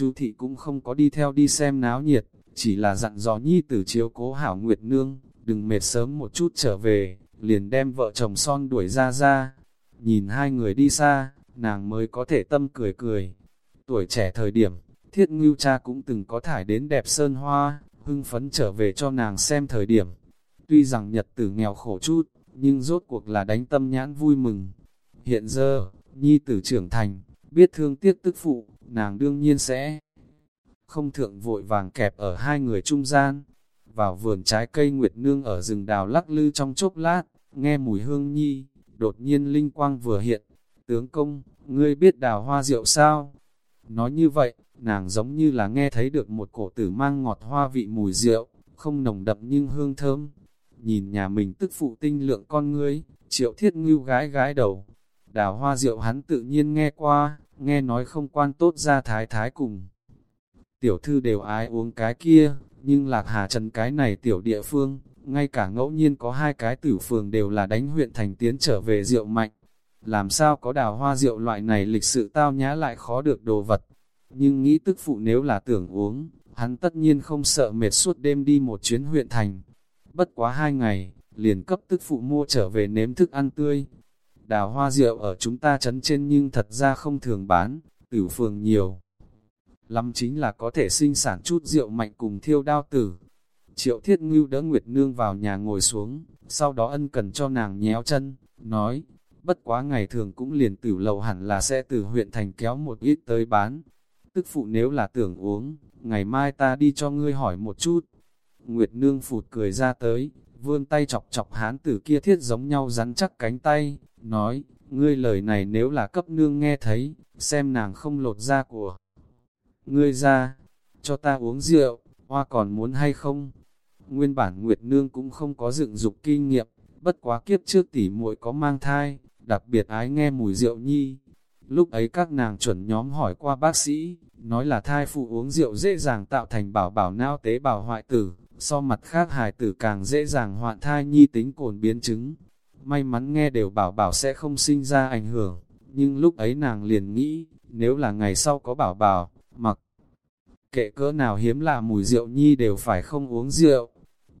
chú thị cũng không có đi theo đi xem náo nhiệt, chỉ là dặn dò nhi tử chiếu cố hảo Nguyệt Nương, đừng mệt sớm một chút trở về, liền đem vợ chồng son đuổi ra ra. Nhìn hai người đi xa, nàng mới có thể tâm cười cười. Tuổi trẻ thời điểm, thiết ngưu cha cũng từng có thải đến đẹp sơn hoa, hưng phấn trở về cho nàng xem thời điểm. Tuy rằng nhật tử nghèo khổ chút, nhưng rốt cuộc là đánh tâm nhãn vui mừng. Hiện giờ, nhi tử trưởng thành, biết thương tiếc tức phụ, nàng đương nhiên sẽ không thượng vội vàng kẹp ở hai người trung gian. Vào vườn trái cây Nguyệt Nương ở rừng đào lắc lư trong chốc lát, nghe mùi hương nhi, đột nhiên linh quang vừa hiện. Tướng công, ngươi biết đào hoa rượu sao? Nói như vậy, nàng giống như là nghe thấy được một cổ tử mang ngọt hoa vị mùi rượu, không nồng đậm nhưng hương thơm. Nhìn nhà mình tức phụ tinh lượng con ngươi, triệu thiết ngưu gái gái đầu. Đào hoa rượu hắn tự nhiên nghe qua, nghe nói không quan tốt ra thái thái cùng. Tiểu thư đều ái uống cái kia, nhưng lạc hà trần cái này tiểu địa phương, ngay cả ngẫu nhiên có hai cái tử phường đều là đánh huyện thành tiến trở về rượu mạnh. Làm sao có đào hoa rượu loại này lịch sự tao nhã lại khó được đồ vật. Nhưng nghĩ tức phụ nếu là tưởng uống, hắn tất nhiên không sợ mệt suốt đêm đi một chuyến huyện thành. Bất quá hai ngày, liền cấp tức phụ mua trở về nếm thức ăn tươi. Đào hoa rượu ở chúng ta chấn trên nhưng thật ra không thường bán, tử phường nhiều. Lắm chính là có thể sinh sản chút rượu mạnh cùng thiêu đao tử. Triệu thiết ngưu đỡ Nguyệt Nương vào nhà ngồi xuống, sau đó ân cần cho nàng nhéo chân, nói, bất quá ngày thường cũng liền tử lầu hẳn là sẽ từ huyện thành kéo một ít tới bán. Tức phụ nếu là tưởng uống, ngày mai ta đi cho ngươi hỏi một chút. Nguyệt Nương phụt cười ra tới, vươn tay chọc chọc hán tử kia thiết giống nhau rắn chắc cánh tay, nói, ngươi lời này nếu là cấp nương nghe thấy, xem nàng không lột da của. Ngươi ra, cho ta uống rượu, hoa còn muốn hay không? Nguyên bản Nguyệt Nương cũng không có dựng dục kinh nghiệm, bất quá kiếp trước tỉ muội có mang thai, đặc biệt ái nghe mùi rượu nhi. Lúc ấy các nàng chuẩn nhóm hỏi qua bác sĩ, nói là thai phụ uống rượu dễ dàng tạo thành bảo bảo nao tế bào hoại tử, so mặt khác hài tử càng dễ dàng hoạn thai nhi tính cồn biến chứng. May mắn nghe đều bảo bảo sẽ không sinh ra ảnh hưởng, nhưng lúc ấy nàng liền nghĩ, nếu là ngày sau có bảo bảo, mặc kệ cỡ nào hiếm lạ mùi rượu nhi đều phải không uống rượu.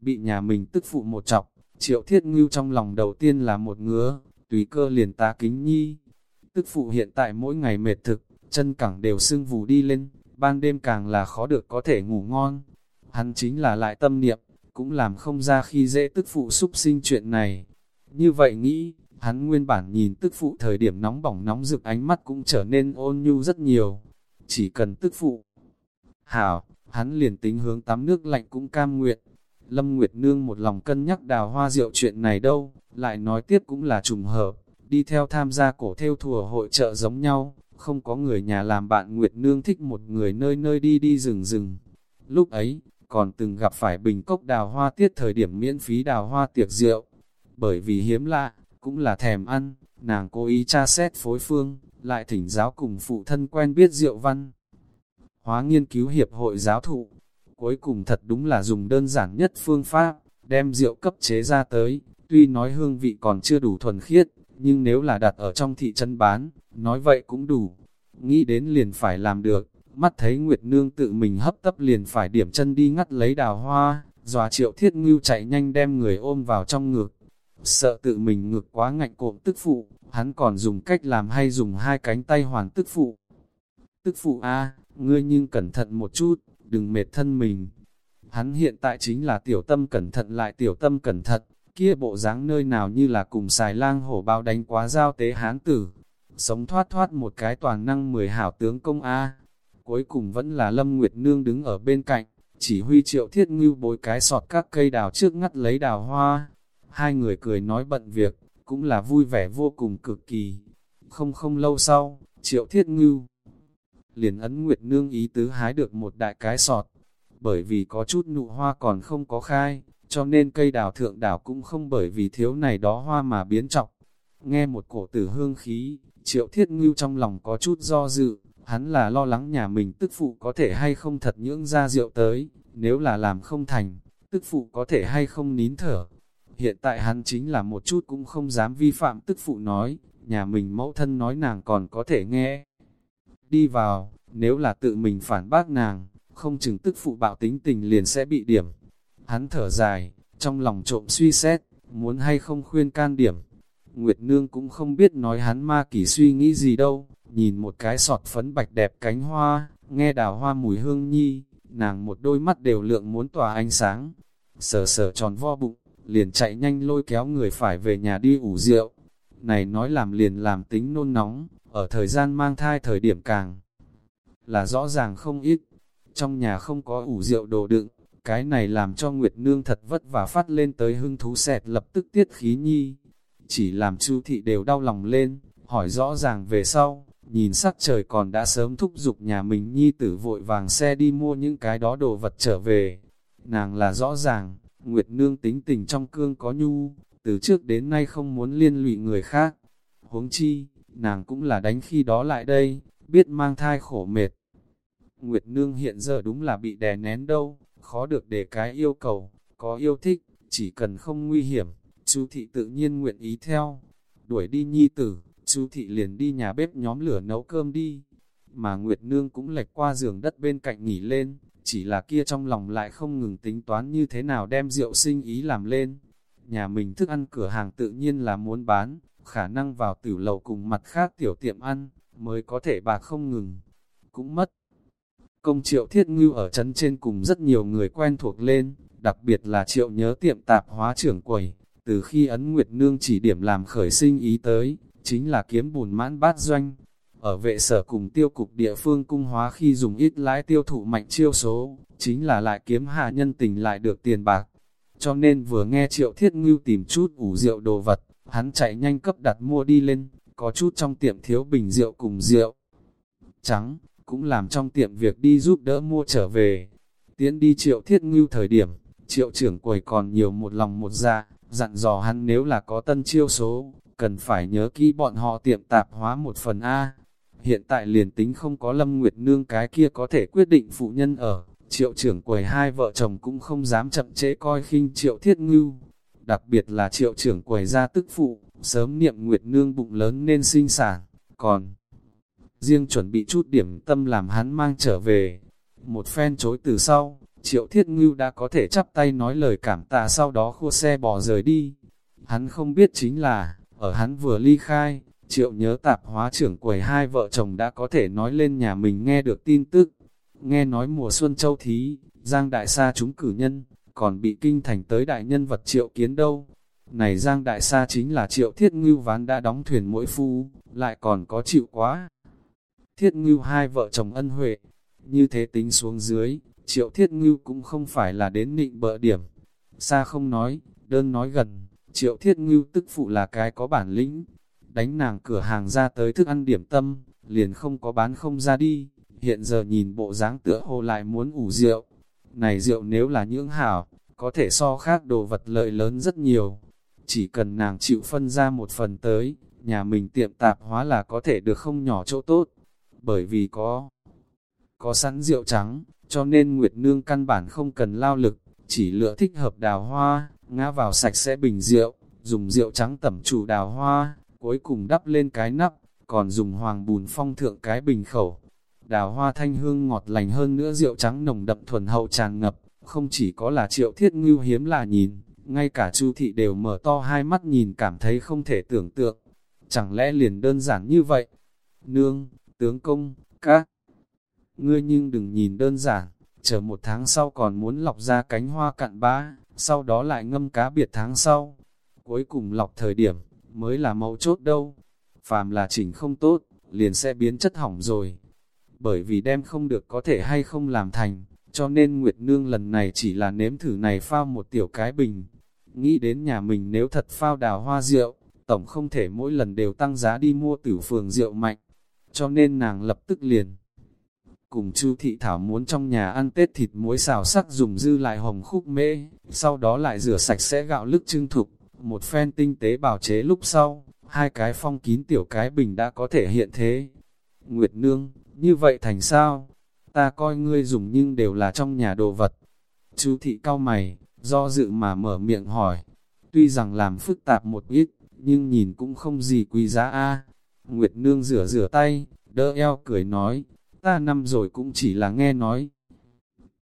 Bị nhà mình tức phụ một chọc, triệu thiết ngưu trong lòng đầu tiên là một ngứa, tùy cơ liền tá kính nhi. Tức phụ hiện tại mỗi ngày mệt thực, chân cẳng đều sưng vù đi lên, ban đêm càng là khó được có thể ngủ ngon. Hắn chính là lại tâm niệm, cũng làm không ra khi dễ tức phụ xúc sinh chuyện này. Như vậy nghĩ, hắn nguyên bản nhìn tức phụ thời điểm nóng bỏng nóng rực ánh mắt cũng trở nên ôn nhu rất nhiều. Chỉ cần tức phụ. Hảo, hắn liền tính hướng tắm nước lạnh cũng cam nguyện. Lâm Nguyệt Nương một lòng cân nhắc đào hoa rượu chuyện này đâu, lại nói tiếp cũng là trùng hợp, đi theo tham gia cổ theo thùa hội trợ giống nhau, không có người nhà làm bạn Nguyệt Nương thích một người nơi nơi đi đi rừng rừng. Lúc ấy, còn từng gặp phải bình cốc đào hoa tiết thời điểm miễn phí đào hoa tiệc rượu. Bởi vì hiếm lạ, cũng là thèm ăn, nàng cố ý tra xét phối phương, lại thỉnh giáo cùng phụ thân quen biết rượu văn. Hóa nghiên cứu hiệp hội giáo thụ, cuối cùng thật đúng là dùng đơn giản nhất phương pháp, đem rượu cấp chế ra tới, tuy nói hương vị còn chưa đủ thuần khiết, nhưng nếu là đặt ở trong thị trấn bán, nói vậy cũng đủ. Nghĩ đến liền phải làm được, mắt thấy Nguyệt Nương tự mình hấp tấp liền phải điểm chân đi ngắt lấy đào hoa, dòa triệu thiết ngưu chạy nhanh đem người ôm vào trong ngực. Sợ tự mình ngược quá ngạnh cộm tức phụ, hắn còn dùng cách làm hay dùng hai cánh tay hoàn tức phụ. Tức phụ A, ngươi nhưng cẩn thận một chút, đừng mệt thân mình. Hắn hiện tại chính là tiểu tâm cẩn thận lại tiểu tâm cẩn thận, kia bộ dáng nơi nào như là cùng xài lang hổ bao đánh quá giao tế hán tử. Sống thoát thoát một cái toàn năng mười hảo tướng công A. Cuối cùng vẫn là Lâm Nguyệt Nương đứng ở bên cạnh, chỉ huy triệu thiết ngưu bối cái sọt các cây đào trước ngắt lấy đào hoa. Hai người cười nói bận việc, cũng là vui vẻ vô cùng cực kỳ. Không không lâu sau, triệu thiết ngưu liền ấn Nguyệt Nương ý tứ hái được một đại cái sọt. Bởi vì có chút nụ hoa còn không có khai, cho nên cây đào thượng đảo cũng không bởi vì thiếu này đó hoa mà biến trọng. Nghe một cổ tử hương khí, triệu thiết ngưu trong lòng có chút do dự, hắn là lo lắng nhà mình tức phụ có thể hay không thật nhưỡng ra rượu tới, nếu là làm không thành, tức phụ có thể hay không nín thở. Hiện tại hắn chính là một chút cũng không dám vi phạm tức phụ nói, nhà mình mẫu thân nói nàng còn có thể nghe. Đi vào, nếu là tự mình phản bác nàng, không chừng tức phụ bạo tính tình liền sẽ bị điểm. Hắn thở dài, trong lòng trộm suy xét, muốn hay không khuyên can điểm. Nguyệt Nương cũng không biết nói hắn ma kỳ suy nghĩ gì đâu, nhìn một cái sọt phấn bạch đẹp cánh hoa, nghe đào hoa mùi hương nhi, nàng một đôi mắt đều lượng muốn tỏa ánh sáng. Sờ sờ tròn vo bụng, liền chạy nhanh lôi kéo người phải về nhà đi ủ rượu. Này nói làm liền làm tính nôn nóng, ở thời gian mang thai thời điểm càng là rõ ràng không ít. Trong nhà không có ủ rượu đồ đựng, cái này làm cho Nguyệt Nương thật vất vả phát lên tới hưng thú sẹt lập tức tiết khí nhi. Chỉ làm chu thị đều đau lòng lên, hỏi rõ ràng về sau, nhìn sắc trời còn đã sớm thúc giục nhà mình nhi tử vội vàng xe đi mua những cái đó đồ vật trở về. Nàng là rõ ràng, Nguyệt Nương tính tình trong cương có nhu, từ trước đến nay không muốn liên lụy người khác. Huống chi, nàng cũng là đánh khi đó lại đây, biết mang thai khổ mệt. Nguyệt Nương hiện giờ đúng là bị đè nén đâu, khó được để cái yêu cầu, có yêu thích, chỉ cần không nguy hiểm, chú thị tự nhiên nguyện ý theo. Đuổi đi nhi tử, chú thị liền đi nhà bếp nhóm lửa nấu cơm đi. Mà Nguyệt Nương cũng lệch qua giường đất bên cạnh nghỉ lên, chỉ là kia trong lòng lại không ngừng tính toán như thế nào đem rượu sinh ý làm lên. Nhà mình thức ăn cửa hàng tự nhiên là muốn bán, khả năng vào tử lầu cùng mặt khác tiểu tiệm ăn, mới có thể bạc không ngừng. Cũng mất. Công triệu thiết ngưu ở trấn trên cùng rất nhiều người quen thuộc lên, đặc biệt là triệu nhớ tiệm tạp hóa trưởng quầy. Từ khi ấn Nguyệt Nương chỉ điểm làm khởi sinh ý tới, chính là kiếm bùn mãn bát doanh. Ở vệ sở cùng tiêu cục địa phương cung hóa khi dùng ít lãi tiêu thụ mạnh chiêu số, chính là lại kiếm hạ nhân tình lại được tiền bạc. Cho nên vừa nghe triệu thiết ngưu tìm chút ủ rượu đồ vật, hắn chạy nhanh cấp đặt mua đi lên, có chút trong tiệm thiếu bình rượu cùng rượu. Trắng, cũng làm trong tiệm việc đi giúp đỡ mua trở về. Tiến đi triệu thiết ngưu thời điểm, triệu trưởng quầy còn nhiều một lòng một dạ, dặn dò hắn nếu là có tân chiêu số, cần phải nhớ kỹ bọn họ tiệm tạp hóa một phần A. Hiện tại liền tính không có Lâm Nguyệt Nương cái kia có thể quyết định phụ nhân ở, triệu trưởng quầy hai vợ chồng cũng không dám chậm trễ coi khinh triệu thiết ngưu. Đặc biệt là triệu trưởng quầy ra tức phụ, sớm niệm Nguyệt Nương bụng lớn nên sinh sản, còn riêng chuẩn bị chút điểm tâm làm hắn mang trở về. Một phen chối từ sau, triệu thiết ngưu đã có thể chắp tay nói lời cảm tạ sau đó khua xe bỏ rời đi. Hắn không biết chính là, ở hắn vừa ly khai, triệu nhớ tạp hóa trưởng quầy hai vợ chồng đã có thể nói lên nhà mình nghe được tin tức. Nghe nói mùa xuân châu thí, Giang Đại Sa chúng cử nhân, còn bị kinh thành tới đại nhân vật triệu kiến đâu. Này Giang Đại Sa chính là triệu thiết ngưu ván đã đóng thuyền mỗi phu, lại còn có chịu quá. Thiết ngưu hai vợ chồng ân huệ, như thế tính xuống dưới, triệu thiết ngưu cũng không phải là đến nịnh bợ điểm. sa không nói, đơn nói gần, triệu thiết ngưu tức phụ là cái có bản lĩnh. Đánh nàng cửa hàng ra tới thức ăn điểm tâm, liền không có bán không ra đi. Hiện giờ nhìn bộ dáng tựa hồ lại muốn ủ rượu. Này rượu nếu là nhưỡng hảo, có thể so khác đồ vật lợi lớn rất nhiều. Chỉ cần nàng chịu phân ra một phần tới, nhà mình tiệm tạp hóa là có thể được không nhỏ chỗ tốt bởi vì có có sẵn rượu trắng, cho nên Nguyệt Nương căn bản không cần lao lực, chỉ lựa thích hợp đào hoa, ngã vào sạch sẽ bình rượu, dùng rượu trắng tẩm chủ đào hoa, cuối cùng đắp lên cái nắp, còn dùng hoàng bùn phong thượng cái bình khẩu. Đào hoa thanh hương ngọt lành hơn nữa rượu trắng nồng đậm thuần hậu tràn ngập, không chỉ có là triệu thiết ngưu hiếm là nhìn, ngay cả chu thị đều mở to hai mắt nhìn cảm thấy không thể tưởng tượng. Chẳng lẽ liền đơn giản như vậy? Nương, tướng công, các ngươi nhưng đừng nhìn đơn giản, chờ một tháng sau còn muốn lọc ra cánh hoa cặn bã, sau đó lại ngâm cá biệt tháng sau. Cuối cùng lọc thời điểm, mới là mấu chốt đâu. Phàm là chỉnh không tốt, liền sẽ biến chất hỏng rồi. Bởi vì đem không được có thể hay không làm thành, cho nên Nguyệt Nương lần này chỉ là nếm thử này phao một tiểu cái bình. Nghĩ đến nhà mình nếu thật phao đào hoa rượu, tổng không thể mỗi lần đều tăng giá đi mua tử phường rượu mạnh cho nên nàng lập tức liền. Cùng Chu Thị Thảo muốn trong nhà ăn Tết thịt muối xào sắc dùng dư lại hồng khúc mễ, sau đó lại rửa sạch sẽ gạo lức trưng thục, một phen tinh tế bảo chế lúc sau, hai cái phong kín tiểu cái bình đã có thể hiện thế. Nguyệt Nương, như vậy thành sao? Ta coi ngươi dùng nhưng đều là trong nhà đồ vật. chú Thị cao mày, do dự mà mở miệng hỏi. Tuy rằng làm phức tạp một ít, nhưng nhìn cũng không gì quý giá a Nguyệt Nương rửa rửa tay, đỡ eo cười nói, ta năm rồi cũng chỉ là nghe nói.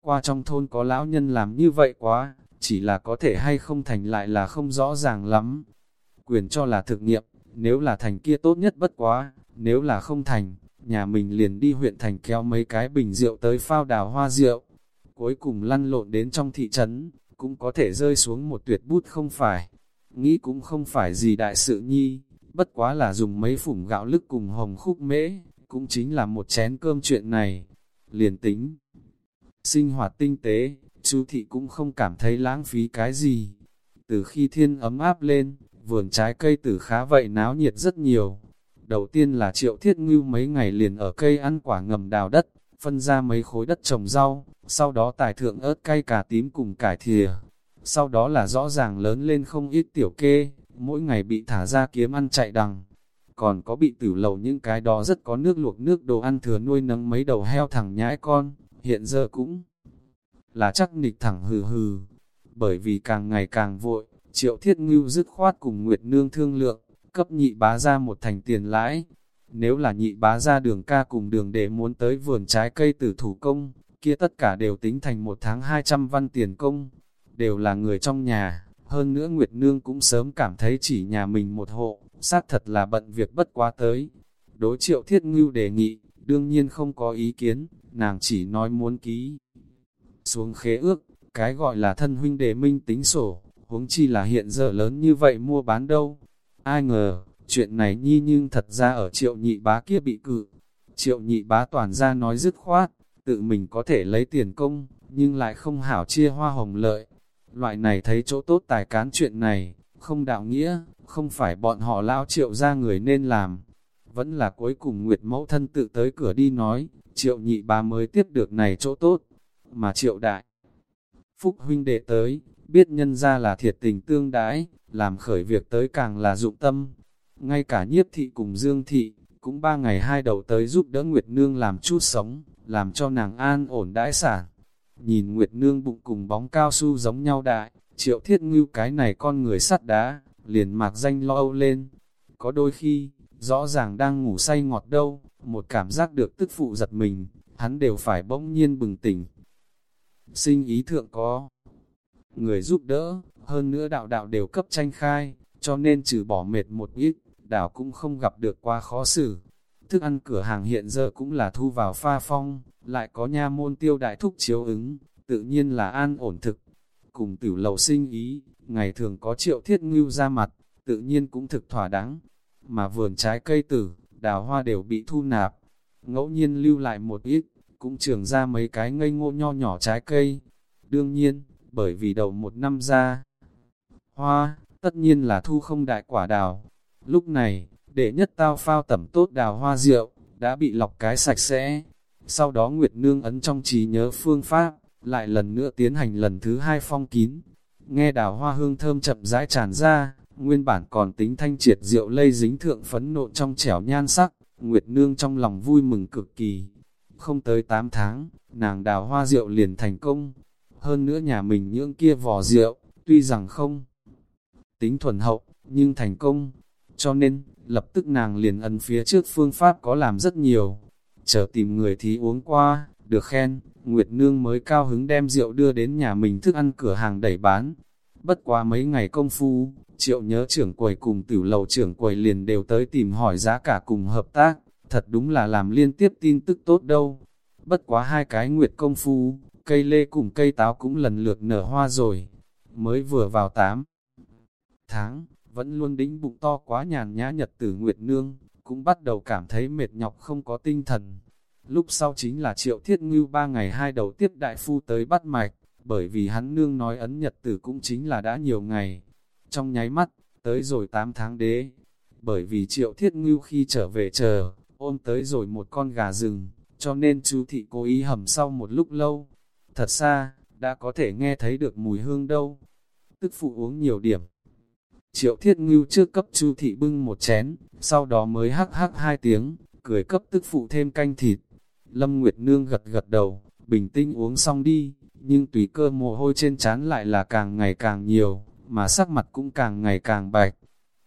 Qua trong thôn có lão nhân làm như vậy quá, chỉ là có thể hay không thành lại là không rõ ràng lắm. Quyền cho là thực nghiệm, nếu là thành kia tốt nhất bất quá, nếu là không thành, nhà mình liền đi huyện thành kéo mấy cái bình rượu tới phao đào hoa rượu. Cuối cùng lăn lộn đến trong thị trấn, cũng có thể rơi xuống một tuyệt bút không phải. Nghĩ cũng không phải gì đại sự nhi, bất quá là dùng mấy phủng gạo lức cùng hồng khúc mễ, cũng chính là một chén cơm chuyện này. Liền tính, sinh hoạt tinh tế, chú thị cũng không cảm thấy lãng phí cái gì. Từ khi thiên ấm áp lên, vườn trái cây tử khá vậy náo nhiệt rất nhiều. Đầu tiên là triệu thiết ngưu mấy ngày liền ở cây ăn quả ngầm đào đất, phân ra mấy khối đất trồng rau, sau đó tài thượng ớt cay cà tím cùng cải thìa. Sau đó là rõ ràng lớn lên không ít tiểu kê, mỗi ngày bị thả ra kiếm ăn chạy đằng. Còn có bị tử lầu những cái đó rất có nước luộc nước đồ ăn thừa nuôi nấng mấy đầu heo thẳng nhãi con, hiện giờ cũng là chắc nịch thẳng hừ hừ. Bởi vì càng ngày càng vội, triệu thiết ngưu dứt khoát cùng Nguyệt Nương thương lượng, cấp nhị bá ra một thành tiền lãi. Nếu là nhị bá ra đường ca cùng đường để muốn tới vườn trái cây tử thủ công, kia tất cả đều tính thành một tháng 200 văn tiền công, đều là người trong nhà. Hơn nữa Nguyệt Nương cũng sớm cảm thấy chỉ nhà mình một hộ, xác thật là bận việc bất quá tới. Đối triệu thiết ngưu đề nghị, đương nhiên không có ý kiến, nàng chỉ nói muốn ký. Xuống khế ước, cái gọi là thân huynh đệ minh tính sổ, huống chi là hiện giờ lớn như vậy mua bán đâu. Ai ngờ, chuyện này nhi nhưng thật ra ở triệu nhị bá kia bị cự. Triệu nhị bá toàn ra nói dứt khoát, tự mình có thể lấy tiền công, nhưng lại không hảo chia hoa hồng lợi. Loại này thấy chỗ tốt tài cán chuyện này, không đạo nghĩa, không phải bọn họ lao triệu ra người nên làm. Vẫn là cuối cùng Nguyệt mẫu thân tự tới cửa đi nói, triệu nhị bá mới tiếp được này chỗ tốt, mà triệu đại. Phúc huynh đệ tới, biết nhân ra là thiệt tình tương đái, làm khởi việc tới càng là dụng tâm. Ngay cả nhiếp thị cùng dương thị, cũng ba ngày hai đầu tới giúp đỡ Nguyệt Nương làm chút sống, làm cho nàng an ổn đãi sản. Nhìn Nguyệt Nương bụng cùng bóng cao su giống nhau đại, triệu thiết ngưu cái này con người sắt đá, liền mạc danh lo âu lên. Có đôi khi, rõ ràng đang ngủ say ngọt đâu, một cảm giác được tức phụ giật mình, hắn đều phải bỗng nhiên bừng tỉnh. Sinh ý thượng có người giúp đỡ, hơn nữa đạo đạo đều cấp tranh khai, cho nên trừ bỏ mệt một ít, đảo cũng không gặp được quá khó xử. Thức ăn cửa hàng hiện giờ cũng là thu vào pha phong, lại có nha môn tiêu đại thúc chiếu ứng, tự nhiên là an ổn thực. Cùng tử lầu sinh ý, ngày thường có triệu thiết ngưu ra mặt, tự nhiên cũng thực thỏa đáng. Mà vườn trái cây tử, đào hoa đều bị thu nạp, ngẫu nhiên lưu lại một ít, cũng trường ra mấy cái ngây ngô nho nhỏ trái cây. Đương nhiên, bởi vì đầu một năm ra, hoa, tất nhiên là thu không đại quả đào. Lúc này, đệ nhất tao phao tẩm tốt đào hoa rượu, đã bị lọc cái sạch sẽ. Sau đó Nguyệt Nương ấn trong trí nhớ phương pháp, lại lần nữa tiến hành lần thứ hai phong kín. Nghe đào hoa hương thơm chậm rãi tràn ra, nguyên bản còn tính thanh triệt rượu lây dính thượng phấn nộn trong trẻo nhan sắc, Nguyệt Nương trong lòng vui mừng cực kỳ. Không tới 8 tháng, nàng đào hoa rượu liền thành công. Hơn nữa nhà mình những kia vò rượu, tuy rằng không tính thuần hậu, nhưng thành công. Cho nên, lập tức nàng liền ấn phía trước phương pháp có làm rất nhiều. Chờ tìm người thì uống qua, được khen, Nguyệt Nương mới cao hứng đem rượu đưa đến nhà mình thức ăn cửa hàng đẩy bán. Bất quá mấy ngày công phu, triệu nhớ trưởng quầy cùng tử lầu trưởng quầy liền đều tới tìm hỏi giá cả cùng hợp tác, thật đúng là làm liên tiếp tin tức tốt đâu. Bất quá hai cái nguyệt công phu, cây lê cùng cây táo cũng lần lượt nở hoa rồi, mới vừa vào 8 tháng, vẫn luôn đĩnh bụng to quá nhàn nhã nhật tử Nguyệt Nương, cũng bắt đầu cảm thấy mệt nhọc không có tinh thần. Lúc sau chính là triệu thiết ngưu ba ngày hai đầu tiếp đại phu tới bắt mạch, bởi vì hắn nương nói ấn nhật tử cũng chính là đã nhiều ngày. Trong nháy mắt, tới rồi 8 tháng đế, bởi vì triệu thiết ngưu khi trở về chờ, ôm tới rồi một con gà rừng, cho nên chú thị cố ý hầm sau một lúc lâu. Thật xa, đã có thể nghe thấy được mùi hương đâu. Tức phụ uống nhiều điểm. Triệu thiết ngưu trước cấp chu thị bưng một chén, sau đó mới hắc hắc hai tiếng, cười cấp tức phụ thêm canh thịt. Lâm Nguyệt Nương gật gật đầu, bình tĩnh uống xong đi, nhưng tùy cơ mồ hôi trên trán lại là càng ngày càng nhiều, mà sắc mặt cũng càng ngày càng bạch.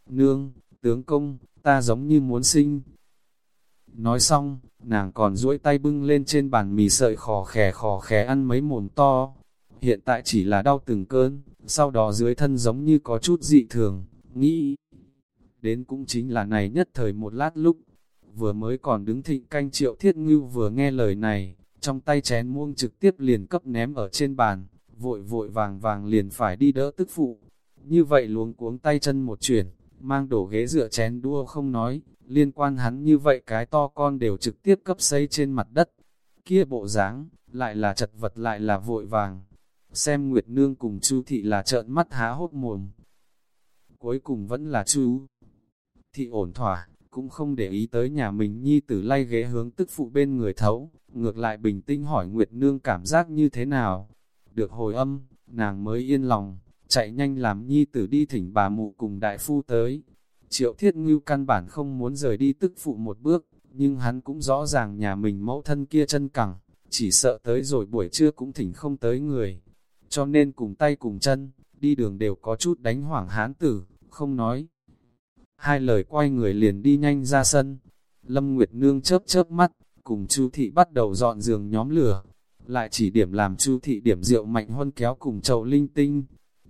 Nương, tướng công, ta giống như muốn sinh. Nói xong, nàng còn duỗi tay bưng lên trên bàn mì sợi khò khè khò khè ăn mấy mồm to. Hiện tại chỉ là đau từng cơn, sau đó dưới thân giống như có chút dị thường, nghĩ. Đến cũng chính là này nhất thời một lát lúc, vừa mới còn đứng thịnh canh triệu thiết ngưu vừa nghe lời này, trong tay chén muông trực tiếp liền cấp ném ở trên bàn, vội vội vàng vàng liền phải đi đỡ tức phụ. Như vậy luống cuống tay chân một chuyển, mang đổ ghế dựa chén đua không nói, liên quan hắn như vậy cái to con đều trực tiếp cấp xây trên mặt đất. Kia bộ dáng lại là chật vật lại là vội vàng. Xem Nguyệt Nương cùng Chu Thị là trợn mắt há hốt mồm. Cuối cùng vẫn là Chu Thị ổn thỏa, cũng không để ý tới nhà mình nhi tử lay ghế hướng tức phụ bên người thấu, ngược lại bình tĩnh hỏi Nguyệt Nương cảm giác như thế nào. Được hồi âm, nàng mới yên lòng, chạy nhanh làm nhi tử đi thỉnh bà mụ cùng đại phu tới. Triệu thiết ngưu căn bản không muốn rời đi tức phụ một bước, nhưng hắn cũng rõ ràng nhà mình mẫu thân kia chân cẳng, chỉ sợ tới rồi buổi trưa cũng thỉnh không tới người. Cho nên cùng tay cùng chân, đi đường đều có chút đánh hoảng hán tử, không nói. Hai lời quay người liền đi nhanh ra sân. Lâm Nguyệt Nương chớp chớp mắt, cùng Chu thị bắt đầu dọn giường nhóm lửa. Lại chỉ điểm làm Chu thị điểm rượu mạnh hơn kéo cùng chậu linh tinh.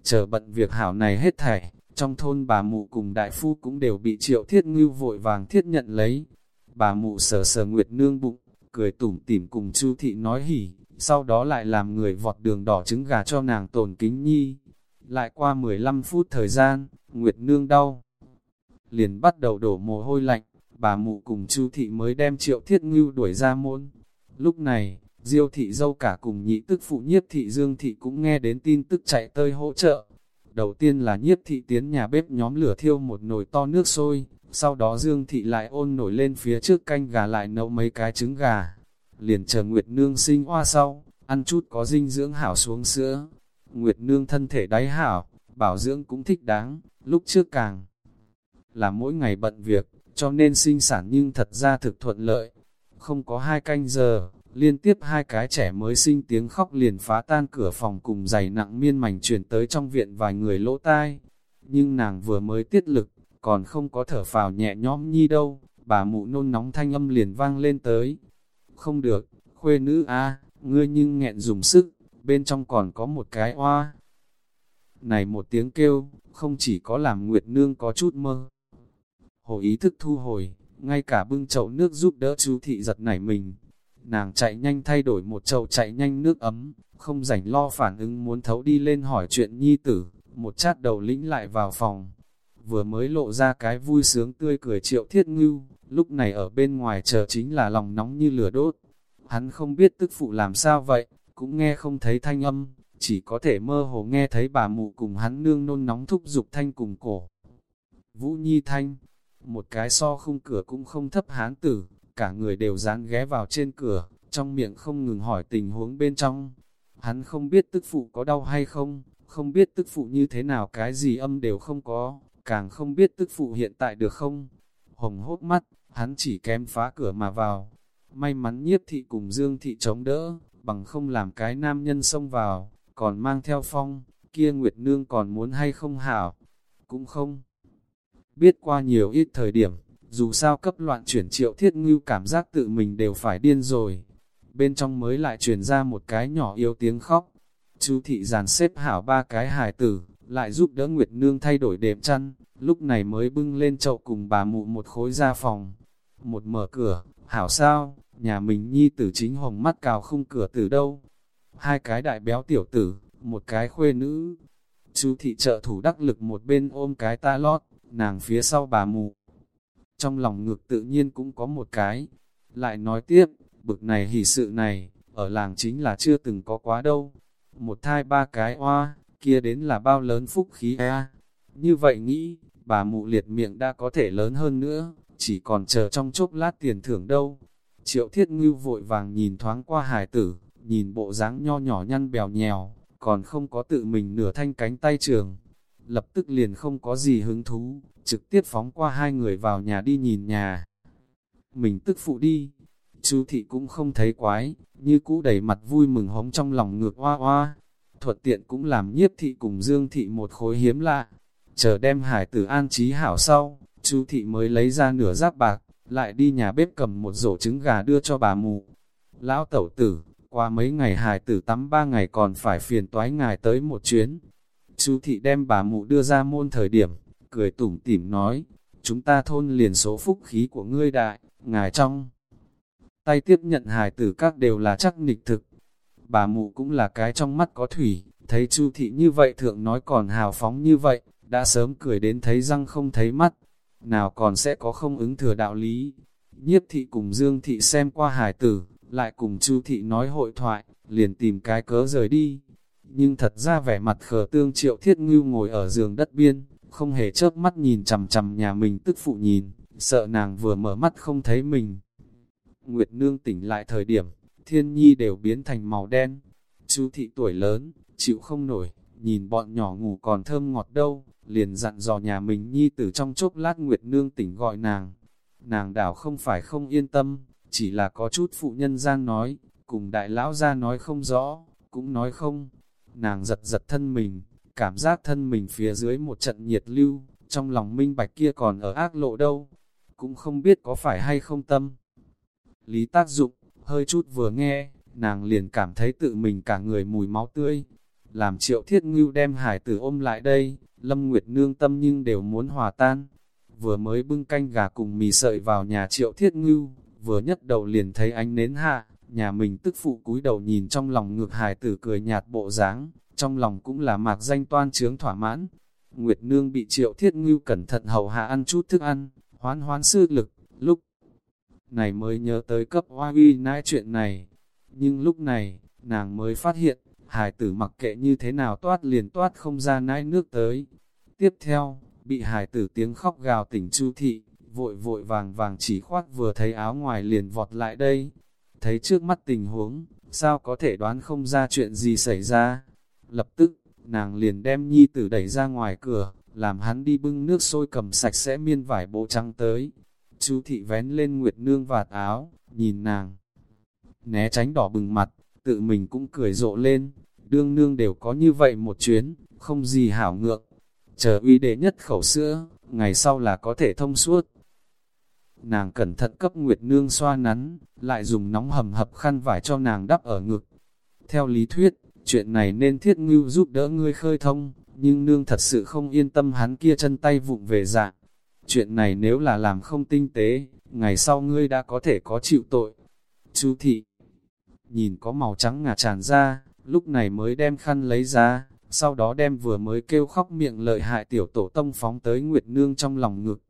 Chờ bận việc hảo này hết thảy, trong thôn bà mụ cùng đại phu cũng đều bị triệu thiết ngưu vội vàng thiết nhận lấy. Bà mụ sờ sờ Nguyệt Nương bụng, cười tủm tỉm cùng Chu thị nói hỉ, sau đó lại làm người vọt đường đỏ trứng gà cho nàng tồn kính nhi. Lại qua 15 phút thời gian, Nguyệt Nương đau liền bắt đầu đổ mồ hôi lạnh, bà mụ cùng chu thị mới đem triệu thiết ngưu đuổi ra môn. Lúc này, diêu thị dâu cả cùng nhị tức phụ nhiếp thị dương thị cũng nghe đến tin tức chạy tơi hỗ trợ. Đầu tiên là nhiếp thị tiến nhà bếp nhóm lửa thiêu một nồi to nước sôi, sau đó dương thị lại ôn nổi lên phía trước canh gà lại nấu mấy cái trứng gà. Liền chờ Nguyệt Nương sinh hoa sau, ăn chút có dinh dưỡng hảo xuống sữa. Nguyệt Nương thân thể đáy hảo, bảo dưỡng cũng thích đáng, lúc trước càng là mỗi ngày bận việc, cho nên sinh sản nhưng thật ra thực thuận lợi. Không có hai canh giờ, liên tiếp hai cái trẻ mới sinh tiếng khóc liền phá tan cửa phòng cùng giày nặng miên mảnh truyền tới trong viện vài người lỗ tai. Nhưng nàng vừa mới tiết lực, còn không có thở phào nhẹ nhõm nhi đâu, bà mụ nôn nóng thanh âm liền vang lên tới. Không được, khuê nữ a ngươi nhưng nghẹn dùng sức, bên trong còn có một cái oa. Này một tiếng kêu, không chỉ có làm Nguyệt Nương có chút mơ, hồ ý thức thu hồi, ngay cả bưng chậu nước giúp đỡ chú thị giật nảy mình. Nàng chạy nhanh thay đổi một chậu chạy nhanh nước ấm, không rảnh lo phản ứng muốn thấu đi lên hỏi chuyện nhi tử, một chát đầu lĩnh lại vào phòng. Vừa mới lộ ra cái vui sướng tươi cười triệu thiết ngưu, lúc này ở bên ngoài chờ chính là lòng nóng như lửa đốt. Hắn không biết tức phụ làm sao vậy, cũng nghe không thấy thanh âm, chỉ có thể mơ hồ nghe thấy bà mụ cùng hắn nương nôn nóng thúc giục thanh cùng cổ. Vũ Nhi Thanh, một cái so khung cửa cũng không thấp hán tử, cả người đều dán ghé vào trên cửa, trong miệng không ngừng hỏi tình huống bên trong. Hắn không biết tức phụ có đau hay không, không biết tức phụ như thế nào cái gì âm đều không có, càng không biết tức phụ hiện tại được không. Hồng hốt mắt, hắn chỉ kém phá cửa mà vào. May mắn nhiếp thị cùng dương thị chống đỡ, bằng không làm cái nam nhân xông vào, còn mang theo phong, kia Nguyệt Nương còn muốn hay không hảo, cũng không. Biết qua nhiều ít thời điểm, dù sao cấp loạn chuyển triệu thiết ngưu cảm giác tự mình đều phải điên rồi. Bên trong mới lại truyền ra một cái nhỏ yêu tiếng khóc. Chú thị giàn xếp hảo ba cái hài tử, lại giúp đỡ Nguyệt Nương thay đổi đệm chăn, lúc này mới bưng lên chậu cùng bà mụ một khối ra phòng. Một mở cửa, hảo sao, nhà mình nhi tử chính hồng mắt cào khung cửa từ đâu. Hai cái đại béo tiểu tử, một cái khuê nữ. Chú thị trợ thủ đắc lực một bên ôm cái ta lót, nàng phía sau bà mụ. Trong lòng ngược tự nhiên cũng có một cái. Lại nói tiếp, bực này hỷ sự này, ở làng chính là chưa từng có quá đâu. Một thai ba cái oa, kia đến là bao lớn phúc khí e. Như vậy nghĩ, bà mụ liệt miệng đã có thể lớn hơn nữa, chỉ còn chờ trong chốc lát tiền thưởng đâu. Triệu thiết ngưu vội vàng nhìn thoáng qua hải tử, nhìn bộ dáng nho nhỏ nhăn bèo nhèo, còn không có tự mình nửa thanh cánh tay trường, lập tức liền không có gì hứng thú, trực tiếp phóng qua hai người vào nhà đi nhìn nhà. Mình tức phụ đi, chú thị cũng không thấy quái, như cũ đầy mặt vui mừng hống trong lòng ngược hoa hoa. Thuật tiện cũng làm nhiếp thị cùng dương thị một khối hiếm lạ. Chờ đem hải tử an trí hảo sau, chú thị mới lấy ra nửa giáp bạc, lại đi nhà bếp cầm một rổ trứng gà đưa cho bà mụ. Lão tẩu tử, qua mấy ngày hài tử tắm ba ngày còn phải phiền toái ngài tới một chuyến. Chú thị đem bà mụ đưa ra môn thời điểm, cười tủm tỉm nói, chúng ta thôn liền số phúc khí của ngươi đại, ngài trong. Tay tiếp nhận hài tử các đều là chắc nịch thực. Bà mụ cũng là cái trong mắt có thủy, thấy chu thị như vậy thượng nói còn hào phóng như vậy, đã sớm cười đến thấy răng không thấy mắt, nào còn sẽ có không ứng thừa đạo lý. Nhiếp thị cùng Dương thị xem qua hài tử, lại cùng Chu thị nói hội thoại, liền tìm cái cớ rời đi. Nhưng thật ra vẻ mặt khờ tương triệu thiết ngưu ngồi ở giường đất biên, không hề chớp mắt nhìn chằm chằm nhà mình tức phụ nhìn, sợ nàng vừa mở mắt không thấy mình. Nguyệt nương tỉnh lại thời điểm, thiên nhi đều biến thành màu đen. Chu thị tuổi lớn, chịu không nổi, nhìn bọn nhỏ ngủ còn thơm ngọt đâu, liền dặn dò nhà mình nhi từ trong chốc lát Nguyệt nương tỉnh gọi nàng. Nàng đảo không phải không yên tâm, chỉ là có chút phụ nhân gian nói, cùng đại lão ra nói không rõ, cũng nói không. Nàng giật giật thân mình, cảm giác thân mình phía dưới một trận nhiệt lưu, trong lòng minh bạch kia còn ở ác lộ đâu, cũng không biết có phải hay không tâm. Lý tác dụng, hơi chút vừa nghe, nàng liền cảm thấy tự mình cả người mùi máu tươi. Làm triệu thiết ngưu đem hải tử ôm lại đây, Lâm Nguyệt nương tâm nhưng đều muốn hòa tan. Vừa mới bưng canh gà cùng mì sợi vào nhà triệu thiết ngưu, vừa nhất đầu liền thấy ánh nến hạ, nhà mình tức phụ cúi đầu nhìn trong lòng ngược hải tử cười nhạt bộ dáng, trong lòng cũng là mạc danh toan trướng thỏa mãn. Nguyệt Nương bị triệu thiết ngưu cẩn thận hầu hạ ăn chút thức ăn, hoán hoán sư lực, lúc này mới nhớ tới cấp hoa uy nãi chuyện này. Nhưng lúc này, nàng mới phát hiện, hải tử mặc kệ như thế nào toát liền toát không ra nãi nước tới. Tiếp theo, bị hải tử tiếng khóc gào tỉnh chu thị, vội vội vàng vàng chỉ khoác vừa thấy áo ngoài liền vọt lại đây. Thấy trước mắt tình huống, sao có thể đoán không ra chuyện gì xảy ra. Lập tức, nàng liền đem nhi tử đẩy ra ngoài cửa, làm hắn đi bưng nước sôi cầm sạch sẽ miên vải bộ trắng tới. Chú thị vén lên Nguyệt Nương vạt áo, nhìn nàng. Né tránh đỏ bừng mặt, tự mình cũng cười rộ lên. Đương nương đều có như vậy một chuyến, không gì hảo ngượng. Chờ uy đệ nhất khẩu sữa, ngày sau là có thể thông suốt. Nàng cẩn thận cấp Nguyệt Nương xoa nắn, lại dùng nóng hầm hập khăn vải cho nàng đắp ở ngực. Theo lý thuyết, chuyện này nên thiết ngưu giúp đỡ ngươi khơi thông, nhưng nương thật sự không yên tâm hắn kia chân tay vụng về dạng. Chuyện này nếu là làm không tinh tế, ngày sau ngươi đã có thể có chịu tội. Chú thị, nhìn có màu trắng ngà tràn ra, lúc này mới đem khăn lấy ra, sau đó đem vừa mới kêu khóc miệng lợi hại tiểu tổ tông phóng tới Nguyệt Nương trong lòng ngực.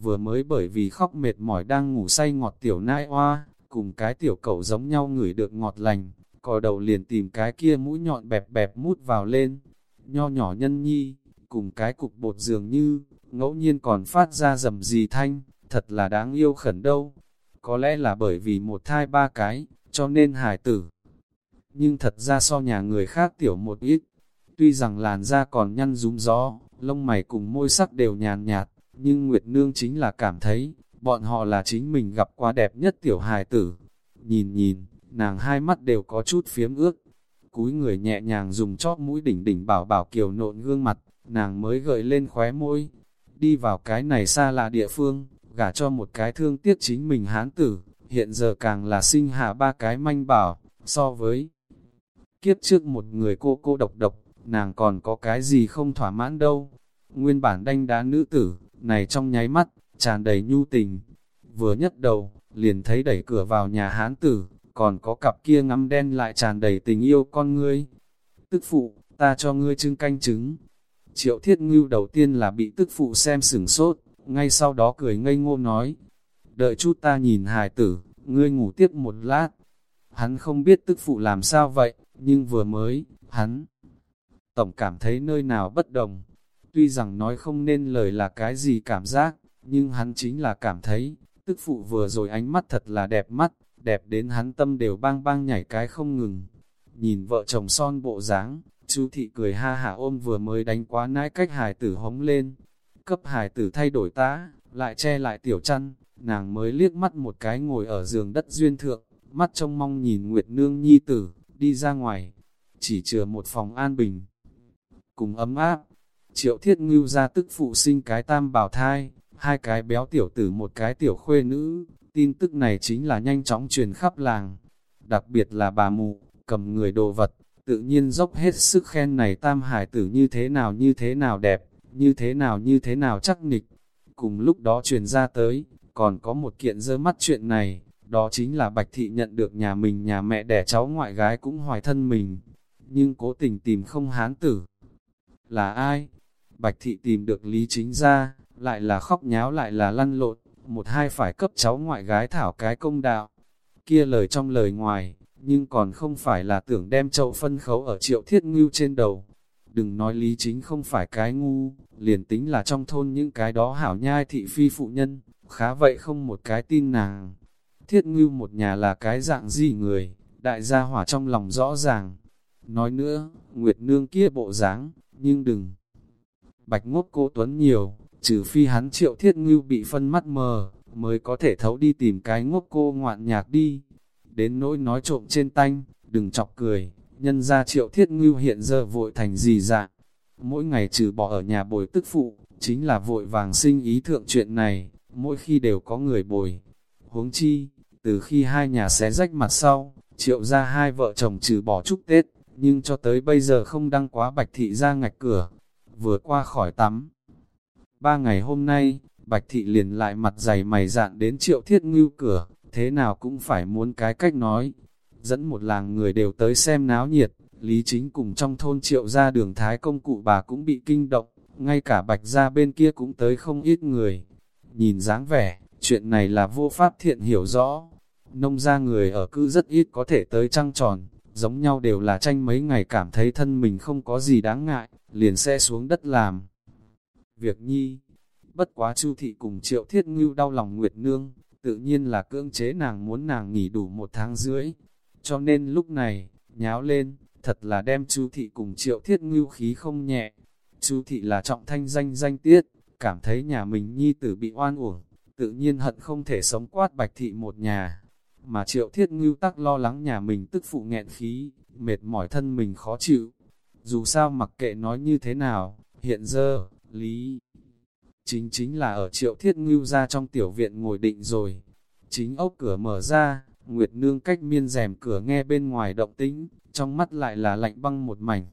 Vừa mới bởi vì khóc mệt mỏi đang ngủ say ngọt tiểu nai hoa, cùng cái tiểu cậu giống nhau ngửi được ngọt lành, cò đầu liền tìm cái kia mũi nhọn bẹp bẹp mút vào lên. Nho nhỏ nhân nhi, cùng cái cục bột dường như, ngẫu nhiên còn phát ra rầm gì thanh, thật là đáng yêu khẩn đâu. Có lẽ là bởi vì một thai ba cái, cho nên hài tử. Nhưng thật ra so nhà người khác tiểu một ít, tuy rằng làn da còn nhăn rúm gió, lông mày cùng môi sắc đều nhàn nhạt, nhưng Nguyệt Nương chính là cảm thấy, bọn họ là chính mình gặp quá đẹp nhất tiểu hài tử. Nhìn nhìn, nàng hai mắt đều có chút phiếm ước. Cúi người nhẹ nhàng dùng chóp mũi đỉnh đỉnh bảo bảo kiều nộn gương mặt, nàng mới gợi lên khóe môi. Đi vào cái này xa lạ địa phương, gả cho một cái thương tiếc chính mình hán tử, hiện giờ càng là sinh hạ ba cái manh bảo, so với kiếp trước một người cô cô độc độc, nàng còn có cái gì không thỏa mãn đâu. Nguyên bản đanh đá nữ tử, này trong nháy mắt, tràn đầy nhu tình. Vừa nhất đầu, liền thấy đẩy cửa vào nhà hán tử, còn có cặp kia ngắm đen lại tràn đầy tình yêu con ngươi. Tức phụ, ta cho ngươi trưng canh trứng. Triệu thiết ngưu đầu tiên là bị tức phụ xem sửng sốt, ngay sau đó cười ngây ngô nói. Đợi chút ta nhìn hài tử, ngươi ngủ tiếp một lát. Hắn không biết tức phụ làm sao vậy, nhưng vừa mới, hắn tổng cảm thấy nơi nào bất đồng. Tuy rằng nói không nên lời là cái gì cảm giác, nhưng hắn chính là cảm thấy, tức phụ vừa rồi ánh mắt thật là đẹp mắt, đẹp đến hắn tâm đều bang bang nhảy cái không ngừng. Nhìn vợ chồng son bộ dáng, chú thị cười ha hả ôm vừa mới đánh quá nãi cách hài tử hống lên. Cấp hài tử thay đổi tá, lại che lại tiểu chăn, nàng mới liếc mắt một cái ngồi ở giường đất duyên thượng, mắt trông mong nhìn Nguyệt Nương Nhi tử, đi ra ngoài, chỉ chừa một phòng an bình. Cùng ấm áp, triệu thiết ngưu ra tức phụ sinh cái tam bảo thai, hai cái béo tiểu tử một cái tiểu khuê nữ, tin tức này chính là nhanh chóng truyền khắp làng. Đặc biệt là bà mụ, cầm người đồ vật, tự nhiên dốc hết sức khen này tam hải tử như thế nào như thế nào đẹp, như thế nào như thế nào chắc nịch. Cùng lúc đó truyền ra tới, còn có một kiện dơ mắt chuyện này, đó chính là Bạch Thị nhận được nhà mình nhà mẹ đẻ cháu ngoại gái cũng hoài thân mình, nhưng cố tình tìm không hán tử. Là ai? Bạch Thị tìm được Lý Chính ra, lại là khóc nháo lại là lăn lộn, một hai phải cấp cháu ngoại gái thảo cái công đạo. Kia lời trong lời ngoài, nhưng còn không phải là tưởng đem chậu phân khấu ở triệu thiết ngưu trên đầu. Đừng nói Lý Chính không phải cái ngu, liền tính là trong thôn những cái đó hảo nhai thị phi phụ nhân, khá vậy không một cái tin nàng. Thiết ngưu một nhà là cái dạng gì người, đại gia hỏa trong lòng rõ ràng. Nói nữa, Nguyệt Nương kia bộ dáng nhưng đừng. Bạch ngốc cô Tuấn nhiều, trừ phi hắn triệu thiết ngưu bị phân mắt mờ, mới có thể thấu đi tìm cái ngốc cô ngoạn nhạc đi. Đến nỗi nói trộm trên tanh, đừng chọc cười, nhân ra triệu thiết ngưu hiện giờ vội thành gì dạng. Mỗi ngày trừ bỏ ở nhà bồi tức phụ, chính là vội vàng sinh ý thượng chuyện này, mỗi khi đều có người bồi. Huống chi, từ khi hai nhà xé rách mặt sau, triệu ra hai vợ chồng trừ bỏ chúc Tết, nhưng cho tới bây giờ không đăng quá bạch thị ra ngạch cửa, vừa qua khỏi tắm. Ba ngày hôm nay, bạch thị liền lại mặt dày mày dạn đến triệu thiết ngưu cửa, thế nào cũng phải muốn cái cách nói. Dẫn một làng người đều tới xem náo nhiệt, Lý Chính cùng trong thôn triệu ra đường Thái công cụ bà cũng bị kinh động, ngay cả bạch ra bên kia cũng tới không ít người. Nhìn dáng vẻ, chuyện này là vô pháp thiện hiểu rõ. Nông ra người ở cư rất ít có thể tới trăng tròn, giống nhau đều là tranh mấy ngày cảm thấy thân mình không có gì đáng ngại, liền sẽ xuống đất làm. Việc nhi, bất quá chu thị cùng triệu thiết ngưu đau lòng Nguyệt Nương, tự nhiên là cưỡng chế nàng muốn nàng nghỉ đủ một tháng rưỡi. Cho nên lúc này, nháo lên, thật là đem chu thị cùng triệu thiết ngưu khí không nhẹ. chu thị là trọng thanh danh danh tiết, cảm thấy nhà mình nhi tử bị oan uổng, tự nhiên hận không thể sống quát bạch thị một nhà. Mà triệu thiết ngưu tắc lo lắng nhà mình tức phụ nghẹn khí, mệt mỏi thân mình khó chịu. Dù sao mặc kệ nói như thế nào, hiện giờ, lý chính chính là ở triệu thiết ngưu ra trong tiểu viện ngồi định rồi. Chính ốc cửa mở ra, Nguyệt Nương cách miên rèm cửa nghe bên ngoài động tĩnh, trong mắt lại là lạnh băng một mảnh.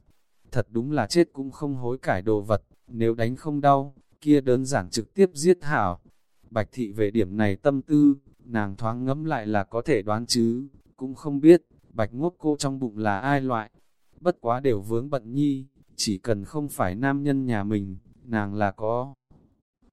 Thật đúng là chết cũng không hối cải đồ vật, nếu đánh không đau, kia đơn giản trực tiếp giết hảo. Bạch thị về điểm này tâm tư, nàng thoáng ngẫm lại là có thể đoán chứ, cũng không biết, bạch ngốc cô trong bụng là ai loại. Bất quá đều vướng bận nhi, chỉ cần không phải nam nhân nhà mình, nàng là có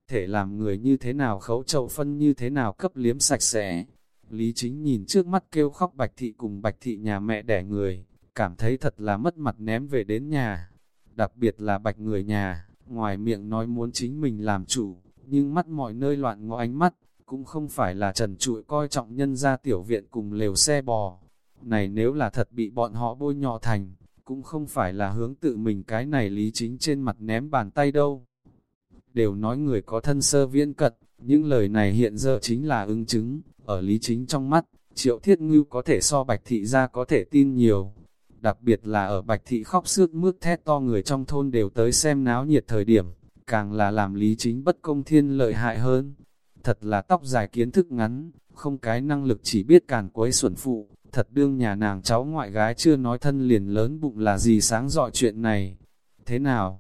thể làm người như thế nào khấu chậu phân như thế nào cấp liếm sạch sẽ. Lý chính nhìn trước mắt kêu khóc bạch thị cùng bạch thị nhà mẹ đẻ người, cảm thấy thật là mất mặt ném về đến nhà. Đặc biệt là bạch người nhà, ngoài miệng nói muốn chính mình làm chủ, nhưng mắt mọi nơi loạn ngó ánh mắt, cũng không phải là trần trụi coi trọng nhân ra tiểu viện cùng lều xe bò. Này nếu là thật bị bọn họ bôi nhọ thành, cũng không phải là hướng tự mình cái này lý chính trên mặt ném bàn tay đâu đều nói người có thân sơ viễn cật, những lời này hiện giờ chính là ứng chứng, ở lý chính trong mắt, triệu thiết ngưu có thể so bạch thị ra có thể tin nhiều. Đặc biệt là ở bạch thị khóc sướt mướt thét to người trong thôn đều tới xem náo nhiệt thời điểm, càng là làm lý chính bất công thiên lợi hại hơn. Thật là tóc dài kiến thức ngắn, không cái năng lực chỉ biết càn quấy xuẩn phụ, thật đương nhà nàng cháu ngoại gái chưa nói thân liền lớn bụng là gì sáng dọi chuyện này. Thế nào?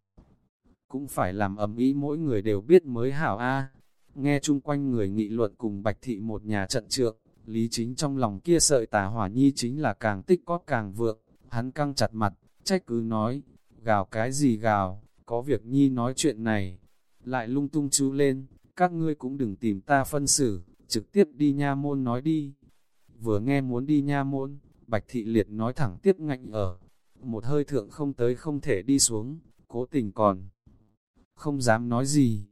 cũng phải làm ấm ý mỗi người đều biết mới hảo a. Nghe chung quanh người nghị luận cùng Bạch Thị một nhà trận trượng, Lý Chính trong lòng kia sợi tà hỏa nhi chính là càng tích cót càng vượng, hắn căng chặt mặt, trách cứ nói, gào cái gì gào, có việc nhi nói chuyện này, lại lung tung chú lên, các ngươi cũng đừng tìm ta phân xử, trực tiếp đi nha môn nói đi. Vừa nghe muốn đi nha môn, Bạch Thị Liệt nói thẳng tiếp ngạnh ở, một hơi thượng không tới không thể đi xuống, cố tình còn không dám nói gì.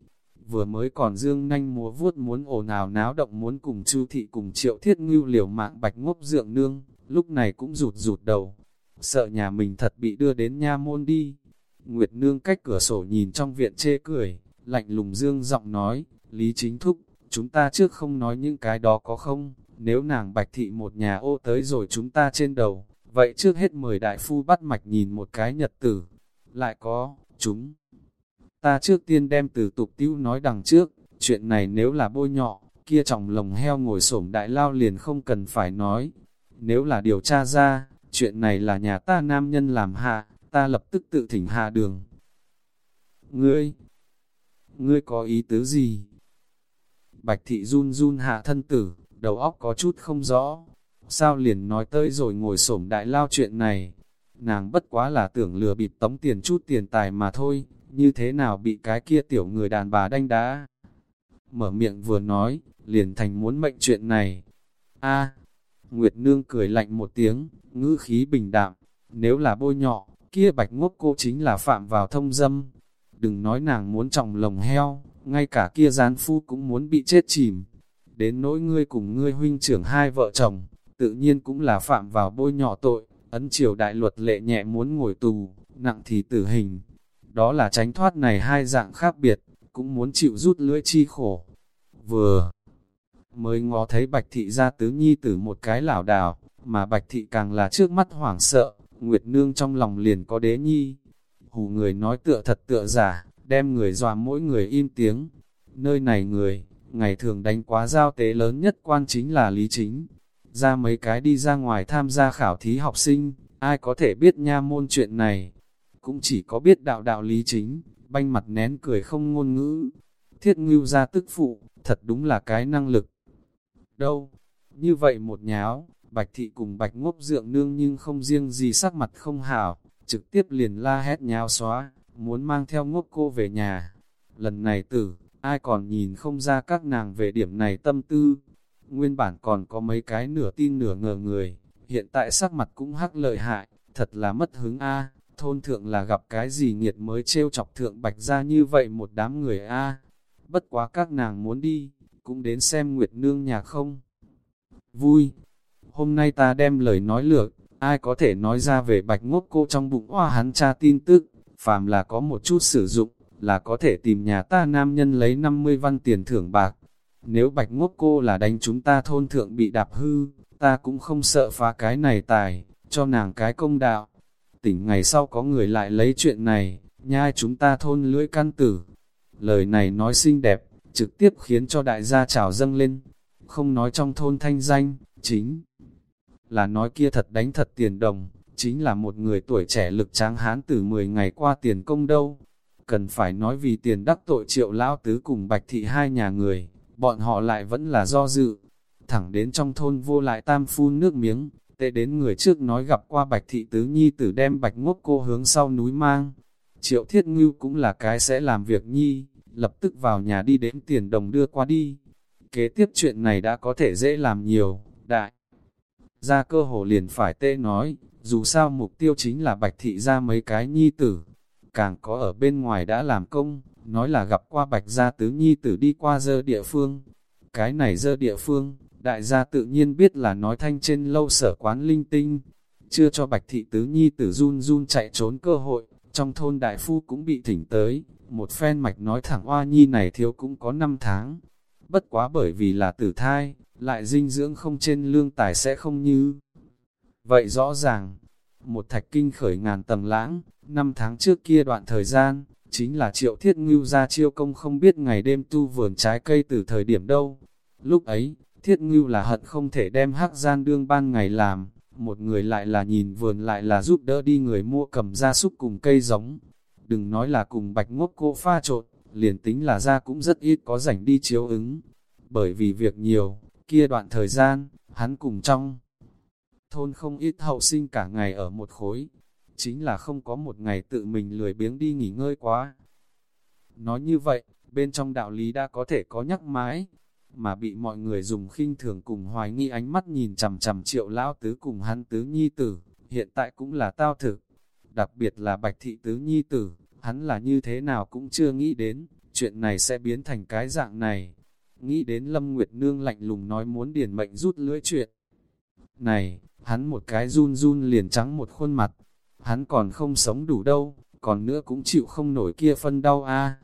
Vừa mới còn dương nanh múa vuốt muốn ồn ào náo động muốn cùng chu thị cùng triệu thiết ngưu liều mạng bạch ngốc dượng nương, lúc này cũng rụt rụt đầu. Sợ nhà mình thật bị đưa đến nha môn đi. Nguyệt nương cách cửa sổ nhìn trong viện chê cười, lạnh lùng dương giọng nói, Lý Chính Thúc, chúng ta trước không nói những cái đó có không, nếu nàng bạch thị một nhà ô tới rồi chúng ta trên đầu, vậy trước hết mời đại phu bắt mạch nhìn một cái nhật tử, lại có, chúng. Ta trước tiên đem từ tục tiêu nói đằng trước, chuyện này nếu là bôi nhọ, kia trọng lồng heo ngồi xổm đại lao liền không cần phải nói. Nếu là điều tra ra, chuyện này là nhà ta nam nhân làm hạ, ta lập tức tự thỉnh hạ đường. Ngươi, ngươi có ý tứ gì? Bạch thị run run hạ thân tử, đầu óc có chút không rõ. Sao liền nói tới rồi ngồi xổm đại lao chuyện này? Nàng bất quá là tưởng lừa bịp tống tiền chút tiền tài mà thôi, như thế nào bị cái kia tiểu người đàn bà đanh đá? Mở miệng vừa nói, liền thành muốn mệnh chuyện này. a Nguyệt Nương cười lạnh một tiếng, ngữ khí bình đạm, nếu là bôi nhọ, kia bạch ngốc cô chính là phạm vào thông dâm. Đừng nói nàng muốn trọng lồng heo, ngay cả kia gián phu cũng muốn bị chết chìm. Đến nỗi ngươi cùng ngươi huynh trưởng hai vợ chồng, tự nhiên cũng là phạm vào bôi nhỏ tội, ấn triều đại luật lệ nhẹ muốn ngồi tù, nặng thì tử hình. Đó là tránh thoát này hai dạng khác biệt, cũng muốn chịu rút lưỡi chi khổ. Vừa mới ngó thấy bạch thị ra tứ nhi tử một cái lảo đảo, mà bạch thị càng là trước mắt hoảng sợ, Nguyệt Nương trong lòng liền có đế nhi. Hù người nói tựa thật tựa giả, đem người dọa mỗi người im tiếng. Nơi này người, ngày thường đánh quá giao tế lớn nhất quan chính là lý chính. Ra mấy cái đi ra ngoài tham gia khảo thí học sinh, ai có thể biết nha môn chuyện này. Cũng chỉ có biết đạo đạo lý chính, banh mặt nén cười không ngôn ngữ. Thiết ngưu ra tức phụ, thật đúng là cái năng lực. Đâu? Như vậy một nháo, Bạch thị cùng bạch ngốc dượng nương nhưng không riêng gì sắc mặt không hảo, trực tiếp liền la hét nháo xóa, muốn mang theo ngốc cô về nhà. Lần này tử, ai còn nhìn không ra các nàng về điểm này tâm tư. Nguyên bản còn có mấy cái nửa tin nửa ngờ người, hiện tại sắc mặt cũng hắc lợi hại, thật là mất hứng a thôn thượng là gặp cái gì nghiệt mới trêu chọc thượng bạch ra như vậy một đám người a Bất quá các nàng muốn đi, cũng đến xem Nguyệt Nương nhà không. Vui, hôm nay ta đem lời nói lược, ai có thể nói ra về bạch ngốc cô trong bụng hoa hắn cha tin tức, phàm là có một chút sử dụng, là có thể tìm nhà ta nam nhân lấy 50 văn tiền thưởng bạc. Nếu bạch ngốc cô là đánh chúng ta thôn thượng bị đạp hư, ta cũng không sợ phá cái này tài, cho nàng cái công đạo. Tỉnh ngày sau có người lại lấy chuyện này, nhai chúng ta thôn lưỡi căn tử. Lời này nói xinh đẹp, trực tiếp khiến cho đại gia trào dâng lên. Không nói trong thôn thanh danh, chính là nói kia thật đánh thật tiền đồng, chính là một người tuổi trẻ lực tráng hán từ 10 ngày qua tiền công đâu. Cần phải nói vì tiền đắc tội triệu lão tứ cùng bạch thị hai nhà người, bọn họ lại vẫn là do dự. Thẳng đến trong thôn vô lại tam phun nước miếng, tệ đến người trước nói gặp qua bạch thị tứ nhi tử đem bạch ngốc cô hướng sau núi mang. Triệu thiết ngưu cũng là cái sẽ làm việc nhi, lập tức vào nhà đi đến tiền đồng đưa qua đi. Kế tiếp chuyện này đã có thể dễ làm nhiều, đại ra cơ hồ liền phải tê nói, dù sao mục tiêu chính là bạch thị ra mấy cái nhi tử, càng có ở bên ngoài đã làm công, nói là gặp qua bạch gia tứ nhi tử đi qua dơ địa phương. Cái này dơ địa phương, đại gia tự nhiên biết là nói thanh trên lâu sở quán linh tinh, chưa cho bạch thị tứ nhi tử run run chạy trốn cơ hội, trong thôn đại phu cũng bị thỉnh tới, một phen mạch nói thẳng hoa nhi này thiếu cũng có 5 tháng. Bất quá bởi vì là tử thai, lại dinh dưỡng không trên lương tài sẽ không như. Vậy rõ ràng, một thạch kinh khởi ngàn tầng lãng, năm tháng trước kia đoạn thời gian, chính là triệu thiết ngưu ra chiêu công không biết ngày đêm tu vườn trái cây từ thời điểm đâu. Lúc ấy, thiết ngưu là hận không thể đem hắc gian đương ban ngày làm, một người lại là nhìn vườn lại là giúp đỡ đi người mua cầm ra súc cùng cây giống. Đừng nói là cùng bạch ngốc cô pha trộn, liền tính là ra cũng rất ít có rảnh đi chiếu ứng. Bởi vì việc nhiều, Kia đoạn thời gian, hắn cùng trong thôn không ít hậu sinh cả ngày ở một khối, chính là không có một ngày tự mình lười biếng đi nghỉ ngơi quá. Nói như vậy, bên trong đạo lý đã có thể có nhắc mãi, mà bị mọi người dùng khinh thường cùng hoài nghi ánh mắt nhìn chằm chằm triệu lão tứ cùng hắn tứ nhi tử, hiện tại cũng là tao thực. Đặc biệt là bạch thị tứ nhi tử, hắn là như thế nào cũng chưa nghĩ đến, chuyện này sẽ biến thành cái dạng này. Nghĩ đến Lâm Nguyệt Nương lạnh lùng nói muốn điền mệnh rút lưỡi chuyện. Này, hắn một cái run run liền trắng một khuôn mặt. Hắn còn không sống đủ đâu, còn nữa cũng chịu không nổi kia phân đau a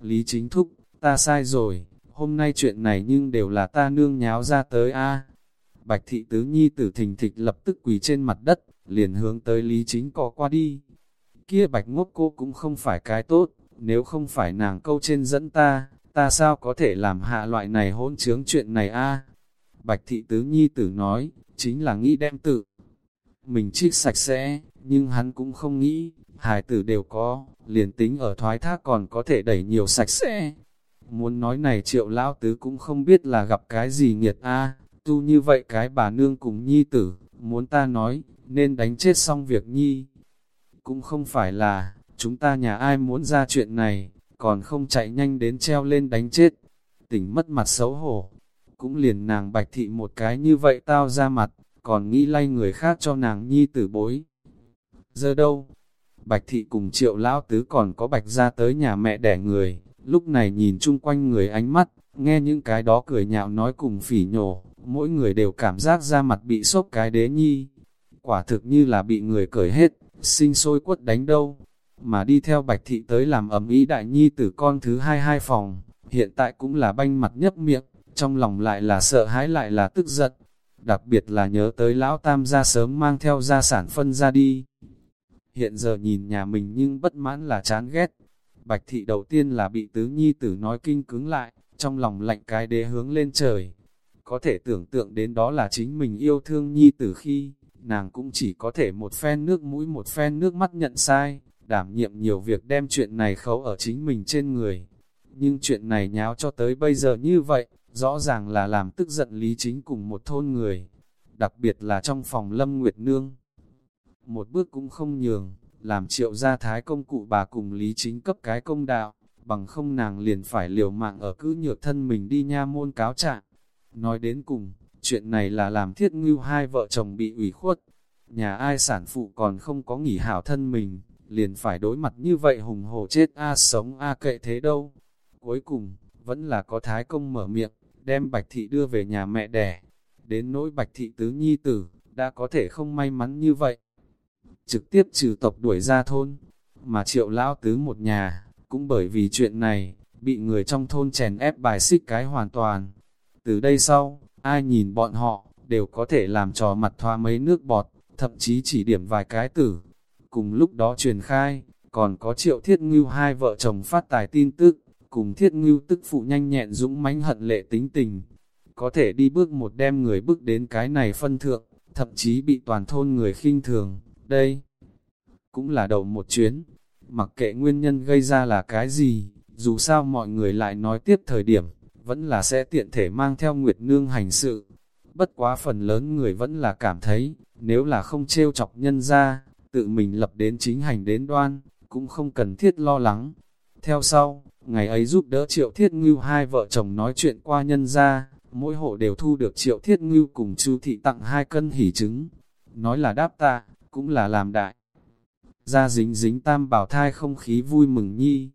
Lý chính thúc, ta sai rồi, hôm nay chuyện này nhưng đều là ta nương nháo ra tới a Bạch thị tứ nhi tử thình thịch lập tức quỳ trên mặt đất, liền hướng tới Lý chính cọ qua đi. Kia bạch ngốc cô cũng không phải cái tốt, nếu không phải nàng câu trên dẫn ta, ta sao có thể làm hạ loại này hỗn trướng chuyện này a Bạch thị tứ nhi tử nói, chính là nghĩ đem tự. Mình trích sạch sẽ, nhưng hắn cũng không nghĩ, hài tử đều có, liền tính ở thoái thác còn có thể đẩy nhiều sạch sẽ. Muốn nói này triệu lão tứ cũng không biết là gặp cái gì nghiệt a tu như vậy cái bà nương cùng nhi tử, muốn ta nói, nên đánh chết xong việc nhi. Cũng không phải là, chúng ta nhà ai muốn ra chuyện này, còn không chạy nhanh đến treo lên đánh chết. Tỉnh mất mặt xấu hổ, cũng liền nàng bạch thị một cái như vậy tao ra mặt, còn nghĩ lay người khác cho nàng nhi tử bối. Giờ đâu? Bạch thị cùng triệu lão tứ còn có bạch ra tới nhà mẹ đẻ người, lúc này nhìn chung quanh người ánh mắt, nghe những cái đó cười nhạo nói cùng phỉ nhổ, mỗi người đều cảm giác ra mặt bị sốc cái đế nhi. Quả thực như là bị người cởi hết, sinh sôi quất đánh đâu. Mà đi theo bạch thị tới làm ẩm ý đại nhi tử con thứ hai hai phòng, hiện tại cũng là banh mặt nhấp miệng, trong lòng lại là sợ hãi lại là tức giận. Đặc biệt là nhớ tới lão tam gia sớm mang theo gia sản phân ra đi. Hiện giờ nhìn nhà mình nhưng bất mãn là chán ghét. Bạch thị đầu tiên là bị tứ nhi tử nói kinh cứng lại, trong lòng lạnh cái đế hướng lên trời. Có thể tưởng tượng đến đó là chính mình yêu thương nhi tử khi, nàng cũng chỉ có thể một phen nước mũi một phen nước mắt nhận sai, đảm nhiệm nhiều việc đem chuyện này khấu ở chính mình trên người. Nhưng chuyện này nháo cho tới bây giờ như vậy, rõ ràng là làm tức giận Lý Chính cùng một thôn người, đặc biệt là trong phòng Lâm Nguyệt Nương. Một bước cũng không nhường, làm triệu gia thái công cụ bà cùng Lý Chính cấp cái công đạo, bằng không nàng liền phải liều mạng ở cứ nhược thân mình đi nha môn cáo trạng. Nói đến cùng, chuyện này là làm thiết ngưu hai vợ chồng bị ủy khuất. Nhà ai sản phụ còn không có nghỉ hảo thân mình, liền phải đối mặt như vậy hùng hổ chết a sống a kệ thế đâu. Cuối cùng, vẫn là có thái công mở miệng, đem Bạch Thị đưa về nhà mẹ đẻ. Đến nỗi Bạch Thị tứ nhi tử, đã có thể không may mắn như vậy. Trực tiếp trừ tộc đuổi ra thôn, mà triệu lão tứ một nhà, cũng bởi vì chuyện này, bị người trong thôn chèn ép bài xích cái hoàn toàn. Từ đây sau, ai nhìn bọn họ, đều có thể làm trò mặt thoa mấy nước bọt, thậm chí chỉ điểm vài cái tử. Cùng lúc đó truyền khai, còn có triệu thiết ngưu hai vợ chồng phát tài tin tức, cùng thiết ngưu tức phụ nhanh nhẹn dũng mãnh hận lệ tính tình. Có thể đi bước một đem người bước đến cái này phân thượng, thậm chí bị toàn thôn người khinh thường, đây cũng là đầu một chuyến. Mặc kệ nguyên nhân gây ra là cái gì, dù sao mọi người lại nói tiếp thời điểm, vẫn là sẽ tiện thể mang theo Nguyệt Nương hành sự. Bất quá phần lớn người vẫn là cảm thấy, nếu là không trêu chọc nhân ra, tự mình lập đến chính hành đến đoan, cũng không cần thiết lo lắng. Theo sau, Ngày ấy giúp đỡ Triệu Thiết Ngưu hai vợ chồng nói chuyện qua nhân ra, mỗi hộ đều thu được Triệu Thiết Ngưu cùng Chu Thị tặng hai cân hỉ trứng. Nói là đáp tạ, cũng là làm đại. gia dính dính tam bảo thai không khí vui mừng nhi.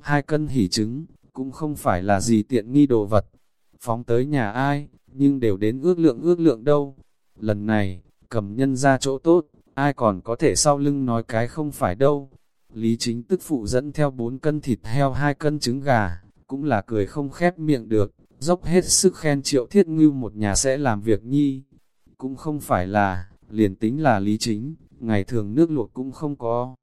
Hai cân hỉ trứng, cũng không phải là gì tiện nghi đồ vật. Phóng tới nhà ai, nhưng đều đến ước lượng ước lượng đâu. Lần này, cầm nhân ra chỗ tốt, ai còn có thể sau lưng nói cái không phải đâu. Lý chính tức phụ dẫn theo 4 cân thịt heo 2 cân trứng gà, cũng là cười không khép miệng được, dốc hết sức khen triệu thiết ngưu một nhà sẽ làm việc nhi. Cũng không phải là, liền tính là lý chính, ngày thường nước luộc cũng không có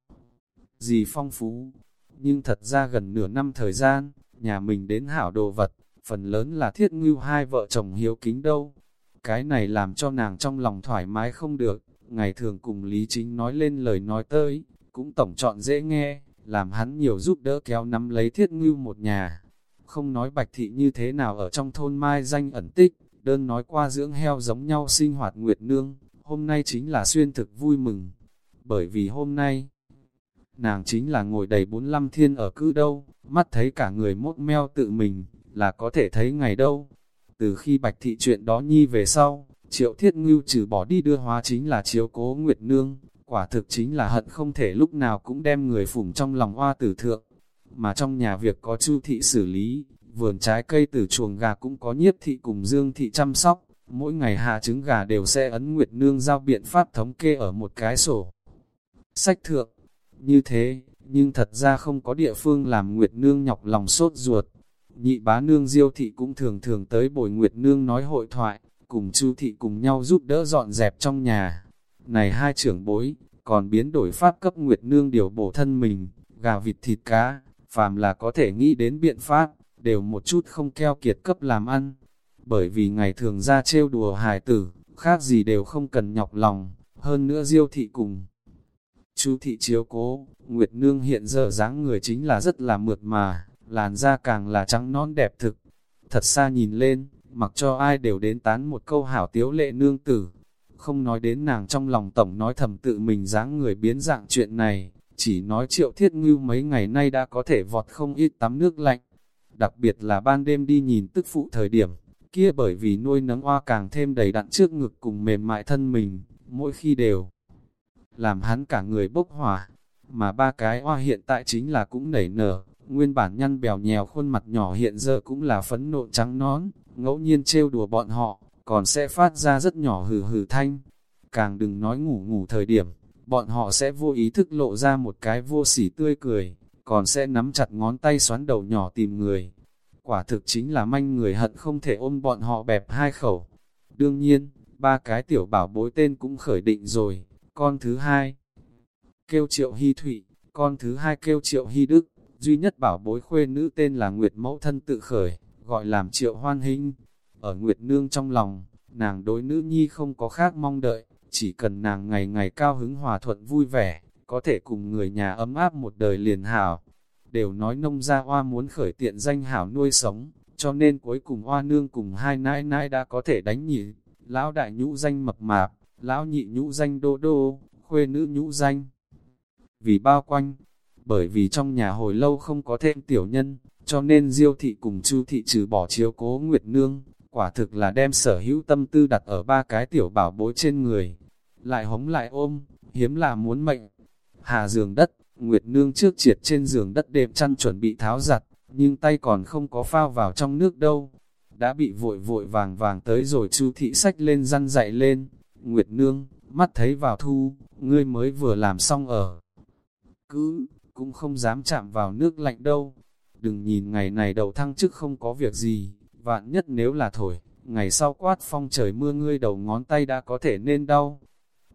gì phong phú. Nhưng thật ra gần nửa năm thời gian, nhà mình đến hảo đồ vật, phần lớn là thiết ngưu hai vợ chồng hiếu kính đâu. Cái này làm cho nàng trong lòng thoải mái không được, ngày thường cùng Lý Chính nói lên lời nói tới, cũng tổng chọn dễ nghe, làm hắn nhiều giúp đỡ kéo nắm lấy thiết ngưu một nhà. Không nói bạch thị như thế nào ở trong thôn mai danh ẩn tích, đơn nói qua dưỡng heo giống nhau sinh hoạt nguyệt nương, hôm nay chính là xuyên thực vui mừng. Bởi vì hôm nay, nàng chính là ngồi đầy 45 thiên ở cứ đâu, mắt thấy cả người mốt meo tự mình, là có thể thấy ngày đâu. Từ khi bạch thị chuyện đó nhi về sau, triệu thiết ngưu trừ bỏ đi đưa hóa chính là chiếu cố nguyệt nương, quả thực chính là hận không thể lúc nào cũng đem người phủng trong lòng hoa tử thượng. Mà trong nhà việc có chu thị xử lý, vườn trái cây từ chuồng gà cũng có nhiếp thị cùng dương thị chăm sóc, mỗi ngày hạ trứng gà đều sẽ ấn nguyệt nương giao biện pháp thống kê ở một cái sổ. Sách thượng, như thế, nhưng thật ra không có địa phương làm nguyệt nương nhọc lòng sốt ruột. Nhị bá nương diêu thị cũng thường thường tới bồi nguyệt nương nói hội thoại, cùng chu thị cùng nhau giúp đỡ dọn dẹp trong nhà này hai trưởng bối, còn biến đổi pháp cấp Nguyệt Nương điều bổ thân mình, gà vịt thịt cá, phàm là có thể nghĩ đến biện pháp, đều một chút không keo kiệt cấp làm ăn. Bởi vì ngày thường ra trêu đùa hài tử, khác gì đều không cần nhọc lòng, hơn nữa diêu thị cùng. Chú thị chiếu cố, Nguyệt Nương hiện giờ dáng người chính là rất là mượt mà, làn da càng là trắng non đẹp thực. Thật xa nhìn lên, mặc cho ai đều đến tán một câu hảo tiếu lệ nương tử. Không nói đến nàng trong lòng tổng nói thầm tự mình dáng người biến dạng chuyện này, chỉ nói triệu thiết ngưu mấy ngày nay đã có thể vọt không ít tắm nước lạnh. Đặc biệt là ban đêm đi nhìn tức phụ thời điểm, kia bởi vì nuôi nấng hoa càng thêm đầy đặn trước ngực cùng mềm mại thân mình, mỗi khi đều làm hắn cả người bốc hỏa, mà ba cái hoa hiện tại chính là cũng nảy nở, nguyên bản nhăn bèo nhèo khuôn mặt nhỏ hiện giờ cũng là phấn nộn trắng nón, ngẫu nhiên trêu đùa bọn họ, còn sẽ phát ra rất nhỏ hừ hừ thanh. Càng đừng nói ngủ ngủ thời điểm, bọn họ sẽ vô ý thức lộ ra một cái vô sỉ tươi cười, còn sẽ nắm chặt ngón tay xoắn đầu nhỏ tìm người. Quả thực chính là manh người hận không thể ôm bọn họ bẹp hai khẩu. Đương nhiên, ba cái tiểu bảo bối tên cũng khởi định rồi, con thứ hai kêu triệu hy thụy, con thứ hai kêu triệu hy đức, duy nhất bảo bối khuê nữ tên là Nguyệt Mẫu Thân tự khởi, gọi làm triệu hoan hình. Ở Nguyệt Nương trong lòng, nàng đối nữ nhi không có khác mong đợi, chỉ cần nàng ngày ngày cao hứng hòa thuận vui vẻ, có thể cùng người nhà ấm áp một đời liền hảo. Đều nói nông gia hoa muốn khởi tiện danh hảo nuôi sống, cho nên cuối cùng hoa nương cùng hai nãi nãi đã có thể đánh nhị. Lão đại nhũ danh mập mạp, lão nhị nhũ danh đô đô, khuê nữ nhũ danh. Vì bao quanh, bởi vì trong nhà hồi lâu không có thêm tiểu nhân, cho nên Diêu thị cùng Chu thị trừ bỏ chiếu cố Nguyệt Nương, quả thực là đem sở hữu tâm tư đặt ở ba cái tiểu bảo bối trên người. Lại hống lại ôm, hiếm là muốn mệnh. Hà giường đất, Nguyệt Nương trước triệt trên giường đất đệm chăn chuẩn bị tháo giặt, nhưng tay còn không có phao vào trong nước đâu. Đã bị vội vội vàng vàng tới rồi Chu thị sách lên răn dậy lên. Nguyệt Nương, mắt thấy vào thu, ngươi mới vừa làm xong ở. Cứ, cũng không dám chạm vào nước lạnh đâu. Đừng nhìn ngày này đầu thăng chức không có việc gì, vạn nhất nếu là thổi, ngày sau quát phong trời mưa ngươi đầu ngón tay đã có thể nên đau.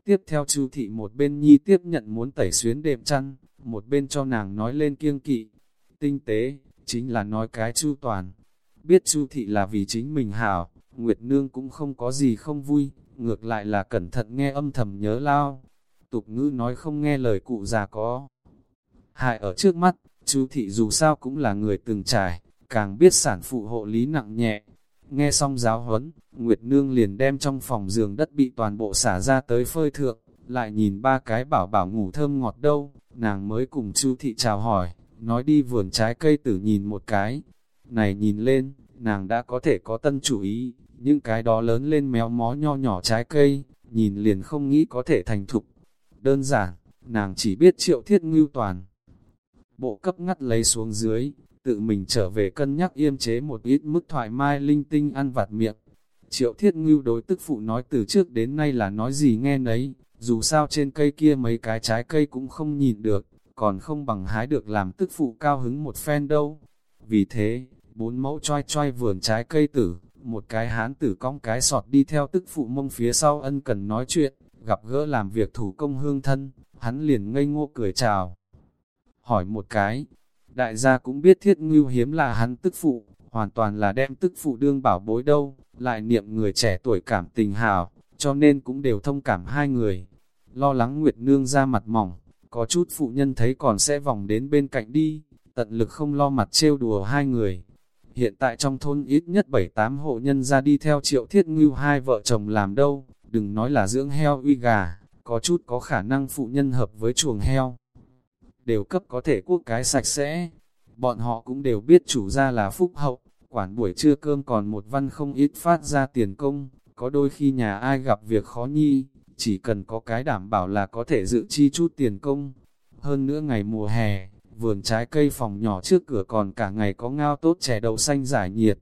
Tiếp theo chu thị một bên nhi tiếp nhận muốn tẩy xuyến đệm chăn, một bên cho nàng nói lên kiêng kỵ. Tinh tế, chính là nói cái chu toàn. Biết chu thị là vì chính mình hảo, Nguyệt Nương cũng không có gì không vui, ngược lại là cẩn thận nghe âm thầm nhớ lao. Tục ngữ nói không nghe lời cụ già có hại ở trước mắt, chú thị dù sao cũng là người từng trải, càng biết sản phụ hộ lý nặng nhẹ. Nghe xong giáo huấn, Nguyệt Nương liền đem trong phòng giường đất bị toàn bộ xả ra tới phơi thượng, lại nhìn ba cái bảo bảo ngủ thơm ngọt đâu, nàng mới cùng Chu thị chào hỏi, nói đi vườn trái cây tử nhìn một cái. Này nhìn lên, nàng đã có thể có tân chủ ý, những cái đó lớn lên méo mó nho nhỏ trái cây, nhìn liền không nghĩ có thể thành thục. Đơn giản, nàng chỉ biết triệu thiết ngưu toàn bộ cấp ngắt lấy xuống dưới, tự mình trở về cân nhắc yêm chế một ít mức thoải mái linh tinh ăn vặt miệng. Triệu thiết ngưu đối tức phụ nói từ trước đến nay là nói gì nghe nấy, dù sao trên cây kia mấy cái trái cây cũng không nhìn được, còn không bằng hái được làm tức phụ cao hứng một phen đâu. Vì thế, bốn mẫu choi choi vườn trái cây tử, một cái hán tử cong cái sọt đi theo tức phụ mông phía sau ân cần nói chuyện, gặp gỡ làm việc thủ công hương thân, hắn liền ngây ngô cười chào hỏi một cái. Đại gia cũng biết thiết ngưu hiếm là hắn tức phụ, hoàn toàn là đem tức phụ đương bảo bối đâu, lại niệm người trẻ tuổi cảm tình hào, cho nên cũng đều thông cảm hai người. Lo lắng Nguyệt Nương ra mặt mỏng, có chút phụ nhân thấy còn sẽ vòng đến bên cạnh đi, tận lực không lo mặt trêu đùa hai người. Hiện tại trong thôn ít nhất 7-8 hộ nhân ra đi theo triệu thiết ngưu hai vợ chồng làm đâu, đừng nói là dưỡng heo uy gà, có chút có khả năng phụ nhân hợp với chuồng heo đều cấp có thể quốc cái sạch sẽ. Bọn họ cũng đều biết chủ gia là phúc hậu, quản buổi trưa cơm còn một văn không ít phát ra tiền công, có đôi khi nhà ai gặp việc khó nhi, chỉ cần có cái đảm bảo là có thể dự chi chút tiền công. Hơn nữa ngày mùa hè, vườn trái cây phòng nhỏ trước cửa còn cả ngày có ngao tốt chè đậu xanh giải nhiệt.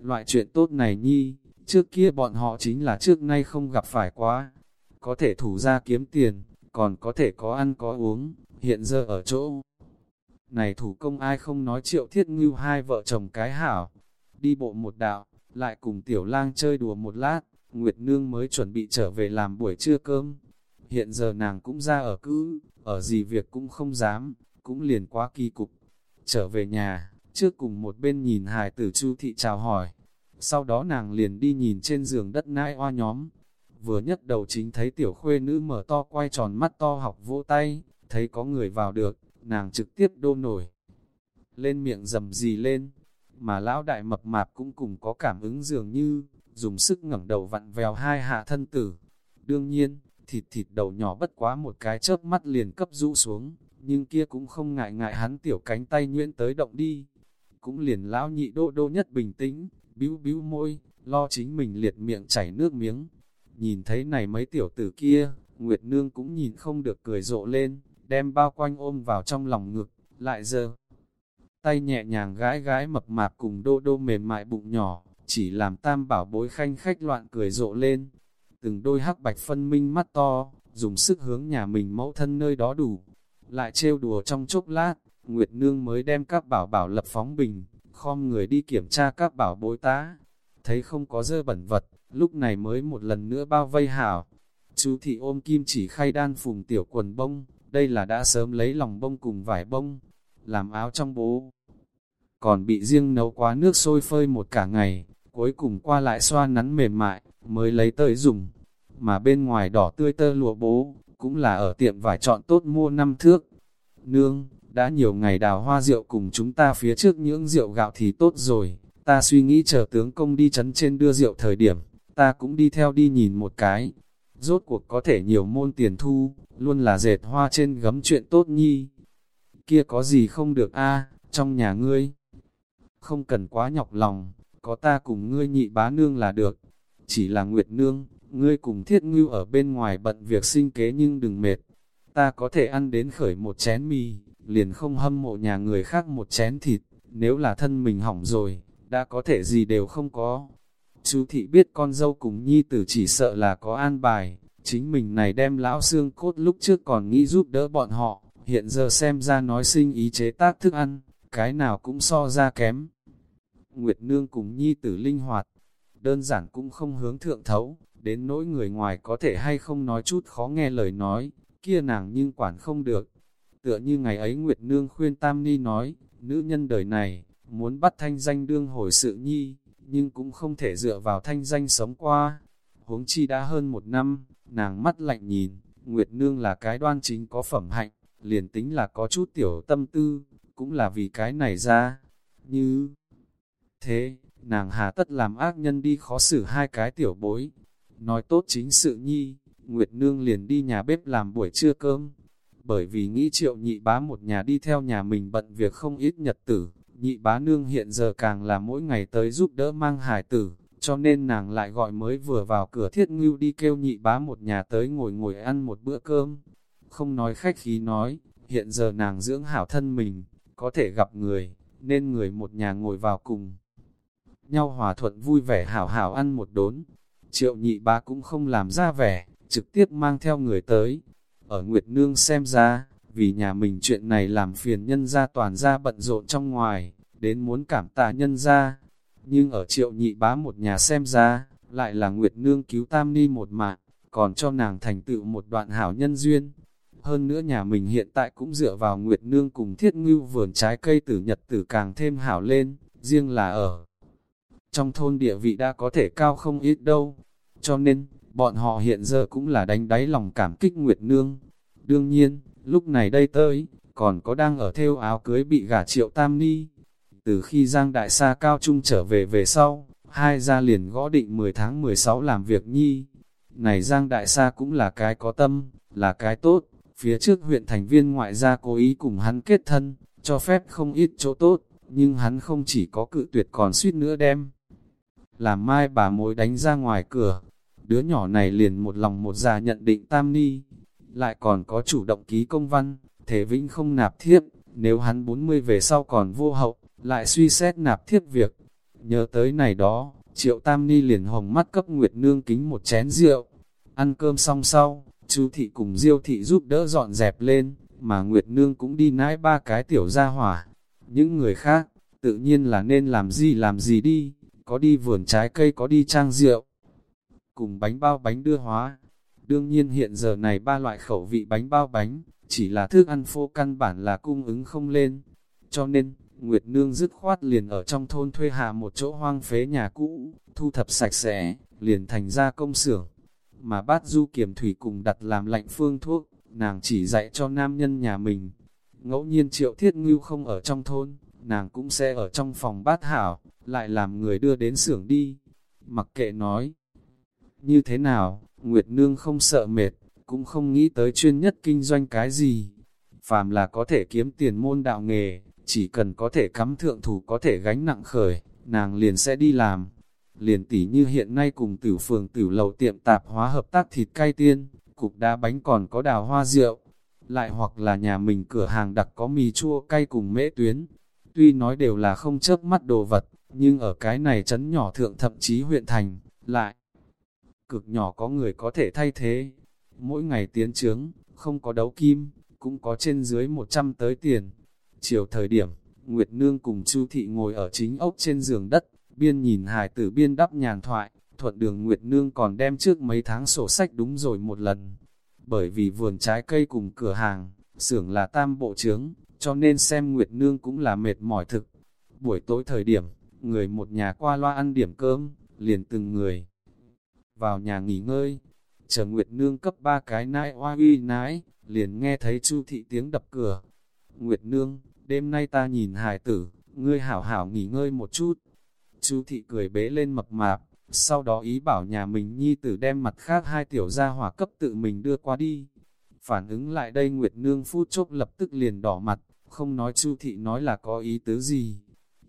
Loại chuyện tốt này nhi, trước kia bọn họ chính là trước nay không gặp phải quá. Có thể thủ ra kiếm tiền, còn có thể có ăn có uống, hiện giờ ở chỗ này thủ công ai không nói triệu thiết ngưu hai vợ chồng cái hảo, đi bộ một đạo, lại cùng tiểu lang chơi đùa một lát, Nguyệt Nương mới chuẩn bị trở về làm buổi trưa cơm. Hiện giờ nàng cũng ra ở cứ, ở gì việc cũng không dám, cũng liền quá kỳ cục. Trở về nhà, trước cùng một bên nhìn hài tử Chu thị chào hỏi. Sau đó nàng liền đi nhìn trên giường đất nãi oa nhóm. Vừa nhất đầu chính thấy tiểu khuê nữ mở to quay tròn mắt to học vỗ tay, thấy có người vào được, nàng trực tiếp đô nổi. Lên miệng dầm gì lên, mà lão đại mập mạp cũng cùng có cảm ứng dường như, dùng sức ngẩng đầu vặn vèo hai hạ thân tử. Đương nhiên, thịt thịt đầu nhỏ bất quá một cái chớp mắt liền cấp rũ xuống, nhưng kia cũng không ngại ngại hắn tiểu cánh tay nhuyễn tới động đi. Cũng liền lão nhị đô đô nhất bình tĩnh, bĩu bĩu môi, lo chính mình liệt miệng chảy nước miếng. Nhìn thấy này mấy tiểu tử kia, Nguyệt Nương cũng nhìn không được cười rộ lên, đem bao quanh ôm vào trong lòng ngực, lại giờ. Tay nhẹ nhàng gái gái mập mạp cùng đô đô mềm mại bụng nhỏ, chỉ làm tam bảo bối khanh khách loạn cười rộ lên. Từng đôi hắc bạch phân minh mắt to, dùng sức hướng nhà mình mẫu thân nơi đó đủ. Lại trêu đùa trong chốc lát, Nguyệt Nương mới đem các bảo bảo lập phóng bình, khom người đi kiểm tra các bảo bối tá. Thấy không có dơ bẩn vật, lúc này mới một lần nữa bao vây hảo. Chú thị ôm kim chỉ khay đan phùng tiểu quần bông, đây là đã sớm lấy lòng bông cùng vải bông, làm áo trong bố. Còn bị riêng nấu quá nước sôi phơi một cả ngày, cuối cùng qua lại xoa nắn mềm mại, mới lấy tới dùng. Mà bên ngoài đỏ tươi tơ lụa bố, cũng là ở tiệm vải chọn tốt mua năm thước. Nương, đã nhiều ngày đào hoa rượu cùng chúng ta phía trước những rượu gạo thì tốt rồi, ta suy nghĩ chờ tướng công đi chấn trên đưa rượu thời điểm, ta cũng đi theo đi nhìn một cái. Rốt cuộc có thể nhiều môn tiền thu, luôn là dệt hoa trên gấm chuyện tốt nhi. Kia có gì không được a trong nhà ngươi. Không cần quá nhọc lòng, có ta cùng ngươi nhị bá nương là được. Chỉ là Nguyệt Nương, ngươi cùng thiết ngưu ở bên ngoài bận việc sinh kế nhưng đừng mệt. Ta có thể ăn đến khởi một chén mì, liền không hâm mộ nhà người khác một chén thịt, nếu là thân mình hỏng rồi, đã có thể gì đều không có. Chú thị biết con dâu cùng nhi tử chỉ sợ là có an bài, chính mình này đem lão xương cốt lúc trước còn nghĩ giúp đỡ bọn họ, hiện giờ xem ra nói sinh ý chế tác thức ăn, cái nào cũng so ra kém. Nguyệt Nương cùng nhi tử linh hoạt, đơn giản cũng không hướng thượng thấu, đến nỗi người ngoài có thể hay không nói chút khó nghe lời nói, kia nàng nhưng quản không được. Tựa như ngày ấy Nguyệt Nương khuyên Tam Ni nói, nữ nhân đời này, muốn bắt thanh danh đương hồi sự nhi, nhưng cũng không thể dựa vào thanh danh sống qua. Huống chi đã hơn một năm, nàng mắt lạnh nhìn, Nguyệt Nương là cái đoan chính có phẩm hạnh, liền tính là có chút tiểu tâm tư, cũng là vì cái này ra. Như thế, nàng hà tất làm ác nhân đi khó xử hai cái tiểu bối. Nói tốt chính sự nhi, Nguyệt Nương liền đi nhà bếp làm buổi trưa cơm. Bởi vì nghĩ triệu nhị bá một nhà đi theo nhà mình bận việc không ít nhật tử, nhị bá nương hiện giờ càng là mỗi ngày tới giúp đỡ mang hải tử, cho nên nàng lại gọi mới vừa vào cửa thiết ngưu đi kêu nhị bá một nhà tới ngồi ngồi ăn một bữa cơm. Không nói khách khí nói, hiện giờ nàng dưỡng hảo thân mình, có thể gặp người, nên người một nhà ngồi vào cùng. Nhau hòa thuận vui vẻ hảo hảo ăn một đốn, triệu nhị bá cũng không làm ra vẻ, trực tiếp mang theo người tới. Ở Nguyệt Nương xem ra, vì nhà mình chuyện này làm phiền nhân gia toàn gia bận rộn trong ngoài, đến muốn cảm tạ nhân gia. Nhưng ở triệu nhị bá một nhà xem ra, lại là Nguyệt Nương cứu Tam Ni một mạng, còn cho nàng thành tựu một đoạn hảo nhân duyên. Hơn nữa nhà mình hiện tại cũng dựa vào Nguyệt Nương cùng thiết ngưu vườn trái cây tử nhật tử càng thêm hảo lên, riêng là ở. Trong thôn địa vị đã có thể cao không ít đâu, cho nên, bọn họ hiện giờ cũng là đánh đáy lòng cảm kích Nguyệt Nương. Đương nhiên, lúc này đây tới, còn có đang ở theo áo cưới bị gả triệu tam ni. Từ khi Giang Đại Sa Cao Trung trở về về sau, hai gia liền gõ định 10 tháng 16 làm việc nhi. Này Giang Đại Sa cũng là cái có tâm, là cái tốt, phía trước huyện thành viên ngoại gia cố ý cùng hắn kết thân, cho phép không ít chỗ tốt, nhưng hắn không chỉ có cự tuyệt còn suýt nữa đem. Làm mai bà mối đánh ra ngoài cửa, đứa nhỏ này liền một lòng một già nhận định tam ni, lại còn có chủ động ký công văn, thể vĩnh không nạp thiếp, nếu hắn 40 về sau còn vô hậu, lại suy xét nạp thiếp việc. Nhớ tới này đó, triệu tam ni liền hồng mắt cấp Nguyệt Nương kính một chén rượu. Ăn cơm xong sau, chú thị cùng diêu thị giúp đỡ dọn dẹp lên, mà Nguyệt Nương cũng đi nãi ba cái tiểu ra hỏa. Những người khác, tự nhiên là nên làm gì làm gì đi, có đi vườn trái cây có đi trang rượu. Cùng bánh bao bánh đưa hóa, Đương nhiên hiện giờ này ba loại khẩu vị bánh bao bánh, chỉ là thức ăn phô căn bản là cung ứng không lên. Cho nên, Nguyệt Nương dứt khoát liền ở trong thôn thuê hạ một chỗ hoang phế nhà cũ, thu thập sạch sẽ, liền thành ra công xưởng. Mà bát du kiểm thủy cùng đặt làm lạnh phương thuốc, nàng chỉ dạy cho nam nhân nhà mình. Ngẫu nhiên triệu thiết ngưu không ở trong thôn, nàng cũng sẽ ở trong phòng bát hảo, lại làm người đưa đến xưởng đi. Mặc kệ nói, như thế nào, Nguyệt Nương không sợ mệt, cũng không nghĩ tới chuyên nhất kinh doanh cái gì. Phàm là có thể kiếm tiền môn đạo nghề, chỉ cần có thể cắm thượng thủ có thể gánh nặng khởi, nàng liền sẽ đi làm. Liền tỉ như hiện nay cùng tử phường tử lầu tiệm tạp hóa hợp tác thịt cay tiên, cục đá bánh còn có đào hoa rượu, lại hoặc là nhà mình cửa hàng đặc có mì chua cay cùng mễ tuyến. Tuy nói đều là không chớp mắt đồ vật, nhưng ở cái này chấn nhỏ thượng thậm chí huyện thành, lại cực nhỏ có người có thể thay thế. Mỗi ngày tiến trướng, không có đấu kim, cũng có trên dưới 100 tới tiền. Chiều thời điểm, Nguyệt Nương cùng Chu Thị ngồi ở chính ốc trên giường đất, biên nhìn hài tử biên đắp nhàn thoại, thuận đường Nguyệt Nương còn đem trước mấy tháng sổ sách đúng rồi một lần. Bởi vì vườn trái cây cùng cửa hàng, xưởng là tam bộ trướng, cho nên xem Nguyệt Nương cũng là mệt mỏi thực. Buổi tối thời điểm, người một nhà qua loa ăn điểm cơm, liền từng người vào nhà nghỉ ngơi. Chờ Nguyệt Nương cấp ba cái nãi oa uy nãi, liền nghe thấy Chu thị tiếng đập cửa. Nguyệt Nương, đêm nay ta nhìn hài tử, ngươi hảo hảo nghỉ ngơi một chút. Chu thị cười bế lên mập mạp, sau đó ý bảo nhà mình nhi tử đem mặt khác hai tiểu gia hỏa cấp tự mình đưa qua đi. Phản ứng lại đây Nguyệt Nương phút chốc lập tức liền đỏ mặt, không nói Chu thị nói là có ý tứ gì.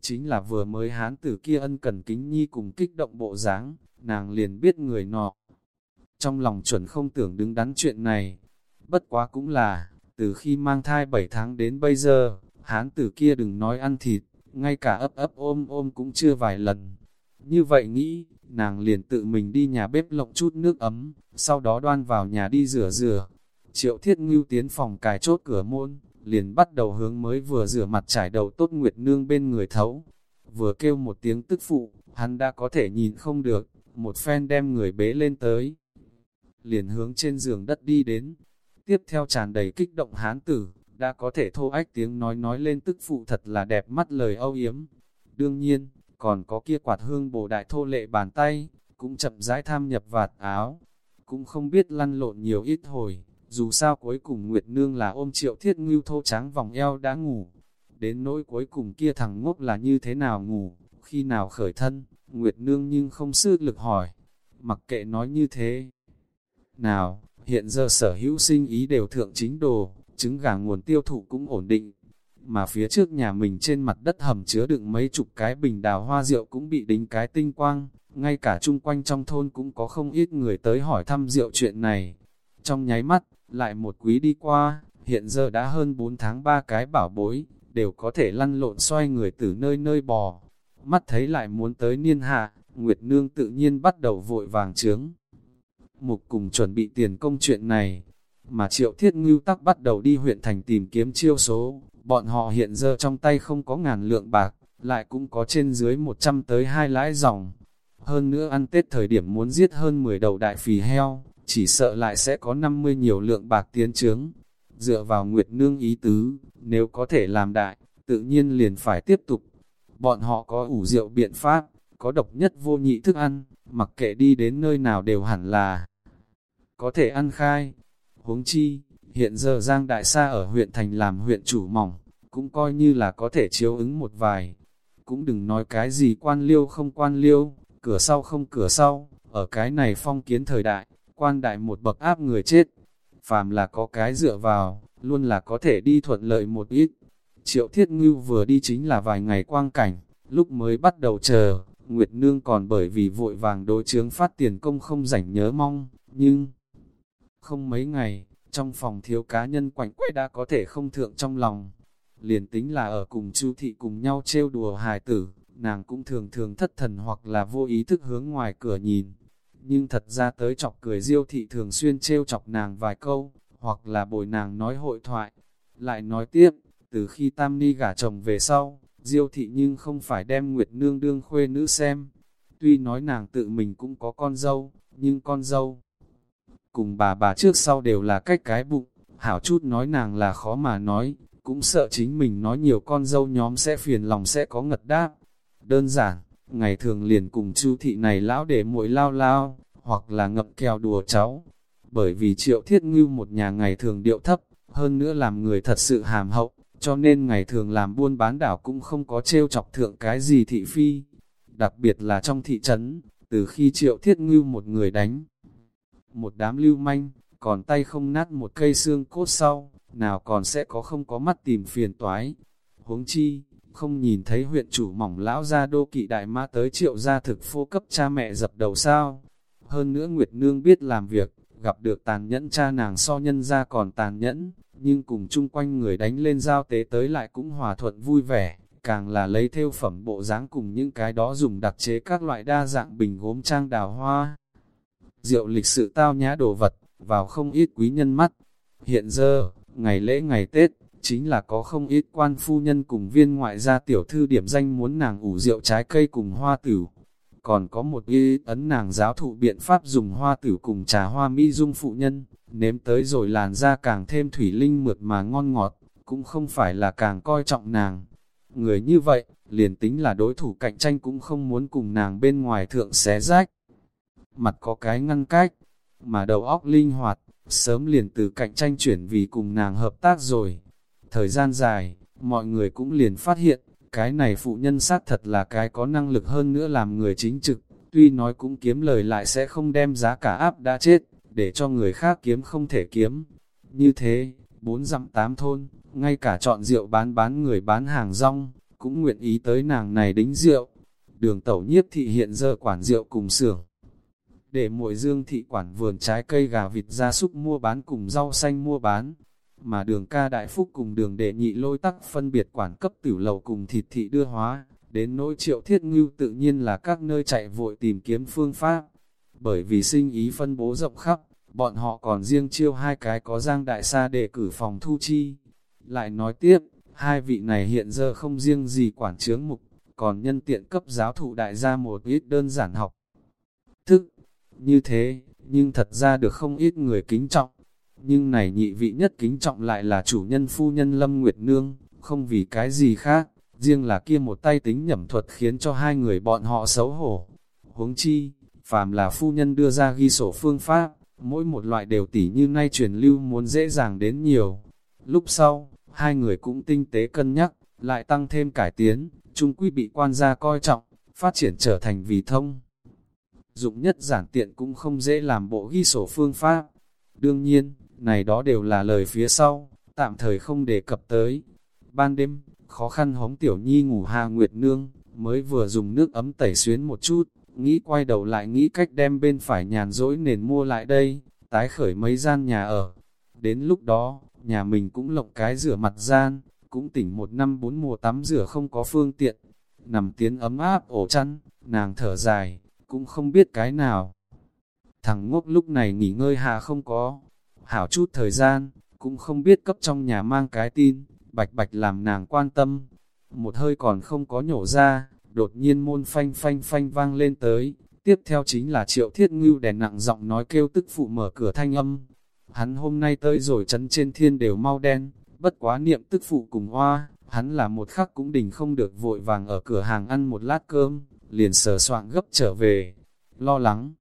Chính là vừa mới hán tử kia ân cần kính nhi cùng kích động bộ dáng, nàng liền biết người nọ. Trong lòng chuẩn không tưởng đứng đắn chuyện này, bất quá cũng là, từ khi mang thai 7 tháng đến bây giờ, hán tử kia đừng nói ăn thịt, ngay cả ấp ấp ôm ôm cũng chưa vài lần. Như vậy nghĩ, nàng liền tự mình đi nhà bếp lộng chút nước ấm, sau đó đoan vào nhà đi rửa rửa. Triệu thiết ngưu tiến phòng cài chốt cửa môn, liền bắt đầu hướng mới vừa rửa mặt trải đầu tốt nguyệt nương bên người thấu. Vừa kêu một tiếng tức phụ, hắn đã có thể nhìn không được, một phen đem người bế lên tới. Liền hướng trên giường đất đi đến, tiếp theo tràn đầy kích động hán tử, đã có thể thô ách tiếng nói nói lên tức phụ thật là đẹp mắt lời âu yếm. Đương nhiên, còn có kia quạt hương bồ đại thô lệ bàn tay, cũng chậm rãi tham nhập vạt áo, cũng không biết lăn lộn nhiều ít hồi, dù sao cuối cùng Nguyệt Nương là ôm triệu thiết ngưu thô trắng vòng eo đã ngủ. Đến nỗi cuối cùng kia thằng ngốc là như thế nào ngủ, khi nào khởi thân, Nguyệt Nương nhưng không sư lực hỏi, mặc kệ nói như thế. Nào, hiện giờ sở hữu sinh ý đều thượng chính đồ, trứng gà nguồn tiêu thụ cũng ổn định, mà phía trước nhà mình trên mặt đất hầm chứa đựng mấy chục cái bình đào hoa rượu cũng bị đính cái tinh quang, ngay cả chung quanh trong thôn cũng có không ít người tới hỏi thăm rượu chuyện này. Trong nháy mắt, lại một quý đi qua, hiện giờ đã hơn 4 tháng ba cái bảo bối, đều có thể lăn lộn xoay người từ nơi nơi bò. Mắt thấy lại muốn tới niên hạ, Nguyệt Nương tự nhiên bắt đầu vội vàng trướng. Mục cùng chuẩn bị tiền công chuyện này, mà triệu thiết ngưu tắc bắt đầu đi huyện thành tìm kiếm chiêu số, bọn họ hiện giờ trong tay không có ngàn lượng bạc, lại cũng có trên dưới 100 tới hai lãi dòng. Hơn nữa ăn Tết thời điểm muốn giết hơn 10 đầu đại phì heo, chỉ sợ lại sẽ có 50 nhiều lượng bạc tiến trướng. Dựa vào Nguyệt Nương ý tứ, nếu có thể làm đại, tự nhiên liền phải tiếp tục. Bọn họ có ủ rượu biện pháp, có độc nhất vô nhị thức ăn, mặc kệ đi đến nơi nào đều hẳn là có thể ăn khai. Huống chi, hiện giờ Giang Đại Sa ở huyện thành làm huyện chủ mỏng, cũng coi như là có thể chiếu ứng một vài. Cũng đừng nói cái gì quan liêu không quan liêu, cửa sau không cửa sau, ở cái này phong kiến thời đại, quan đại một bậc áp người chết. Phàm là có cái dựa vào, luôn là có thể đi thuận lợi một ít. Triệu Thiết Ngưu vừa đi chính là vài ngày quang cảnh, lúc mới bắt đầu chờ, Nguyệt Nương còn bởi vì vội vàng đối chướng phát tiền công không rảnh nhớ mong, nhưng không mấy ngày, trong phòng thiếu cá nhân quạnh quay đã có thể không thượng trong lòng. Liền tính là ở cùng chu thị cùng nhau trêu đùa hài tử, nàng cũng thường thường thất thần hoặc là vô ý thức hướng ngoài cửa nhìn. Nhưng thật ra tới chọc cười diêu thị thường xuyên trêu chọc nàng vài câu, hoặc là bồi nàng nói hội thoại. Lại nói tiếp, từ khi Tam Ni gả chồng về sau, diêu thị nhưng không phải đem Nguyệt Nương đương khuê nữ xem. Tuy nói nàng tự mình cũng có con dâu, nhưng con dâu cùng bà bà trước sau đều là cách cái bụng, hảo chút nói nàng là khó mà nói, cũng sợ chính mình nói nhiều con dâu nhóm sẽ phiền lòng sẽ có ngật đáp. Đơn giản, ngày thường liền cùng chu thị này lão để muội lao lao, hoặc là ngậm kèo đùa cháu. Bởi vì triệu thiết ngưu một nhà ngày thường điệu thấp, hơn nữa làm người thật sự hàm hậu, cho nên ngày thường làm buôn bán đảo cũng không có trêu chọc thượng cái gì thị phi. Đặc biệt là trong thị trấn, từ khi triệu thiết ngưu một người đánh. Một đám lưu manh, còn tay không nát một cây xương cốt sau, nào còn sẽ có không có mắt tìm phiền toái. Huống chi, không nhìn thấy huyện chủ mỏng lão ra đô kỵ đại ma tới triệu gia thực phô cấp cha mẹ dập đầu sao. Hơn nữa Nguyệt Nương biết làm việc, gặp được tàn nhẫn cha nàng so nhân ra còn tàn nhẫn, nhưng cùng chung quanh người đánh lên giao tế tới lại cũng hòa thuận vui vẻ, càng là lấy theo phẩm bộ dáng cùng những cái đó dùng đặc chế các loại đa dạng bình gốm trang đào hoa. Rượu lịch sự tao nhã đồ vật, vào không ít quý nhân mắt. Hiện giờ, ngày lễ ngày Tết, chính là có không ít quan phu nhân cùng viên ngoại gia tiểu thư điểm danh muốn nàng ủ rượu trái cây cùng hoa tử. Còn có một y ấn nàng giáo thụ biện pháp dùng hoa tử cùng trà hoa mỹ dung phụ nhân, nếm tới rồi làn da càng thêm thủy linh mượt mà ngon ngọt, cũng không phải là càng coi trọng nàng. Người như vậy, liền tính là đối thủ cạnh tranh cũng không muốn cùng nàng bên ngoài thượng xé rách. Mặt có cái ngăn cách, mà đầu óc linh hoạt, sớm liền từ cạnh tranh chuyển vì cùng nàng hợp tác rồi. Thời gian dài, mọi người cũng liền phát hiện, cái này phụ nhân sát thật là cái có năng lực hơn nữa làm người chính trực, tuy nói cũng kiếm lời lại sẽ không đem giá cả áp đã chết, để cho người khác kiếm không thể kiếm. Như thế, bốn dặm tám thôn, ngay cả chọn rượu bán bán người bán hàng rong, cũng nguyện ý tới nàng này đính rượu. Đường tẩu nhiếp thị hiện giờ quản rượu cùng xưởng để muội dương thị quản vườn trái cây gà vịt gia súc mua bán cùng rau xanh mua bán, mà đường ca đại phúc cùng đường đệ nhị lôi tắc phân biệt quản cấp tiểu lầu cùng thịt thị đưa hóa, đến nỗi triệu thiết ngưu tự nhiên là các nơi chạy vội tìm kiếm phương pháp, bởi vì sinh ý phân bố rộng khắp, bọn họ còn riêng chiêu hai cái có giang đại sa để cử phòng thu chi. Lại nói tiếp, hai vị này hiện giờ không riêng gì quản chướng mục, còn nhân tiện cấp giáo thụ đại gia một ít đơn giản học. Thức, như thế, nhưng thật ra được không ít người kính trọng. Nhưng này nhị vị nhất kính trọng lại là chủ nhân phu nhân Lâm Nguyệt Nương, không vì cái gì khác, riêng là kia một tay tính nhẩm thuật khiến cho hai người bọn họ xấu hổ. Huống chi, phàm là phu nhân đưa ra ghi sổ phương pháp, mỗi một loại đều tỉ như nay truyền lưu muốn dễ dàng đến nhiều. Lúc sau, hai người cũng tinh tế cân nhắc, lại tăng thêm cải tiến, chung quy bị quan gia coi trọng, phát triển trở thành vì thông dụng nhất giản tiện cũng không dễ làm bộ ghi sổ phương pháp. Đương nhiên, này đó đều là lời phía sau, tạm thời không đề cập tới. Ban đêm, khó khăn hống tiểu nhi ngủ hà nguyệt nương, mới vừa dùng nước ấm tẩy xuyến một chút, nghĩ quay đầu lại nghĩ cách đem bên phải nhàn rỗi nền mua lại đây, tái khởi mấy gian nhà ở. Đến lúc đó, nhà mình cũng lộng cái rửa mặt gian, cũng tỉnh một năm bốn mùa tắm rửa không có phương tiện. Nằm tiến ấm áp ổ chăn, nàng thở dài, cũng không biết cái nào. Thằng ngốc lúc này nghỉ ngơi hà không có, hảo chút thời gian, cũng không biết cấp trong nhà mang cái tin, bạch bạch làm nàng quan tâm. Một hơi còn không có nhổ ra, đột nhiên môn phanh phanh phanh vang lên tới, tiếp theo chính là triệu thiết ngưu đèn nặng giọng nói kêu tức phụ mở cửa thanh âm. Hắn hôm nay tới rồi chấn trên thiên đều mau đen, bất quá niệm tức phụ cùng hoa, hắn là một khắc cũng đình không được vội vàng ở cửa hàng ăn một lát cơm, liền sờ soạn gấp trở về, lo lắng.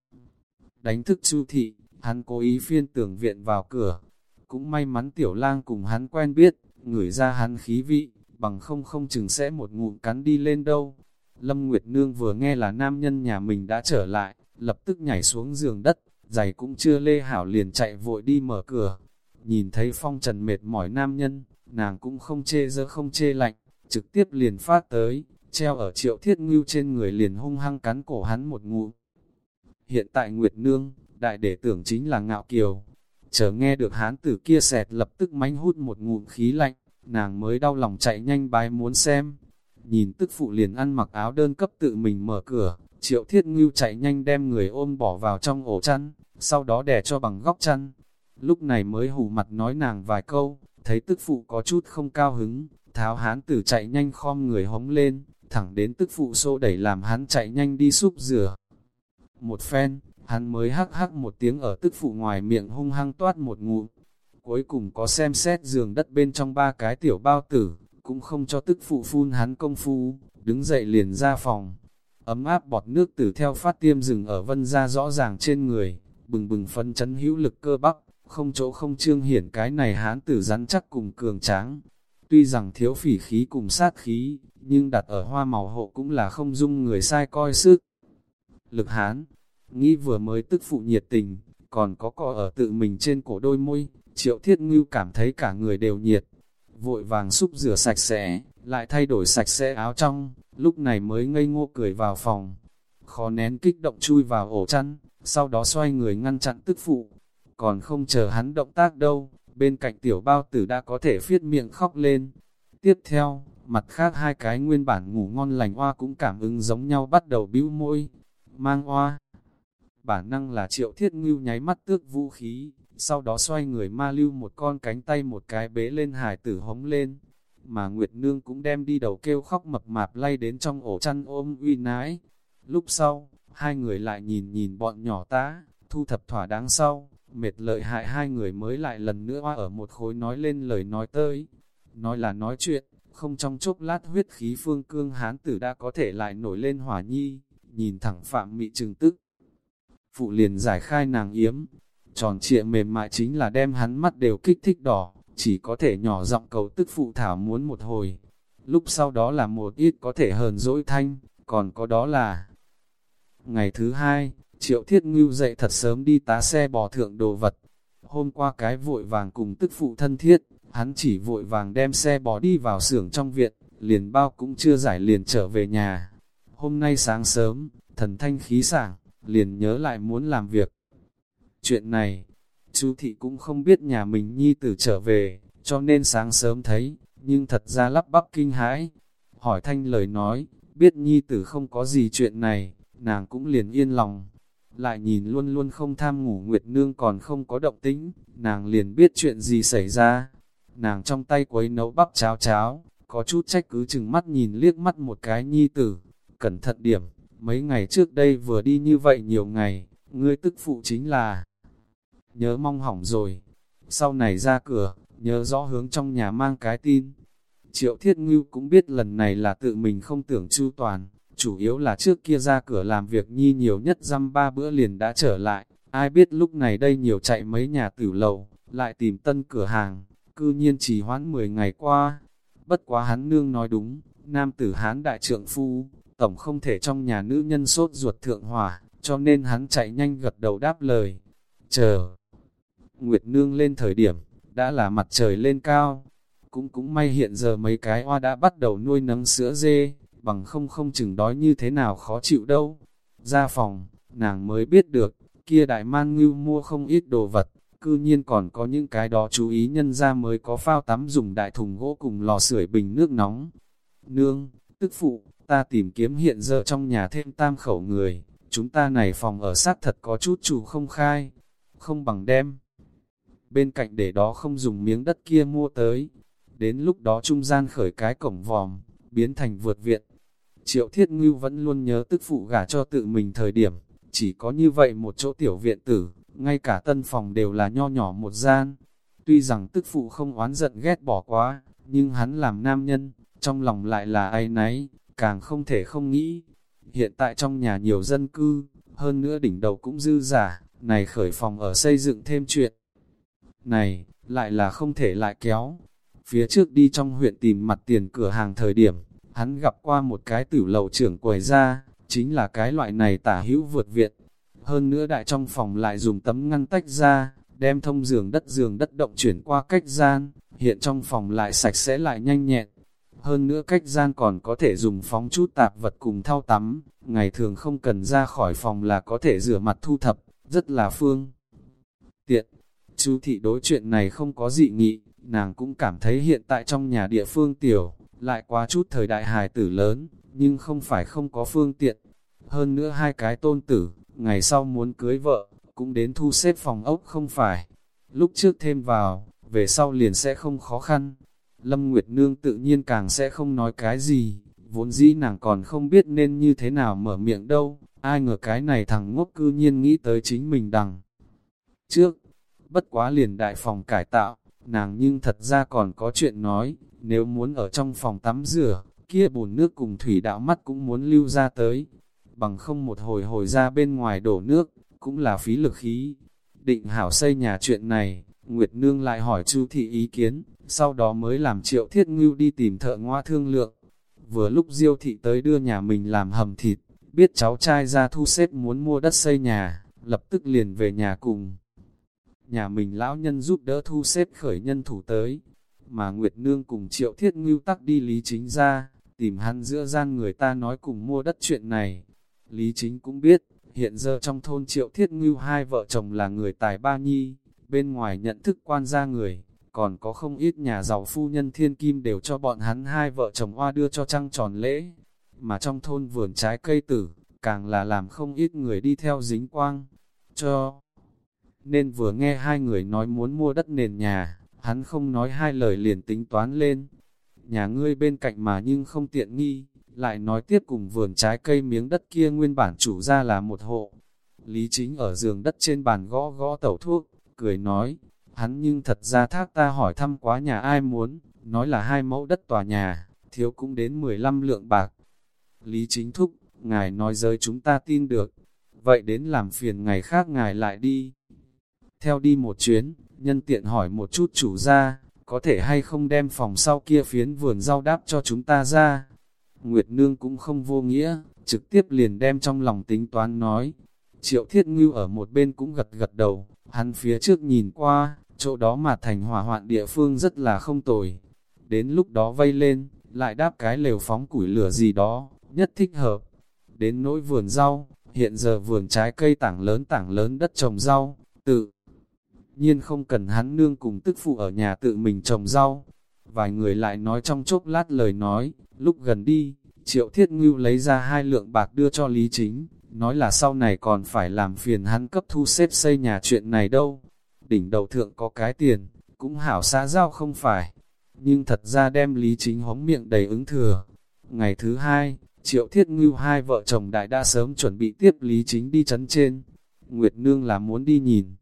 Đánh thức chu thị, hắn cố ý phiên tưởng viện vào cửa. Cũng may mắn tiểu lang cùng hắn quen biết, ngửi ra hắn khí vị, bằng không không chừng sẽ một ngụm cắn đi lên đâu. Lâm Nguyệt Nương vừa nghe là nam nhân nhà mình đã trở lại, lập tức nhảy xuống giường đất, giày cũng chưa lê hảo liền chạy vội đi mở cửa. Nhìn thấy phong trần mệt mỏi nam nhân, nàng cũng không chê dơ không chê lạnh, trực tiếp liền phát tới, treo ở triệu thiết ngưu trên người liền hung hăng cắn cổ hắn một ngụ. Hiện tại Nguyệt Nương, đại đệ tưởng chính là ngạo kiều. Chờ nghe được hán tử kia sẹt lập tức mánh hút một ngụm khí lạnh, nàng mới đau lòng chạy nhanh bái muốn xem. Nhìn tức phụ liền ăn mặc áo đơn cấp tự mình mở cửa, triệu thiết ngưu chạy nhanh đem người ôm bỏ vào trong ổ chăn, sau đó đè cho bằng góc chăn. Lúc này mới hù mặt nói nàng vài câu, thấy tức phụ có chút không cao hứng, tháo hán tử chạy nhanh khom người hống lên, thẳng đến tức phụ xô đẩy làm hắn chạy nhanh đi súp rửa. Một phen, hắn mới hắc hắc một tiếng ở tức phụ ngoài miệng hung hăng toát một ngụm. cuối cùng có xem xét giường đất bên trong ba cái tiểu bao tử, cũng không cho tức phụ phun hắn công phu, đứng dậy liền ra phòng. Ấm áp bọt nước từ theo phát tiêm rừng ở vân ra rõ ràng trên người, bừng bừng phân chấn hữu lực cơ bắp, không chỗ không trương hiển cái này hán tử rắn chắc cùng cường tráng. Tuy rằng thiếu phỉ khí cùng sát khí, nhưng đặt ở hoa màu hộ cũng là không dung người sai coi sức. Lực hán, nghĩ vừa mới tức phụ nhiệt tình, còn có cò ở tự mình trên cổ đôi môi, triệu thiết ngưu cảm thấy cả người đều nhiệt. Vội vàng xúc rửa sạch sẽ, lại thay đổi sạch sẽ áo trong, lúc này mới ngây ngô cười vào phòng. Khó nén kích động chui vào ổ chăn, sau đó xoay người ngăn chặn tức phụ. Còn không chờ hắn động tác đâu, bên cạnh tiểu bao tử đã có thể phiết miệng khóc lên. Tiếp theo, mặt khác hai cái nguyên bản ngủ ngon lành hoa cũng cảm ứng giống nhau bắt đầu bĩu môi, mang hoa. Bản năng là triệu thiết ngưu nháy mắt tước vũ khí, sau đó xoay người ma lưu một con cánh tay một cái bế lên hải tử hống lên. Mà Nguyệt Nương cũng đem đi đầu kêu khóc mập mạp lay đến trong ổ chăn ôm uy nái. Lúc sau, hai người lại nhìn nhìn bọn nhỏ tá, thu thập thỏa đáng sau, mệt lợi hại hai người mới lại lần nữa ở một khối nói lên lời nói tới. Nói là nói chuyện, không trong chốc lát huyết khí phương cương hán tử đã có thể lại nổi lên hỏa nhi, nhìn thẳng phạm mị trừng tức. Phụ liền giải khai nàng yếm, tròn trịa mềm mại chính là đem hắn mắt đều kích thích đỏ, chỉ có thể nhỏ giọng cầu tức phụ thảo muốn một hồi. Lúc sau đó là một ít có thể hờn dỗi thanh, còn có đó là... Ngày thứ hai, triệu thiết ngưu dậy thật sớm đi tá xe bò thượng đồ vật. Hôm qua cái vội vàng cùng tức phụ thân thiết, hắn chỉ vội vàng đem xe bò đi vào xưởng trong viện, liền bao cũng chưa giải liền trở về nhà. Hôm nay sáng sớm, thần thanh khí sảng, liền nhớ lại muốn làm việc. Chuyện này, chú thị cũng không biết nhà mình nhi tử trở về, cho nên sáng sớm thấy, nhưng thật ra lắp bắp kinh hãi. Hỏi thanh lời nói, biết nhi tử không có gì chuyện này, nàng cũng liền yên lòng. Lại nhìn luôn luôn không tham ngủ Nguyệt Nương còn không có động tĩnh, nàng liền biết chuyện gì xảy ra. Nàng trong tay quấy nấu bắp cháo cháo, có chút trách cứ chừng mắt nhìn liếc mắt một cái nhi tử. Cẩn thận điểm, mấy ngày trước đây vừa đi như vậy nhiều ngày, ngươi tức phụ chính là nhớ mong hỏng rồi. Sau này ra cửa, nhớ rõ hướng trong nhà mang cái tin. Triệu Thiết Ngưu cũng biết lần này là tự mình không tưởng chu toàn, chủ yếu là trước kia ra cửa làm việc nhi nhiều nhất dăm ba bữa liền đã trở lại, ai biết lúc này đây nhiều chạy mấy nhà tử lầu, lại tìm tân cửa hàng, cư nhiên chỉ hoãn 10 ngày qua. Bất quá hắn nương nói đúng, nam tử hán đại trượng phu, tổng không thể trong nhà nữ nhân sốt ruột thượng hỏa, cho nên hắn chạy nhanh gật đầu đáp lời. Chờ! Nguyệt nương lên thời điểm, đã là mặt trời lên cao. Cũng cũng may hiện giờ mấy cái hoa đã bắt đầu nuôi nấng sữa dê, bằng không không chừng đói như thế nào khó chịu đâu. Ra phòng, nàng mới biết được, kia đại man ngưu mua không ít đồ vật, cư nhiên còn có những cái đó chú ý nhân ra mới có phao tắm dùng đại thùng gỗ cùng lò sưởi bình nước nóng. Nương, tức phụ, ta tìm kiếm hiện giờ trong nhà thêm tam khẩu người, chúng ta này phòng ở sát thật có chút chủ không khai, không bằng đem. Bên cạnh để đó không dùng miếng đất kia mua tới, đến lúc đó trung gian khởi cái cổng vòm, biến thành vượt viện. Triệu Thiết Ngưu vẫn luôn nhớ tức phụ gả cho tự mình thời điểm, chỉ có như vậy một chỗ tiểu viện tử, ngay cả tân phòng đều là nho nhỏ một gian. Tuy rằng tức phụ không oán giận ghét bỏ quá, nhưng hắn làm nam nhân, trong lòng lại là ai nấy, càng không thể không nghĩ. Hiện tại trong nhà nhiều dân cư, hơn nữa đỉnh đầu cũng dư giả, này khởi phòng ở xây dựng thêm chuyện. Này, lại là không thể lại kéo. Phía trước đi trong huyện tìm mặt tiền cửa hàng thời điểm, hắn gặp qua một cái tử lầu trưởng quầy ra, chính là cái loại này tả hữu vượt viện. Hơn nữa đại trong phòng lại dùng tấm ngăn tách ra, đem thông giường đất giường đất động chuyển qua cách gian, hiện trong phòng lại sạch sẽ lại nhanh nhẹn. Hơn nữa cách gian còn có thể dùng phóng chút tạp vật cùng thao tắm, ngày thường không cần ra khỏi phòng là có thể rửa mặt thu thập, rất là phương. Tiện, chú thị đối chuyện này không có dị nghị, nàng cũng cảm thấy hiện tại trong nhà địa phương tiểu, lại quá chút thời đại hài tử lớn, nhưng không phải không có phương tiện. Hơn nữa hai cái tôn tử, ngày sau muốn cưới vợ, cũng đến thu xếp phòng ốc không phải. Lúc trước thêm vào, về sau liền sẽ không khó khăn. Lâm Nguyệt Nương tự nhiên càng sẽ không nói cái gì, vốn dĩ nàng còn không biết nên như thế nào mở miệng đâu, ai ngờ cái này thằng ngốc cư nhiên nghĩ tới chính mình đằng. Trước, bất quá liền đại phòng cải tạo, nàng nhưng thật ra còn có chuyện nói, nếu muốn ở trong phòng tắm rửa, kia bùn nước cùng thủy đạo mắt cũng muốn lưu ra tới, bằng không một hồi hồi ra bên ngoài đổ nước, cũng là phí lực khí. Định hảo xây nhà chuyện này, Nguyệt Nương lại hỏi Chu thị ý kiến, sau đó mới làm triệu thiết ngưu đi tìm thợ ngoa thương lượng. Vừa lúc Diêu thị tới đưa nhà mình làm hầm thịt, biết cháu trai ra thu xếp muốn mua đất xây nhà, lập tức liền về nhà cùng. Nhà mình lão nhân giúp đỡ thu xếp khởi nhân thủ tới, mà Nguyệt Nương cùng triệu thiết ngưu tắc đi lý chính ra, tìm hắn giữa gian người ta nói cùng mua đất chuyện này. Lý chính cũng biết, hiện giờ trong thôn triệu thiết ngưu hai vợ chồng là người tài ba nhi, bên ngoài nhận thức quan gia người, còn có không ít nhà giàu phu nhân thiên kim đều cho bọn hắn hai vợ chồng hoa đưa cho trăng tròn lễ. Mà trong thôn vườn trái cây tử, càng là làm không ít người đi theo dính quang, cho. Nên vừa nghe hai người nói muốn mua đất nền nhà, hắn không nói hai lời liền tính toán lên. Nhà ngươi bên cạnh mà nhưng không tiện nghi, lại nói tiếp cùng vườn trái cây miếng đất kia nguyên bản chủ ra là một hộ. Lý chính ở giường đất trên bàn gõ gõ tẩu thuốc, cười nói, hắn nhưng thật ra thác ta hỏi thăm quá nhà ai muốn, nói là hai mẫu đất tòa nhà, thiếu cũng đến 15 lượng bạc. Lý chính thúc, ngài nói giới chúng ta tin được, vậy đến làm phiền ngày khác ngài lại đi. Theo đi một chuyến, nhân tiện hỏi một chút chủ ra, có thể hay không đem phòng sau kia phiến vườn rau đáp cho chúng ta ra. Nguyệt Nương cũng không vô nghĩa, trực tiếp liền đem trong lòng tính toán nói. Triệu Thiết Ngưu ở một bên cũng gật gật đầu, hắn phía trước nhìn qua, chỗ đó mà thành hỏa hoạn địa phương rất là không tồi. Đến lúc đó vây lên, lại đáp cái lều phóng củi lửa gì đó, nhất thích hợp. Đến nỗi vườn rau, hiện giờ vườn trái cây tảng lớn tảng lớn đất trồng rau, tự nhiên không cần hắn nương cùng tức phụ ở nhà tự mình trồng rau. Vài người lại nói trong chốc lát lời nói, lúc gần đi, triệu thiết ngưu lấy ra hai lượng bạc đưa cho Lý Chính, nói là sau này còn phải làm phiền hắn cấp thu xếp xây nhà chuyện này đâu. Đỉnh đầu thượng có cái tiền, cũng hảo xã giao không phải, nhưng thật ra đem Lý Chính hóng miệng đầy ứng thừa. Ngày thứ hai, Triệu Thiết Ngưu hai vợ chồng đại đa sớm chuẩn bị tiếp Lý Chính đi chấn trên. Nguyệt Nương là muốn đi nhìn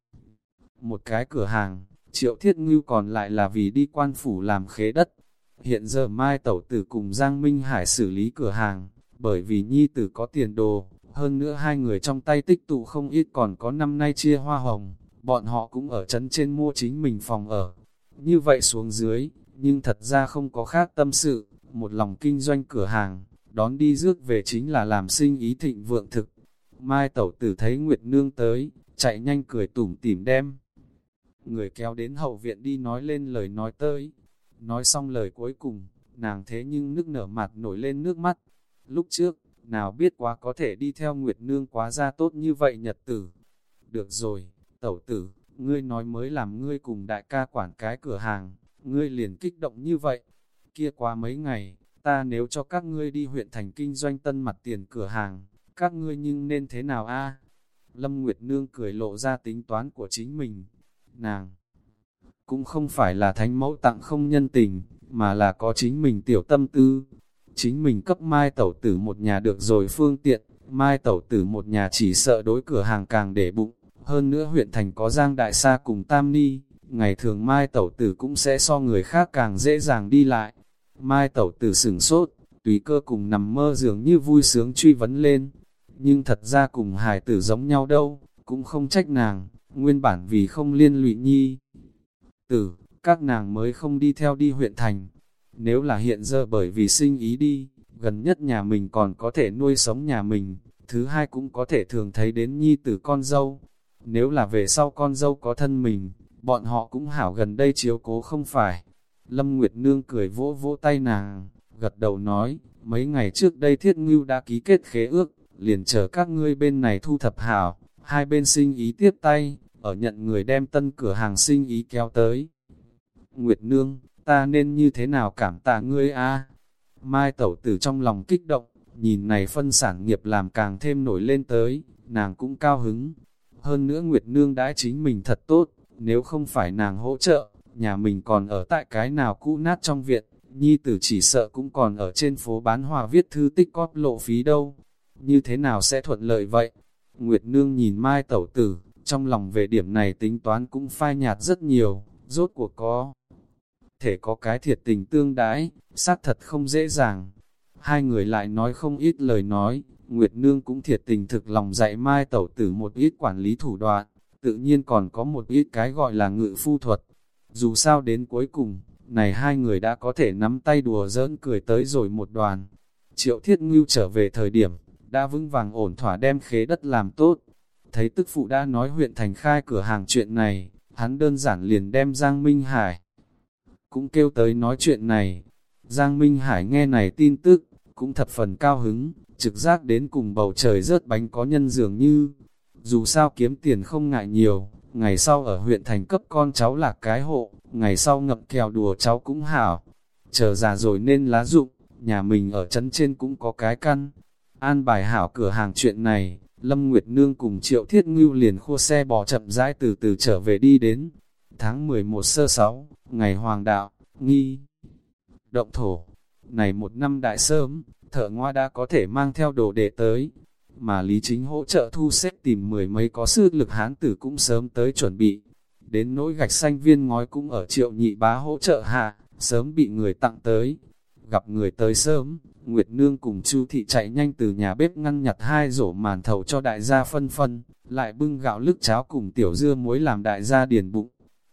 một cái cửa hàng, Triệu Thiết Ngưu còn lại là vì đi quan phủ làm khế đất. Hiện giờ Mai Tẩu Tử cùng Giang Minh Hải xử lý cửa hàng, bởi vì Nhi Tử có tiền đồ, hơn nữa hai người trong tay tích tụ không ít còn có năm nay chia hoa hồng, bọn họ cũng ở trấn trên mua chính mình phòng ở. Như vậy xuống dưới, nhưng thật ra không có khác tâm sự, một lòng kinh doanh cửa hàng, đón đi rước về chính là làm sinh ý thịnh vượng thực. Mai Tẩu Tử thấy Nguyệt Nương tới, chạy nhanh cười tủm tỉm đem người kéo đến hậu viện đi nói lên lời nói tới. Nói xong lời cuối cùng, nàng thế nhưng nước nở mặt nổi lên nước mắt. Lúc trước, nào biết quá có thể đi theo Nguyệt Nương quá ra tốt như vậy nhật tử. Được rồi, tẩu tử, ngươi nói mới làm ngươi cùng đại ca quản cái cửa hàng, ngươi liền kích động như vậy. Kia qua mấy ngày, ta nếu cho các ngươi đi huyện thành kinh doanh tân mặt tiền cửa hàng, các ngươi nhưng nên thế nào a? Lâm Nguyệt Nương cười lộ ra tính toán của chính mình, nàng cũng không phải là thánh mẫu tặng không nhân tình, mà là có chính mình tiểu tâm tư. Chính mình cấp mai tẩu tử một nhà được rồi phương tiện, mai tẩu tử một nhà chỉ sợ đối cửa hàng càng để bụng. Hơn nữa huyện thành có Giang Đại Sa cùng Tam Ni, ngày thường mai tẩu tử cũng sẽ so người khác càng dễ dàng đi lại. Mai tẩu tử sửng sốt, tùy cơ cùng nằm mơ dường như vui sướng truy vấn lên. Nhưng thật ra cùng hài tử giống nhau đâu, cũng không trách nàng nguyên bản vì không liên lụy nhi. Tử, các nàng mới không đi theo đi huyện thành. Nếu là hiện giờ bởi vì sinh ý đi, gần nhất nhà mình còn có thể nuôi sống nhà mình, thứ hai cũng có thể thường thấy đến nhi tử con dâu. Nếu là về sau con dâu có thân mình, bọn họ cũng hảo gần đây chiếu cố không phải. Lâm Nguyệt Nương cười vỗ vỗ tay nàng, gật đầu nói, mấy ngày trước đây Thiết Ngưu đã ký kết khế ước, liền chờ các ngươi bên này thu thập hảo, hai bên sinh ý tiếp tay, ở nhận người đem tân cửa hàng sinh ý kéo tới. Nguyệt Nương, ta nên như thế nào cảm tạ ngươi a? Mai tẩu tử trong lòng kích động, nhìn này phân sản nghiệp làm càng thêm nổi lên tới, nàng cũng cao hứng. Hơn nữa Nguyệt Nương đã chính mình thật tốt, nếu không phải nàng hỗ trợ, nhà mình còn ở tại cái nào cũ nát trong viện, nhi tử chỉ sợ cũng còn ở trên phố bán hòa viết thư tích cóp lộ phí đâu. Như thế nào sẽ thuận lợi vậy? Nguyệt Nương nhìn Mai tẩu tử, trong lòng về điểm này tính toán cũng phai nhạt rất nhiều, rốt cuộc có. Thể có cái thiệt tình tương đái, xác thật không dễ dàng. Hai người lại nói không ít lời nói, Nguyệt Nương cũng thiệt tình thực lòng dạy mai tẩu tử một ít quản lý thủ đoạn, tự nhiên còn có một ít cái gọi là ngự phu thuật. Dù sao đến cuối cùng, này hai người đã có thể nắm tay đùa giỡn cười tới rồi một đoàn. Triệu Thiết Ngưu trở về thời điểm, đã vững vàng ổn thỏa đem khế đất làm tốt. Thấy tức phụ đã nói huyện thành khai cửa hàng chuyện này, hắn đơn giản liền đem Giang Minh Hải. Cũng kêu tới nói chuyện này. Giang Minh Hải nghe này tin tức, cũng thập phần cao hứng, trực giác đến cùng bầu trời rớt bánh có nhân dường như. Dù sao kiếm tiền không ngại nhiều, ngày sau ở huyện thành cấp con cháu là cái hộ, ngày sau ngậm kèo đùa cháu cũng hảo. Chờ già rồi nên lá dụng, nhà mình ở trấn trên cũng có cái căn. An bài hảo cửa hàng chuyện này, Lâm Nguyệt Nương cùng Triệu Thiết Ngưu liền khua xe bò chậm rãi từ từ trở về đi đến. Tháng 11 sơ 6, ngày hoàng đạo, nghi, động thổ. Này một năm đại sớm, thợ ngoa đã có thể mang theo đồ để tới. Mà Lý Chính hỗ trợ thu xếp tìm mười mấy có sư lực hán tử cũng sớm tới chuẩn bị. Đến nỗi gạch xanh viên ngói cũng ở triệu nhị bá hỗ trợ hạ, sớm bị người tặng tới. Gặp người tới sớm, Nguyệt Nương cùng Chu Thị chạy nhanh từ nhà bếp ngăn nhặt hai rổ màn thầu cho đại gia phân phân, lại bưng gạo lức cháo cùng tiểu dưa muối làm đại gia điền bụng.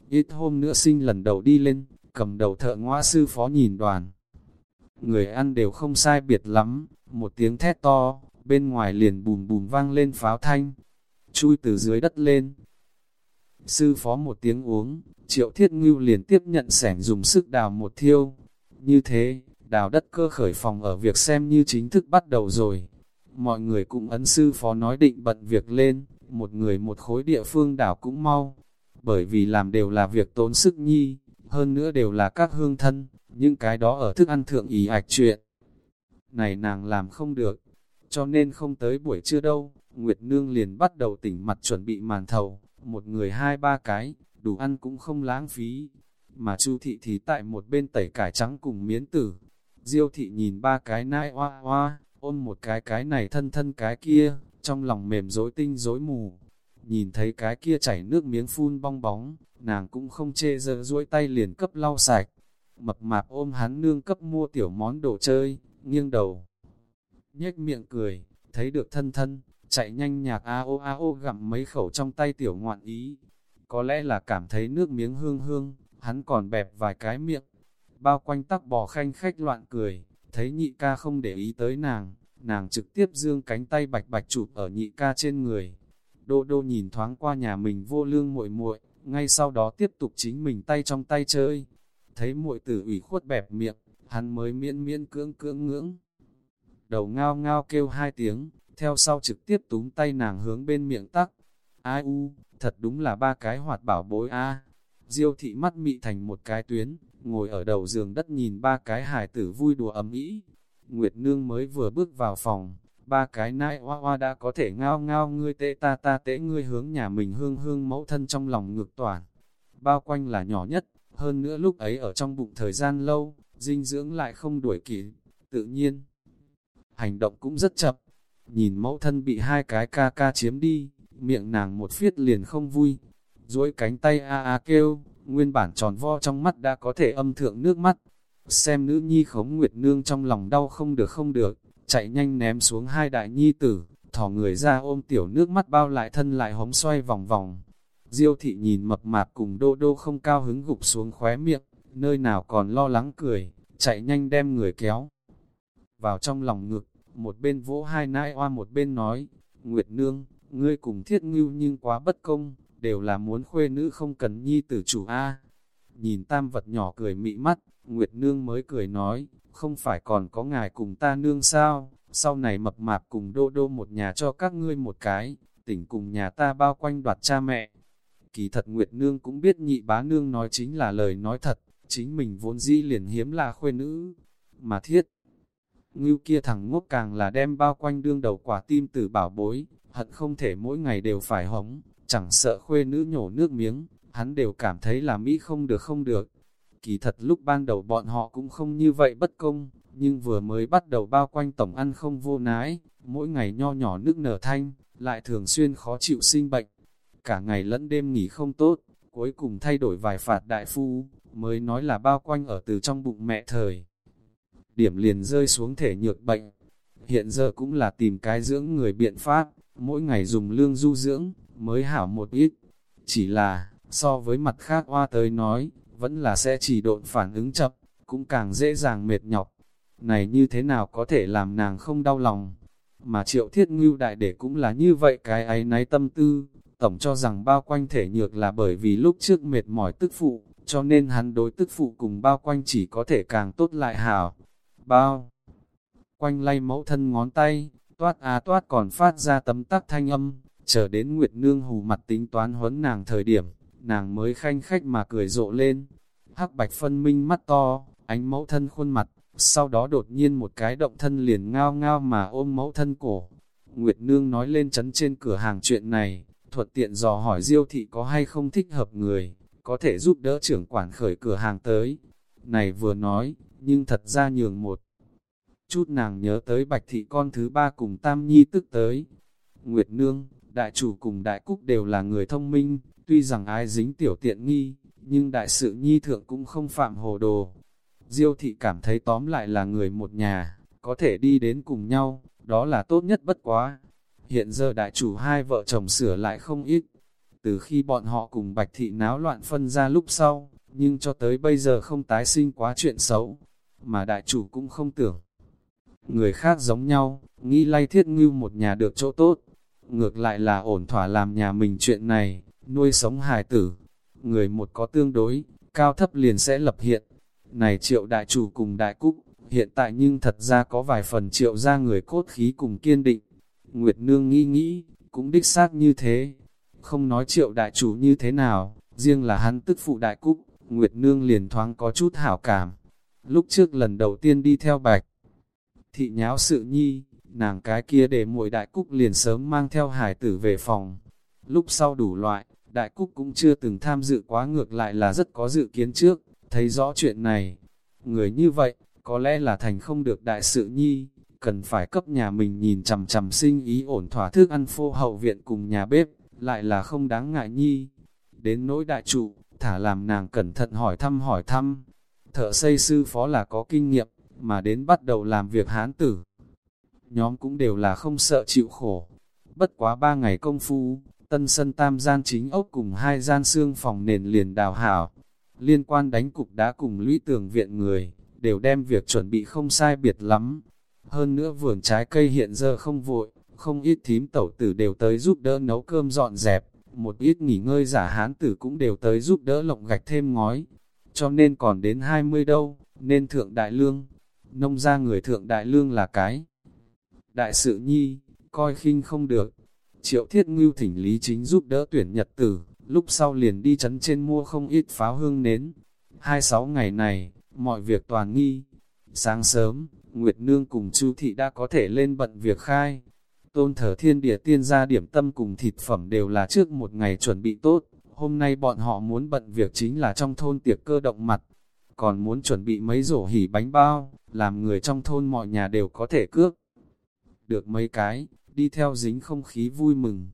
Ít hôm nữa sinh lần đầu đi lên, cầm đầu thợ ngoa sư phó nhìn đoàn. Người ăn đều không sai biệt lắm, một tiếng thét to, bên ngoài liền bùm bùm vang lên pháo thanh, chui từ dưới đất lên. Sư phó một tiếng uống, triệu thiết ngưu liền tiếp nhận sẻng dùng sức đào một thiêu. Như thế, đào đất cơ khởi phòng ở việc xem như chính thức bắt đầu rồi. Mọi người cũng ấn sư phó nói định bận việc lên, một người một khối địa phương đảo cũng mau. Bởi vì làm đều là việc tốn sức nhi, hơn nữa đều là các hương thân, những cái đó ở thức ăn thượng ý ạch chuyện. Này nàng làm không được, cho nên không tới buổi trưa đâu, Nguyệt Nương liền bắt đầu tỉnh mặt chuẩn bị màn thầu, một người hai ba cái, đủ ăn cũng không lãng phí. Mà Chu thị thì tại một bên tẩy cải trắng cùng miến tử. Diêu thị nhìn ba cái nai hoa hoa, ôm một cái cái này thân thân cái kia, trong lòng mềm rối tinh rối mù. Nhìn thấy cái kia chảy nước miếng phun bong bóng, nàng cũng không chê giờ duỗi tay liền cấp lau sạch. Mập mạp ôm hắn nương cấp mua tiểu món đồ chơi, nghiêng đầu. nhếch miệng cười, thấy được thân thân, chạy nhanh nhạc a o a o gặm mấy khẩu trong tay tiểu ngoạn ý. Có lẽ là cảm thấy nước miếng hương hương, hắn còn bẹp vài cái miệng. Bao quanh tắc bò khanh khách loạn cười, thấy nhị ca không để ý tới nàng, nàng trực tiếp dương cánh tay bạch bạch chụp ở nhị ca trên người. Đô đô nhìn thoáng qua nhà mình vô lương muội muội, ngay sau đó tiếp tục chính mình tay trong tay chơi. Thấy muội tử ủy khuất bẹp miệng, hắn mới miễn miễn cưỡng cưỡng ngưỡng. Đầu ngao ngao kêu hai tiếng, theo sau trực tiếp túm tay nàng hướng bên miệng tắc. Ai u, thật đúng là ba cái hoạt bảo bối a. Diêu thị mắt mị thành một cái tuyến, ngồi ở đầu giường đất nhìn ba cái hài tử vui đùa ấm ý. Nguyệt Nương mới vừa bước vào phòng, ba cái nai hoa hoa đã có thể ngao ngao ngươi tê ta ta tễ ngươi hướng nhà mình hương hương mẫu thân trong lòng ngược toàn. Bao quanh là nhỏ nhất, hơn nữa lúc ấy ở trong bụng thời gian lâu, dinh dưỡng lại không đuổi kịp, tự nhiên. Hành động cũng rất chậm, nhìn mẫu thân bị hai cái ca ca chiếm đi, miệng nàng một phiết liền không vui, duỗi cánh tay a a kêu, nguyên bản tròn vo trong mắt đã có thể âm thượng nước mắt. Xem nữ nhi khống nguyệt nương trong lòng đau không được không được, chạy nhanh ném xuống hai đại nhi tử, thỏ người ra ôm tiểu nước mắt bao lại thân lại hống xoay vòng vòng. Diêu thị nhìn mập mạp cùng đô đô không cao hứng gục xuống khóe miệng, nơi nào còn lo lắng cười, chạy nhanh đem người kéo vào trong lòng ngực, một bên vỗ hai nãi oa một bên nói, Nguyệt Nương, ngươi cùng thiết ngưu nhưng quá bất công, đều là muốn khuê nữ không cần nhi tử chủ A. Nhìn tam vật nhỏ cười mị mắt, Nguyệt Nương mới cười nói, không phải còn có ngài cùng ta nương sao, sau này mập mạp cùng đô đô một nhà cho các ngươi một cái, tỉnh cùng nhà ta bao quanh đoạt cha mẹ. Kỳ thật Nguyệt Nương cũng biết nhị bá nương nói chính là lời nói thật, chính mình vốn dĩ liền hiếm là khuê nữ, mà thiết. Ngưu kia thằng ngốc càng là đem bao quanh đương đầu quả tim tử bảo bối, hận không thể mỗi ngày đều phải hống, chẳng sợ khuê nữ nhổ nước miếng, hắn đều cảm thấy là Mỹ không được không được. Kỳ thật lúc ban đầu bọn họ cũng không như vậy bất công, nhưng vừa mới bắt đầu bao quanh tổng ăn không vô nái, mỗi ngày nho nhỏ nước nở thanh, lại thường xuyên khó chịu sinh bệnh. cả ngày lẫn đêm nghỉ không tốt, cuối cùng thay đổi vài phạt đại phu, mới nói là bao quanh ở từ trong bụng mẹ thời. Điểm liền rơi xuống thể nhược bệnh, hiện giờ cũng là tìm cái dưỡng người biện pháp, mỗi ngày dùng lương du dưỡng, mới hảo một ít. Chỉ là, so với mặt khác hoa tới nói, vẫn là sẽ chỉ độn phản ứng chậm, cũng càng dễ dàng mệt nhọc. Này như thế nào có thể làm nàng không đau lòng? Mà triệu thiết ngưu đại để cũng là như vậy cái ấy náy tâm tư, tổng cho rằng bao quanh thể nhược là bởi vì lúc trước mệt mỏi tức phụ, cho nên hắn đối tức phụ cùng bao quanh chỉ có thể càng tốt lại hảo. Bao quanh lay mẫu thân ngón tay, toát á toát còn phát ra tấm tắc thanh âm, chờ đến Nguyệt Nương hù mặt tính toán huấn nàng thời điểm, nàng mới khanh khách mà cười rộ lên. Hắc bạch phân minh mắt to, ánh mẫu thân khuôn mặt, sau đó đột nhiên một cái động thân liền ngao ngao mà ôm mẫu thân cổ. Nguyệt Nương nói lên chấn trên cửa hàng chuyện này, thuật tiện dò hỏi Diêu thị có hay không thích hợp người, có thể giúp đỡ trưởng quản khởi cửa hàng tới. Này vừa nói, nhưng thật ra nhường một chút nàng nhớ tới bạch thị con thứ ba cùng tam nhi tức tới. Nguyệt Nương, đại chủ cùng đại cúc đều là người thông minh, tuy rằng ai dính tiểu tiện nghi, nhưng đại sự nhi thượng cũng không phạm hồ đồ. Diêu thị cảm thấy tóm lại là người một nhà, có thể đi đến cùng nhau, đó là tốt nhất bất quá. Hiện giờ đại chủ hai vợ chồng sửa lại không ít, từ khi bọn họ cùng bạch thị náo loạn phân ra lúc sau, nhưng cho tới bây giờ không tái sinh quá chuyện xấu, mà đại chủ cũng không tưởng. Người khác giống nhau, nghĩ lay thiết ngưu một nhà được chỗ tốt, ngược lại là ổn thỏa làm nhà mình chuyện này, nuôi sống hài tử. Người một có tương đối, cao thấp liền sẽ lập hiện. Này triệu đại chủ cùng đại cúc, hiện tại nhưng thật ra có vài phần triệu ra người cốt khí cùng kiên định. Nguyệt Nương nghĩ nghĩ, cũng đích xác như thế. Không nói triệu đại chủ như thế nào, riêng là hắn tức phụ đại cúc, Nguyệt Nương liền thoáng có chút hảo cảm. Lúc trước lần đầu tiên đi theo bạch, thị nháo sự nhi, nàng cái kia để muội đại cúc liền sớm mang theo hải tử về phòng. Lúc sau đủ loại, đại cúc cũng chưa từng tham dự quá ngược lại là rất có dự kiến trước, thấy rõ chuyện này. Người như vậy, có lẽ là thành không được đại sự nhi, cần phải cấp nhà mình nhìn chằm chằm sinh ý ổn thỏa thức ăn phô hậu viện cùng nhà bếp, lại là không đáng ngại nhi. Đến nỗi đại trụ, thả làm nàng cẩn thận hỏi thăm hỏi thăm. Thợ xây sư phó là có kinh nghiệm, mà đến bắt đầu làm việc hán tử. Nhóm cũng đều là không sợ chịu khổ. Bất quá ba ngày công phu, tân sân tam gian chính ốc cùng hai gian xương phòng nền liền đào hảo. Liên quan đánh cục đá cùng lũy tường viện người, đều đem việc chuẩn bị không sai biệt lắm. Hơn nữa vườn trái cây hiện giờ không vội, không ít thím tẩu tử đều tới giúp đỡ nấu cơm dọn dẹp, một ít nghỉ ngơi giả hán tử cũng đều tới giúp đỡ lộng gạch thêm ngói. Cho nên còn đến 20 đâu, nên thượng đại lương. Nông ra người thượng đại lương là cái. Đại sự nhi, coi khinh không được. Triệu thiết ngưu thỉnh lý chính giúp đỡ tuyển nhật tử, lúc sau liền đi chấn trên mua không ít pháo hương nến. Hai sáu ngày này, mọi việc toàn nghi. Sáng sớm, Nguyệt Nương cùng Chu Thị đã có thể lên bận việc khai. Tôn thờ thiên địa tiên gia điểm tâm cùng thịt phẩm đều là trước một ngày chuẩn bị tốt. Hôm nay bọn họ muốn bận việc chính là trong thôn tiệc cơ động mặt. Còn muốn chuẩn bị mấy rổ hỉ bánh bao, làm người trong thôn mọi nhà đều có thể cước. Được mấy cái, đi theo dính không khí vui mừng.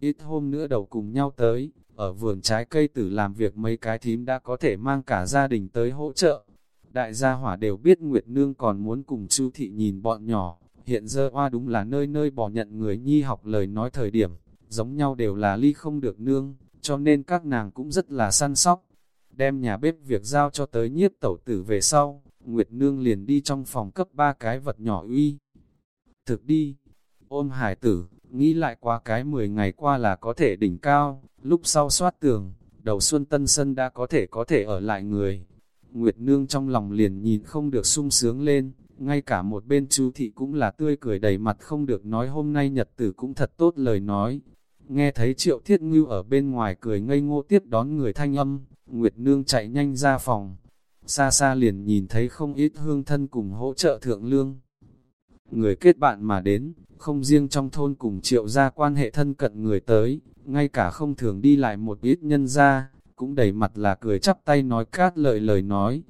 Ít hôm nữa đầu cùng nhau tới, ở vườn trái cây tử làm việc mấy cái thím đã có thể mang cả gia đình tới hỗ trợ. Đại gia hỏa đều biết Nguyệt Nương còn muốn cùng Chu Thị nhìn bọn nhỏ, hiện giờ hoa đúng là nơi nơi bỏ nhận người nhi học lời nói thời điểm, giống nhau đều là ly không được nương, cho nên các nàng cũng rất là săn sóc. Đem nhà bếp việc giao cho tới nhiếp tẩu tử về sau, Nguyệt Nương liền đi trong phòng cấp ba cái vật nhỏ uy. Thực đi, ôm hải tử, nghĩ lại qua cái 10 ngày qua là có thể đỉnh cao, lúc sau soát tường, đầu xuân tân sân đã có thể có thể ở lại người. Nguyệt Nương trong lòng liền nhìn không được sung sướng lên, ngay cả một bên chú thị cũng là tươi cười đầy mặt không được nói hôm nay nhật tử cũng thật tốt lời nói. Nghe thấy triệu thiết ngưu ở bên ngoài cười ngây ngô tiếp đón người thanh âm, Nguyệt Nương chạy nhanh ra phòng. Xa xa liền nhìn thấy không ít hương thân cùng hỗ trợ thượng lương. Người kết bạn mà đến, không riêng trong thôn cùng triệu gia quan hệ thân cận người tới, ngay cả không thường đi lại một ít nhân gia, cũng đầy mặt là cười chắp tay nói cát lợi lời nói.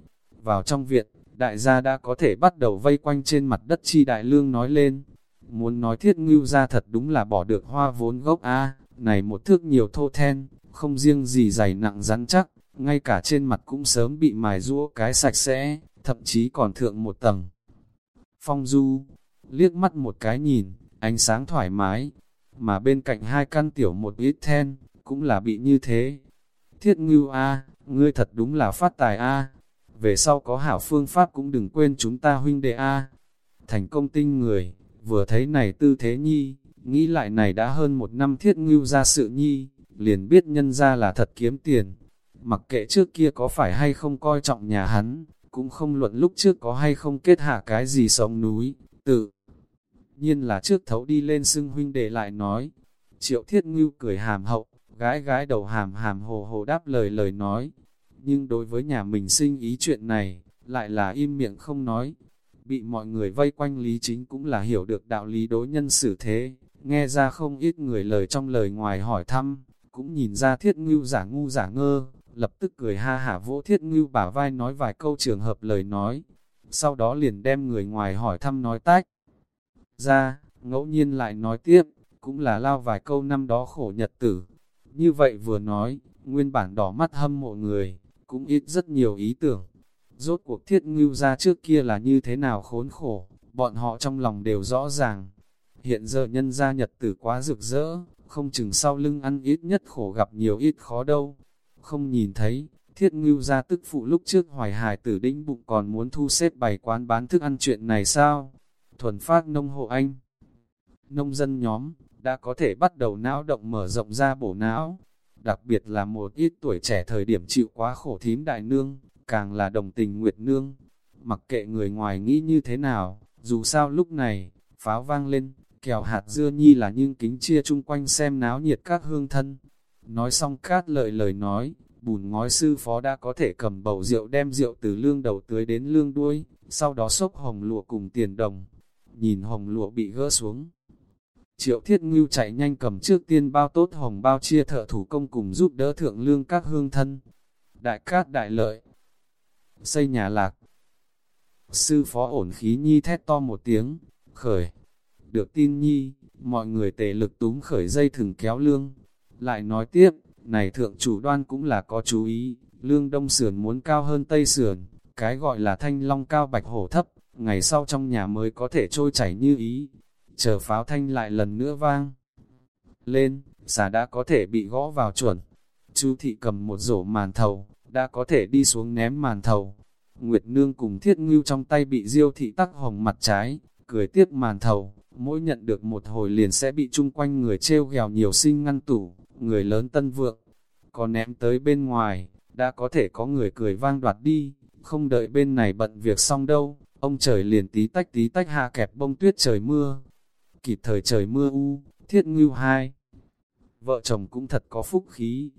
Vào trong viện, đại gia đã có thể bắt đầu vây quanh trên mặt đất chi đại lương nói lên. Muốn nói thiết ngưu ra thật đúng là bỏ được hoa vốn gốc A, Này một thước nhiều thô then, không riêng gì dày nặng rắn chắc, ngay cả trên mặt cũng sớm bị mài rũa cái sạch sẽ, thậm chí còn thượng một tầng. Phong du, liếc mắt một cái nhìn, ánh sáng thoải mái, mà bên cạnh hai căn tiểu một ít then, cũng là bị như thế. Thiết ngưu A, ngươi thật đúng là phát tài A, về sau có hảo phương pháp cũng đừng quên chúng ta huynh đệ A. Thành công tinh người, vừa thấy này tư thế nhi, nghĩ lại này đã hơn một năm thiết ngưu ra sự nhi, liền biết nhân ra là thật kiếm tiền. Mặc kệ trước kia có phải hay không coi trọng nhà hắn, cũng không luận lúc trước có hay không kết hạ cái gì sống núi, tự. Nhiên là trước thấu đi lên xưng huynh để lại nói, triệu thiết ngưu cười hàm hậu, gái gái đầu hàm hàm hồ hồ đáp lời lời nói, nhưng đối với nhà mình sinh ý chuyện này, lại là im miệng không nói. Bị mọi người vây quanh lý chính cũng là hiểu được đạo lý đối nhân xử thế, nghe ra không ít người lời trong lời ngoài hỏi thăm, cũng nhìn ra thiết ngưu giả ngu giả ngơ, lập tức cười ha hả vỗ thiết ngưu bả vai nói vài câu trường hợp lời nói, sau đó liền đem người ngoài hỏi thăm nói tách. Ra, ngẫu nhiên lại nói tiếp, cũng là lao vài câu năm đó khổ nhật tử. Như vậy vừa nói, nguyên bản đỏ mắt hâm mộ người, cũng ít rất nhiều ý tưởng. Rốt cuộc thiết ngưu ra trước kia là như thế nào khốn khổ, bọn họ trong lòng đều rõ ràng. Hiện giờ nhân gia nhật tử quá rực rỡ, không chừng sau lưng ăn ít nhất khổ gặp nhiều ít khó đâu. Không nhìn thấy, thiết ngưu ra tức phụ lúc trước hoài hải tử đĩnh bụng còn muốn thu xếp bày quán bán thức ăn chuyện này sao? Thuần phát nông hộ anh. Nông dân nhóm, đã có thể bắt đầu não động mở rộng ra bổ não. Đặc biệt là một ít tuổi trẻ thời điểm chịu quá khổ thím đại nương, càng là đồng tình nguyệt nương. Mặc kệ người ngoài nghĩ như thế nào, dù sao lúc này, pháo vang lên, kẹo hạt dưa nhi là nhưng kính chia chung quanh xem náo nhiệt các hương thân. Nói xong cát lời lời nói, bùn ngói sư phó đã có thể cầm bầu rượu đem rượu từ lương đầu tưới đến lương đuôi, sau đó xốc hồng lụa cùng tiền đồng. Nhìn hồng lụa bị gỡ xuống. Triệu thiết ngưu chạy nhanh cầm trước tiên bao tốt hồng bao chia thợ thủ công cùng giúp đỡ thượng lương các hương thân. Đại cát đại lợi. Xây nhà lạc. Sư phó ổn khí nhi thét to một tiếng, khởi. Được tin nhi, mọi người tề lực túm khởi dây thừng kéo lương. Lại nói tiếp, này thượng chủ đoan cũng là có chú ý, lương đông sườn muốn cao hơn tây sườn, cái gọi là thanh long cao bạch hổ thấp, ngày sau trong nhà mới có thể trôi chảy như ý. Chờ pháo thanh lại lần nữa vang. Lên, xà đã có thể bị gõ vào chuẩn. Chú thị cầm một rổ màn thầu, đã có thể đi xuống ném màn thầu. Nguyệt Nương cùng thiết ngưu trong tay bị diêu thị tắc hồng mặt trái, cười tiếc màn thầu, mỗi nhận được một hồi liền sẽ bị chung quanh người treo ghèo nhiều sinh ngăn tủ, người lớn tân vượng. Còn ném tới bên ngoài, đã có thể có người cười vang đoạt đi, không đợi bên này bận việc xong đâu, ông trời liền tí tách tí tách hạ kẹp bông tuyết trời mưa. Kịp thời trời mưa u, thiết ngưu hai. Vợ chồng cũng thật có phúc khí.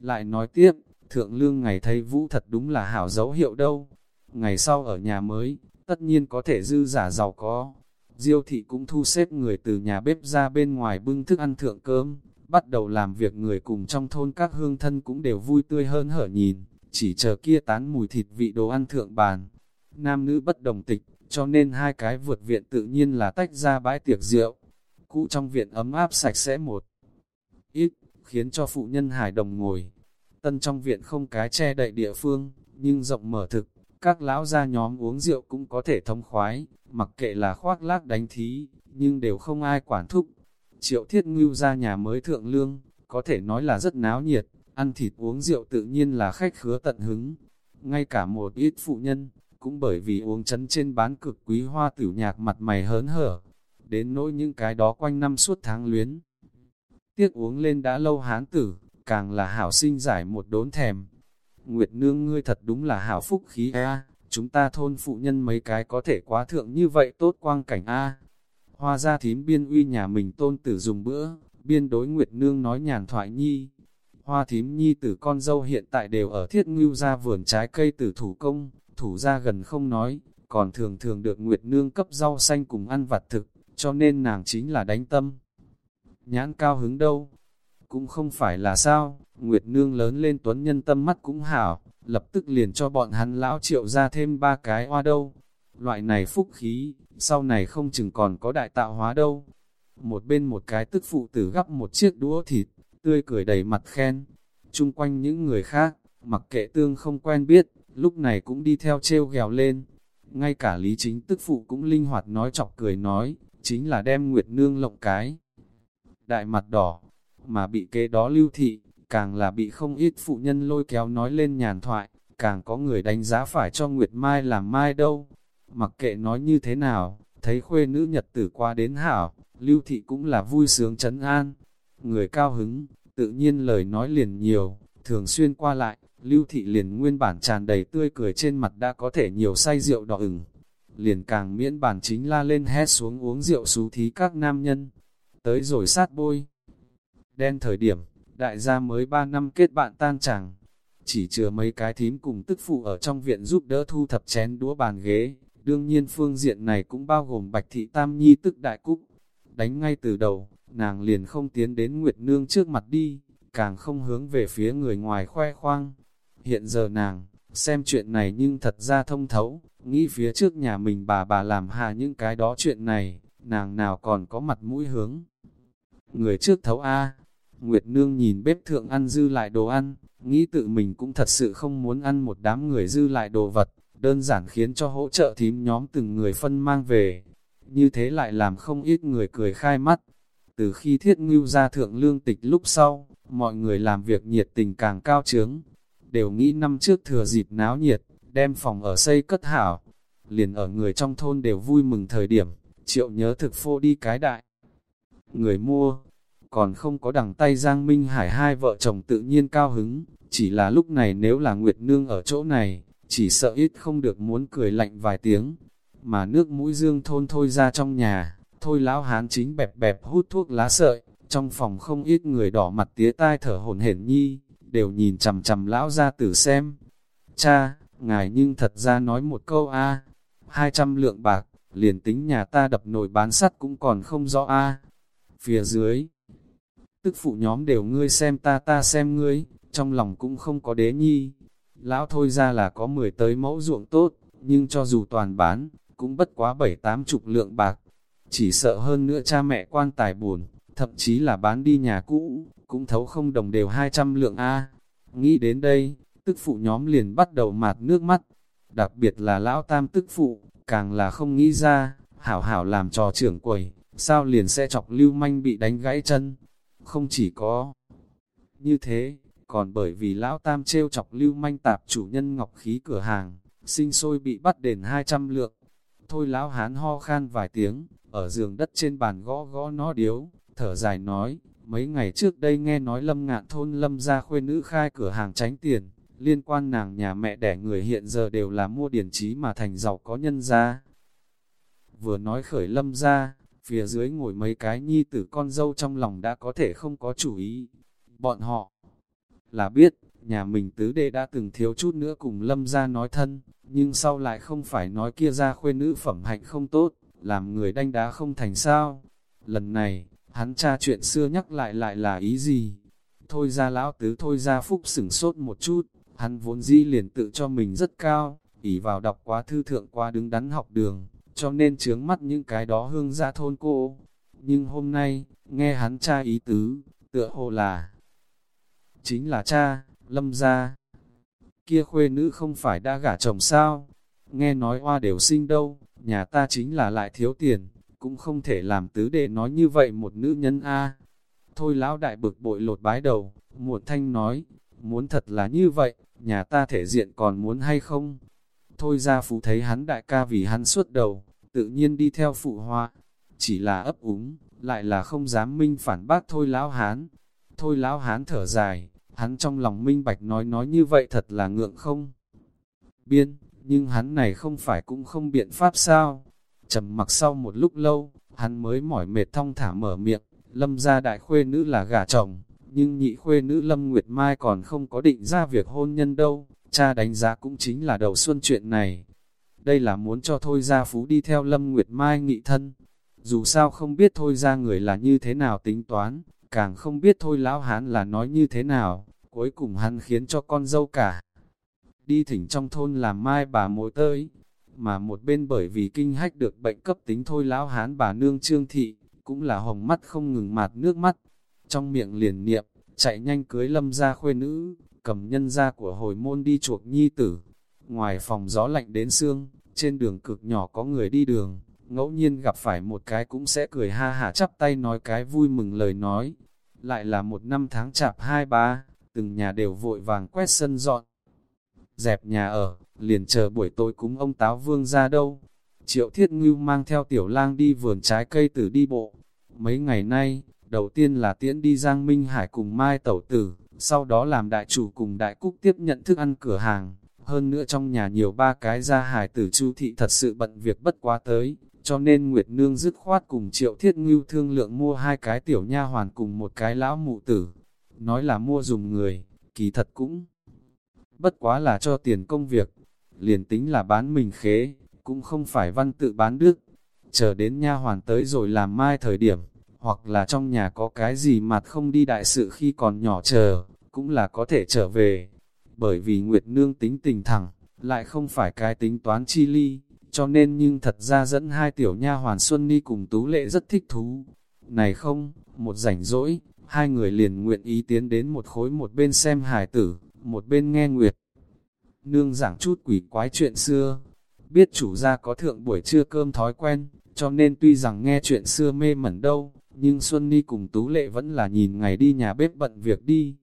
Lại nói tiếp, thượng lương ngày thấy vũ thật đúng là hảo dấu hiệu đâu. Ngày sau ở nhà mới, tất nhiên có thể dư giả giàu có. Diêu thị cũng thu xếp người từ nhà bếp ra bên ngoài bưng thức ăn thượng cơm, bắt đầu làm việc người cùng trong thôn các hương thân cũng đều vui tươi hơn hở nhìn, chỉ chờ kia tán mùi thịt vị đồ ăn thượng bàn. Nam nữ bất đồng tịch, cho nên hai cái vượt viện tự nhiên là tách ra bãi tiệc rượu. Cũ trong viện ấm áp sạch sẽ một ít, khiến cho phụ nhân hài đồng ngồi. Tân trong viện không cái che đậy địa phương, nhưng rộng mở thực, các lão gia nhóm uống rượu cũng có thể thông khoái, mặc kệ là khoác lác đánh thí, nhưng đều không ai quản thúc. Triệu thiết ngưu ra nhà mới thượng lương, có thể nói là rất náo nhiệt, ăn thịt uống rượu tự nhiên là khách khứa tận hứng. Ngay cả một ít phụ nhân, cũng bởi vì uống chấn trên bán cực quý hoa tử nhạc mặt mày hớn hở, đến nỗi những cái đó quanh năm suốt tháng luyến. Tiếc uống lên đã lâu hán tử, càng là hảo sinh giải một đốn thèm. Nguyệt nương ngươi thật đúng là hảo phúc khí a chúng ta thôn phụ nhân mấy cái có thể quá thượng như vậy tốt quang cảnh a Hoa ra thím biên uy nhà mình tôn tử dùng bữa, biên đối Nguyệt nương nói nhàn thoại nhi. Hoa thím nhi tử con dâu hiện tại đều ở thiết ngưu ra vườn trái cây tử thủ công, thủ ra gần không nói, còn thường thường được Nguyệt Nương cấp rau xanh cùng ăn vặt thực, cho nên nàng chính là đánh tâm. Nhãn cao hứng đâu? Cũng không phải là sao, Nguyệt Nương lớn lên tuấn nhân tâm mắt cũng hảo, lập tức liền cho bọn hắn lão triệu ra thêm ba cái hoa đâu. Loại này phúc khí, sau này không chừng còn có đại tạo hóa đâu. Một bên một cái tức phụ tử gắp một chiếc đũa thịt, tươi cười đầy mặt khen. trung quanh những người khác, mặc kệ tương không quen biết, lúc này cũng đi theo treo ghèo lên. Ngay cả Lý Chính tức phụ cũng linh hoạt nói chọc cười nói, chính là đem Nguyệt Nương lộng cái. Đại mặt đỏ, mà bị kế đó lưu thị, càng là bị không ít phụ nhân lôi kéo nói lên nhàn thoại, càng có người đánh giá phải cho Nguyệt Mai làm mai đâu. Mặc kệ nói như thế nào, thấy khuê nữ nhật tử qua đến hảo, lưu thị cũng là vui sướng chấn an. Người cao hứng, tự nhiên lời nói liền nhiều, thường xuyên qua lại, lưu thị liền nguyên bản tràn đầy tươi cười trên mặt đã có thể nhiều say rượu đỏ ửng. Liền càng miễn bản chính la lên hét xuống uống rượu xú thí các nam nhân. Tới rồi sát bôi. Đen thời điểm, đại gia mới 3 năm kết bạn tan chẳng. Chỉ chừa mấy cái thím cùng tức phụ ở trong viện giúp đỡ thu thập chén đũa bàn ghế. Đương nhiên phương diện này cũng bao gồm Bạch Thị Tam Nhi tức Đại Cúc. Đánh ngay từ đầu, nàng liền không tiến đến Nguyệt Nương trước mặt đi, càng không hướng về phía người ngoài khoe khoang. Hiện giờ nàng, xem chuyện này nhưng thật ra thông thấu, nghĩ phía trước nhà mình bà bà làm hà những cái đó chuyện này, nàng nào còn có mặt mũi hướng. Người trước thấu A, Nguyệt Nương nhìn bếp thượng ăn dư lại đồ ăn, nghĩ tự mình cũng thật sự không muốn ăn một đám người dư lại đồ vật, đơn giản khiến cho hỗ trợ thím nhóm từng người phân mang về. Như thế lại làm không ít người cười khai mắt. Từ khi thiết ngưu ra thượng lương tịch lúc sau, mọi người làm việc nhiệt tình càng cao trướng. Đều nghĩ năm trước thừa dịp náo nhiệt, đem phòng ở xây cất hảo. Liền ở người trong thôn đều vui mừng thời điểm, triệu nhớ thực phô đi cái đại. Người mua, còn không có đằng tay Giang Minh Hải hai vợ chồng tự nhiên cao hứng, chỉ là lúc này nếu là Nguyệt Nương ở chỗ này, chỉ sợ ít không được muốn cười lạnh vài tiếng, mà nước mũi dương thôn thôi ra trong nhà, thôi lão hán chính bẹp bẹp hút thuốc lá sợi, trong phòng không ít người đỏ mặt tía tai thở hổn hển nhi, đều nhìn chằm chằm lão ra tử xem. Cha, ngài nhưng thật ra nói một câu a hai trăm lượng bạc, liền tính nhà ta đập nồi bán sắt cũng còn không rõ a Phía dưới, tức phụ nhóm đều ngươi xem ta ta xem ngươi, trong lòng cũng không có đế nhi, Lão thôi ra là có 10 tới mẫu ruộng tốt, nhưng cho dù toàn bán, cũng bất quá 7-8 chục lượng bạc. Chỉ sợ hơn nữa cha mẹ quan tài buồn, thậm chí là bán đi nhà cũ, cũng thấu không đồng đều 200 lượng A. Nghĩ đến đây, tức phụ nhóm liền bắt đầu mạt nước mắt. Đặc biệt là lão tam tức phụ, càng là không nghĩ ra, hảo hảo làm trò trưởng quầy, sao liền sẽ chọc lưu manh bị đánh gãy chân. Không chỉ có như thế, còn bởi vì lão tam trêu chọc lưu manh tạp chủ nhân ngọc khí cửa hàng, sinh sôi bị bắt đền 200 lượng. Thôi lão hán ho khan vài tiếng, ở giường đất trên bàn gõ gõ nó điếu, thở dài nói, mấy ngày trước đây nghe nói lâm ngạn thôn lâm ra khuê nữ khai cửa hàng tránh tiền, liên quan nàng nhà mẹ đẻ người hiện giờ đều là mua điển trí mà thành giàu có nhân ra. Vừa nói khởi lâm ra, phía dưới ngồi mấy cái nhi tử con dâu trong lòng đã có thể không có chủ ý. Bọn họ, là biết, nhà mình tứ đệ đã từng thiếu chút nữa cùng lâm ra nói thân, nhưng sau lại không phải nói kia ra khuê nữ phẩm hạnh không tốt, làm người đanh đá không thành sao. Lần này, hắn cha chuyện xưa nhắc lại lại là ý gì? Thôi ra lão tứ thôi ra phúc sửng sốt một chút, hắn vốn dĩ liền tự cho mình rất cao, ỉ vào đọc quá thư thượng qua đứng đắn học đường, cho nên chướng mắt những cái đó hương ra thôn cô. Nhưng hôm nay, nghe hắn cha ý tứ, tựa hồ là chính là cha, lâm gia. Kia khuê nữ không phải đã gả chồng sao? Nghe nói hoa đều sinh đâu, nhà ta chính là lại thiếu tiền, cũng không thể làm tứ đệ nói như vậy một nữ nhân a. Thôi lão đại bực bội lột bái đầu, muộn thanh nói, muốn thật là như vậy, nhà ta thể diện còn muốn hay không? Thôi ra phú thấy hắn đại ca vì hắn suốt đầu, tự nhiên đi theo phụ hoa, chỉ là ấp úng, lại là không dám minh phản bác thôi lão hán. Thôi lão hán thở dài, Hắn trong lòng minh bạch nói nói như vậy thật là ngượng không? Biên, nhưng hắn này không phải cũng không biện pháp sao? Trầm mặc sau một lúc lâu, hắn mới mỏi mệt thong thả mở miệng, lâm gia đại khuê nữ là gà chồng, nhưng nhị khuê nữ lâm nguyệt mai còn không có định ra việc hôn nhân đâu, cha đánh giá cũng chính là đầu xuân chuyện này. Đây là muốn cho thôi gia phú đi theo lâm nguyệt mai nghị thân, dù sao không biết thôi ra người là như thế nào tính toán, càng không biết thôi lão hán là nói như thế nào, cuối cùng hắn khiến cho con dâu cả. Đi thỉnh trong thôn làm mai bà mối tới, mà một bên bởi vì kinh hách được bệnh cấp tính thôi lão hán bà nương trương thị, cũng là hồng mắt không ngừng mạt nước mắt, trong miệng liền niệm, chạy nhanh cưới lâm ra khuê nữ, cầm nhân ra của hồi môn đi chuộc nhi tử. Ngoài phòng gió lạnh đến xương, trên đường cực nhỏ có người đi đường, ngẫu nhiên gặp phải một cái cũng sẽ cười ha hả chắp tay nói cái vui mừng lời nói. Lại là một năm tháng chạp hai ba, từng nhà đều vội vàng quét sân dọn. Dẹp nhà ở, liền chờ buổi tối cúng ông táo vương ra đâu. Triệu thiết ngưu mang theo tiểu lang đi vườn trái cây tử đi bộ. Mấy ngày nay, đầu tiên là tiễn đi Giang Minh Hải cùng Mai Tẩu Tử, sau đó làm đại chủ cùng đại cúc tiếp nhận thức ăn cửa hàng. Hơn nữa trong nhà nhiều ba cái gia hải tử chu thị thật sự bận việc bất quá tới, cho nên Nguyệt Nương dứt khoát cùng triệu thiết ngưu thương lượng mua hai cái tiểu nha hoàn cùng một cái lão mụ tử. Nói là mua dùng người, kỳ thật cũng bất quá là cho tiền công việc, liền tính là bán mình khế, cũng không phải văn tự bán đức. Chờ đến nha hoàn tới rồi làm mai thời điểm, hoặc là trong nhà có cái gì mặt không đi đại sự khi còn nhỏ chờ, cũng là có thể trở về. Bởi vì Nguyệt Nương tính tình thẳng, lại không phải cái tính toán chi ly, cho nên nhưng thật ra dẫn hai tiểu nha hoàn Xuân Ni cùng Tú Lệ rất thích thú. Này không, một rảnh rỗi, hai người liền nguyện ý tiến đến một khối một bên xem hải tử, một bên nghe Nguyệt. Nương giảng chút quỷ quái chuyện xưa, biết chủ gia có thượng buổi trưa cơm thói quen, cho nên tuy rằng nghe chuyện xưa mê mẩn đâu, nhưng Xuân Ni cùng Tú Lệ vẫn là nhìn ngày đi nhà bếp bận việc đi.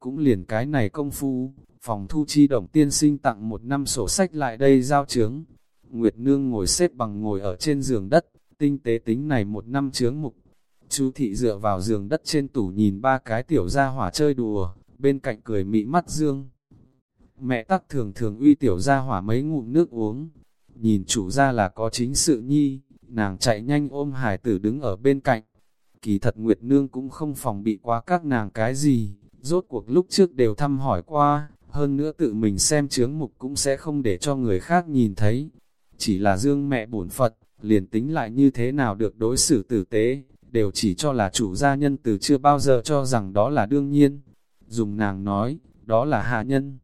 Cũng liền cái này công phu, phòng thu chi đồng tiên sinh tặng một năm sổ sách lại đây giao chướng. Nguyệt Nương ngồi xếp bằng ngồi ở trên giường đất, tinh tế tính này một năm chướng mục. Chú thị dựa vào giường đất trên tủ nhìn ba cái tiểu gia hỏa chơi đùa, bên cạnh cười mị mắt dương. Mẹ tắc thường thường uy tiểu gia hỏa mấy ngụm nước uống, nhìn chủ ra là có chính sự nhi, nàng chạy nhanh ôm hải tử đứng ở bên cạnh. Kỳ thật Nguyệt Nương cũng không phòng bị quá các nàng cái gì, rốt cuộc lúc trước đều thăm hỏi qua, hơn nữa tự mình xem chướng mục cũng sẽ không để cho người khác nhìn thấy. Chỉ là dương mẹ bổn Phật, liền tính lại như thế nào được đối xử tử tế, đều chỉ cho là chủ gia nhân từ chưa bao giờ cho rằng đó là đương nhiên. Dùng nàng nói, đó là hạ nhân.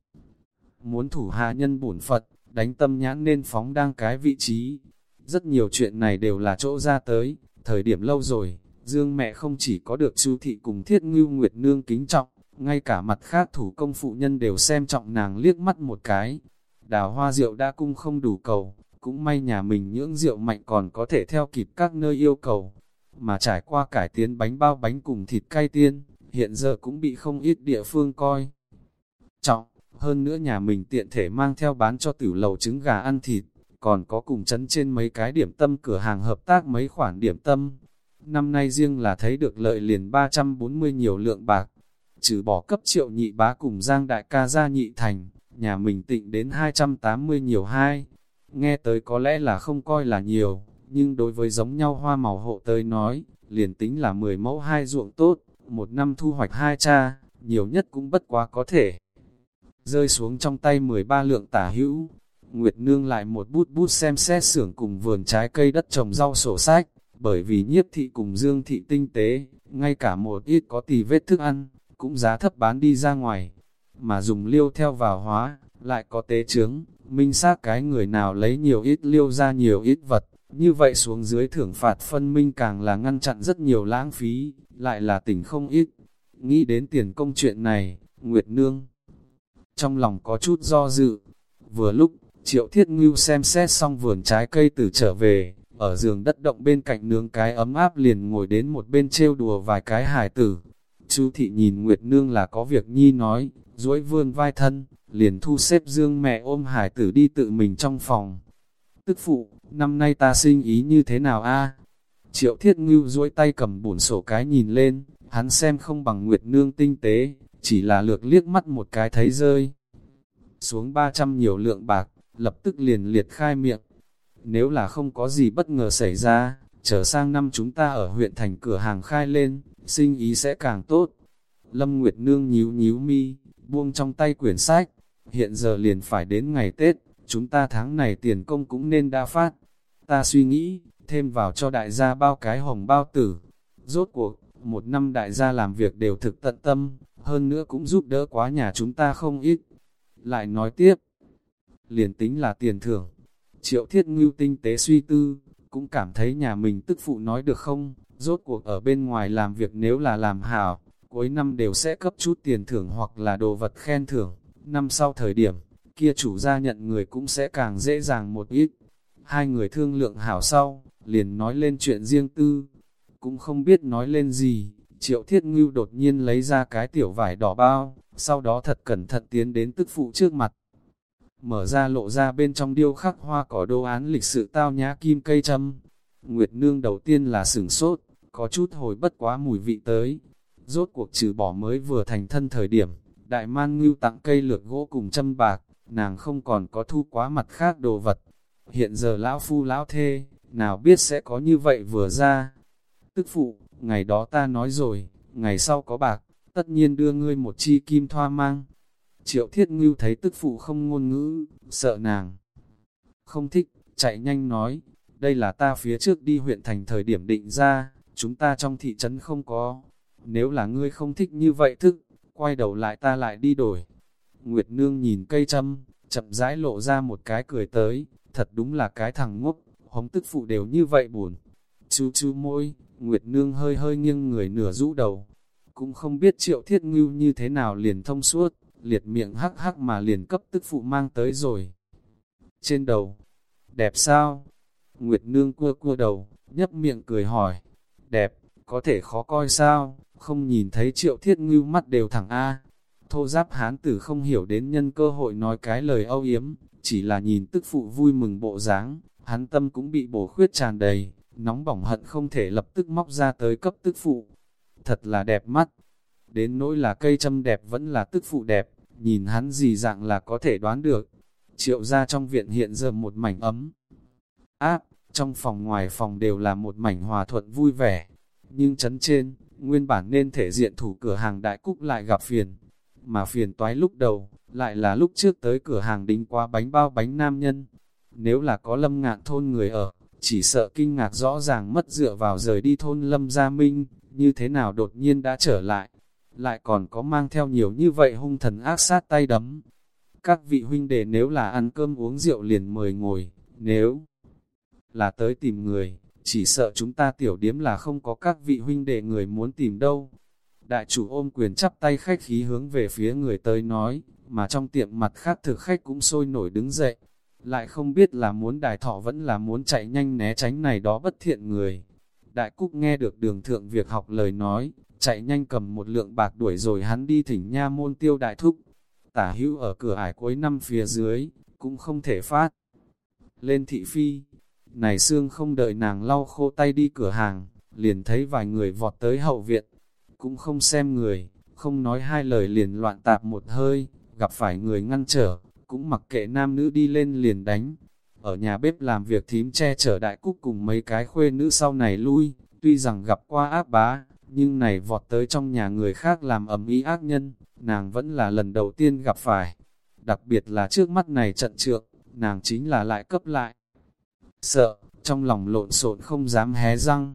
Muốn thủ hạ nhân bổn Phật, đánh tâm nhãn nên phóng đang cái vị trí. Rất nhiều chuyện này đều là chỗ ra tới, thời điểm lâu rồi, Dương mẹ không chỉ có được chu thị cùng thiết ngưu nguyệt nương kính trọng, ngay cả mặt khác thủ công phụ nhân đều xem trọng nàng liếc mắt một cái. Đào hoa rượu đã cung không đủ cầu, cũng may nhà mình những rượu mạnh còn có thể theo kịp các nơi yêu cầu. Mà trải qua cải tiến bánh bao bánh cùng thịt cay tiên, hiện giờ cũng bị không ít địa phương coi. Trọng, hơn nữa nhà mình tiện thể mang theo bán cho tử lầu trứng gà ăn thịt, còn có cùng chấn trên mấy cái điểm tâm cửa hàng hợp tác mấy khoản điểm tâm. Năm nay riêng là thấy được lợi liền 340 nhiều lượng bạc, trừ bỏ cấp triệu nhị bá cùng giang đại ca gia nhị thành, nhà mình tịnh đến 280 nhiều hai. Nghe tới có lẽ là không coi là nhiều, nhưng đối với giống nhau hoa màu hộ tới nói, liền tính là 10 mẫu hai ruộng tốt, một năm thu hoạch hai cha, nhiều nhất cũng bất quá có thể rơi xuống trong tay 13 lượng tả hữu. Nguyệt Nương lại một bút bút xem xét xưởng cùng vườn trái cây đất trồng rau sổ sách, bởi vì nhiếp thị cùng dương thị tinh tế, ngay cả một ít có tì vết thức ăn, cũng giá thấp bán đi ra ngoài, mà dùng liêu theo vào hóa, lại có tế trướng, minh xác cái người nào lấy nhiều ít liêu ra nhiều ít vật, như vậy xuống dưới thưởng phạt phân minh càng là ngăn chặn rất nhiều lãng phí, lại là tỉnh không ít. Nghĩ đến tiền công chuyện này, Nguyệt Nương trong lòng có chút do dự. Vừa lúc, Triệu Thiết Ngưu xem xét xong vườn trái cây từ trở về, ở giường đất động bên cạnh nướng cái ấm áp liền ngồi đến một bên trêu đùa vài cái hài tử. Chú thị nhìn Nguyệt Nương là có việc nhi nói, duỗi vươn vai thân, liền thu xếp dương mẹ ôm hải tử đi tự mình trong phòng. Tức phụ, năm nay ta sinh ý như thế nào a? Triệu thiết ngưu duỗi tay cầm bổn sổ cái nhìn lên, hắn xem không bằng Nguyệt Nương tinh tế, chỉ là lược liếc mắt một cái thấy rơi. Xuống 300 nhiều lượng bạc, lập tức liền liệt khai miệng. Nếu là không có gì bất ngờ xảy ra, trở sang năm chúng ta ở huyện thành cửa hàng khai lên, sinh ý sẽ càng tốt. Lâm Nguyệt Nương nhíu nhíu mi, buông trong tay quyển sách, hiện giờ liền phải đến ngày Tết, chúng ta tháng này tiền công cũng nên đa phát. Ta suy nghĩ, thêm vào cho đại gia bao cái hồng bao tử. Rốt cuộc, một năm đại gia làm việc đều thực tận tâm, hơn nữa cũng giúp đỡ quá nhà chúng ta không ít. Lại nói tiếp, liền tính là tiền thưởng, triệu thiết ngưu tinh tế suy tư, cũng cảm thấy nhà mình tức phụ nói được không, rốt cuộc ở bên ngoài làm việc nếu là làm hảo, cuối năm đều sẽ cấp chút tiền thưởng hoặc là đồ vật khen thưởng, năm sau thời điểm, kia chủ gia nhận người cũng sẽ càng dễ dàng một ít. Hai người thương lượng hảo sau, liền nói lên chuyện riêng tư, cũng không biết nói lên gì, triệu thiết ngưu đột nhiên lấy ra cái tiểu vải đỏ bao, sau đó thật cẩn thận tiến đến tức phụ trước mặt. Mở ra lộ ra bên trong điêu khắc hoa cỏ đồ án lịch sự tao nhã kim cây châm. Nguyệt nương đầu tiên là sửng sốt, có chút hồi bất quá mùi vị tới. Rốt cuộc trừ bỏ mới vừa thành thân thời điểm, đại man ngưu tặng cây lược gỗ cùng châm bạc, nàng không còn có thu quá mặt khác đồ vật. Hiện giờ lão phu lão thê, nào biết sẽ có như vậy vừa ra. Tức phụ, ngày đó ta nói rồi, ngày sau có bạc, tất nhiên đưa ngươi một chi kim thoa mang. Triệu thiết ngưu thấy tức phụ không ngôn ngữ, sợ nàng. Không thích, chạy nhanh nói, đây là ta phía trước đi huyện thành thời điểm định ra, chúng ta trong thị trấn không có. Nếu là ngươi không thích như vậy thức, quay đầu lại ta lại đi đổi. Nguyệt Nương nhìn cây châm, chậm rãi lộ ra một cái cười tới, thật đúng là cái thằng ngốc, hống tức phụ đều như vậy buồn. Chú chú môi, Nguyệt Nương hơi hơi nghiêng người nửa rũ đầu, cũng không biết triệu thiết ngưu như thế nào liền thông suốt, liệt miệng hắc hắc mà liền cấp tức phụ mang tới rồi. Trên đầu, đẹp sao? Nguyệt Nương cua cua đầu, nhấp miệng cười hỏi, đẹp, có thể khó coi sao, không nhìn thấy triệu thiết ngưu mắt đều thẳng A. Thô giáp hán tử không hiểu đến nhân cơ hội nói cái lời âu yếm, chỉ là nhìn tức phụ vui mừng bộ dáng, hắn tâm cũng bị bổ khuyết tràn đầy, nóng bỏng hận không thể lập tức móc ra tới cấp tức phụ. Thật là đẹp mắt, đến nỗi là cây châm đẹp vẫn là tức phụ đẹp, nhìn hắn gì dạng là có thể đoán được. Triệu ra trong viện hiện giờ một mảnh ấm, áp, trong phòng ngoài phòng đều là một mảnh hòa thuận vui vẻ. Nhưng chấn trên, nguyên bản nên thể diện thủ cửa hàng đại cúc lại gặp phiền. Mà phiền toái lúc đầu, lại là lúc trước tới cửa hàng đính qua bánh bao bánh nam nhân. Nếu là có lâm ngạn thôn người ở, chỉ sợ kinh ngạc rõ ràng mất dựa vào rời đi thôn lâm gia minh, như thế nào đột nhiên đã trở lại. Lại còn có mang theo nhiều như vậy hung thần ác sát tay đấm. Các vị huynh đệ nếu là ăn cơm uống rượu liền mời ngồi, nếu là tới tìm người, chỉ sợ chúng ta tiểu điếm là không có các vị huynh đệ người muốn tìm đâu. Đại chủ ôm quyền chắp tay khách khí hướng về phía người tới nói, mà trong tiệm mặt khác thực khách cũng sôi nổi đứng dậy. Lại không biết là muốn đài thọ vẫn là muốn chạy nhanh né tránh này đó bất thiện người. Đại Cúc nghe được đường thượng việc học lời nói, chạy nhanh cầm một lượng bạc đuổi rồi hắn đi thỉnh nha môn tiêu đại thúc. Tả hữu ở cửa ải cuối năm phía dưới, cũng không thể phát. Lên thị phi, này xương không đợi nàng lau khô tay đi cửa hàng, liền thấy vài người vọt tới hậu viện, cũng không xem người, không nói hai lời liền loạn tạp một hơi, gặp phải người ngăn trở, cũng mặc kệ nam nữ đi lên liền đánh. Ở nhà bếp làm việc thím che chở đại cúc cùng mấy cái khuê nữ sau này lui, tuy rằng gặp qua áp bá, nhưng này vọt tới trong nhà người khác làm ầm ý ác nhân, nàng vẫn là lần đầu tiên gặp phải. Đặc biệt là trước mắt này trận trượng, nàng chính là lại cấp lại. Sợ, trong lòng lộn xộn không dám hé răng.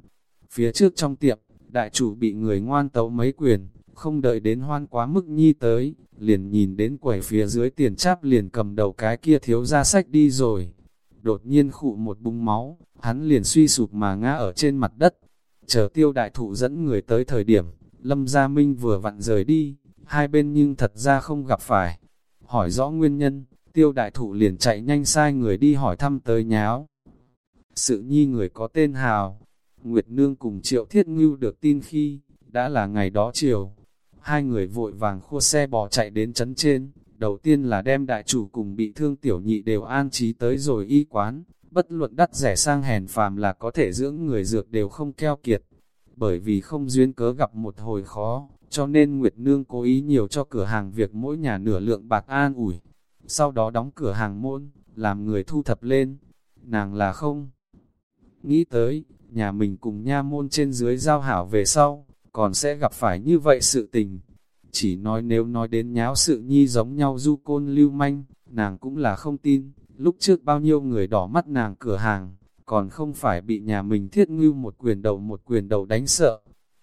Phía trước trong tiệm, đại chủ bị người ngoan tấu mấy quyền, không đợi đến hoan quá mức nhi tới, liền nhìn đến quầy phía dưới tiền cháp liền cầm đầu cái kia thiếu ra sách đi rồi. Đột nhiên khụ một bung máu, hắn liền suy sụp mà ngã ở trên mặt đất. Chờ tiêu đại thụ dẫn người tới thời điểm, Lâm Gia Minh vừa vặn rời đi, hai bên nhưng thật ra không gặp phải. Hỏi rõ nguyên nhân, tiêu đại thụ liền chạy nhanh sai người đi hỏi thăm tới nháo. Sự nhi người có tên Hào, Nguyệt Nương cùng Triệu Thiết Ngưu được tin khi, đã là ngày đó chiều. Hai người vội vàng khua xe bò chạy đến chấn trên, đầu tiên là đem đại chủ cùng bị thương tiểu nhị đều an trí tới rồi y quán, bất luận đắt rẻ sang hèn phàm là có thể dưỡng người dược đều không keo kiệt. Bởi vì không duyên cớ gặp một hồi khó, cho nên Nguyệt Nương cố ý nhiều cho cửa hàng việc mỗi nhà nửa lượng bạc an ủi. Sau đó đóng cửa hàng môn, làm người thu thập lên. Nàng là không nghĩ tới, nhà mình cùng nha môn trên dưới giao hảo về sau, còn sẽ gặp phải như vậy sự tình. Chỉ nói nếu nói đến nháo sự nhi giống nhau du côn lưu manh, nàng cũng là không tin, lúc trước bao nhiêu người đỏ mắt nàng cửa hàng, còn không phải bị nhà mình thiết ngưu một quyền đầu một quyền đầu đánh sợ.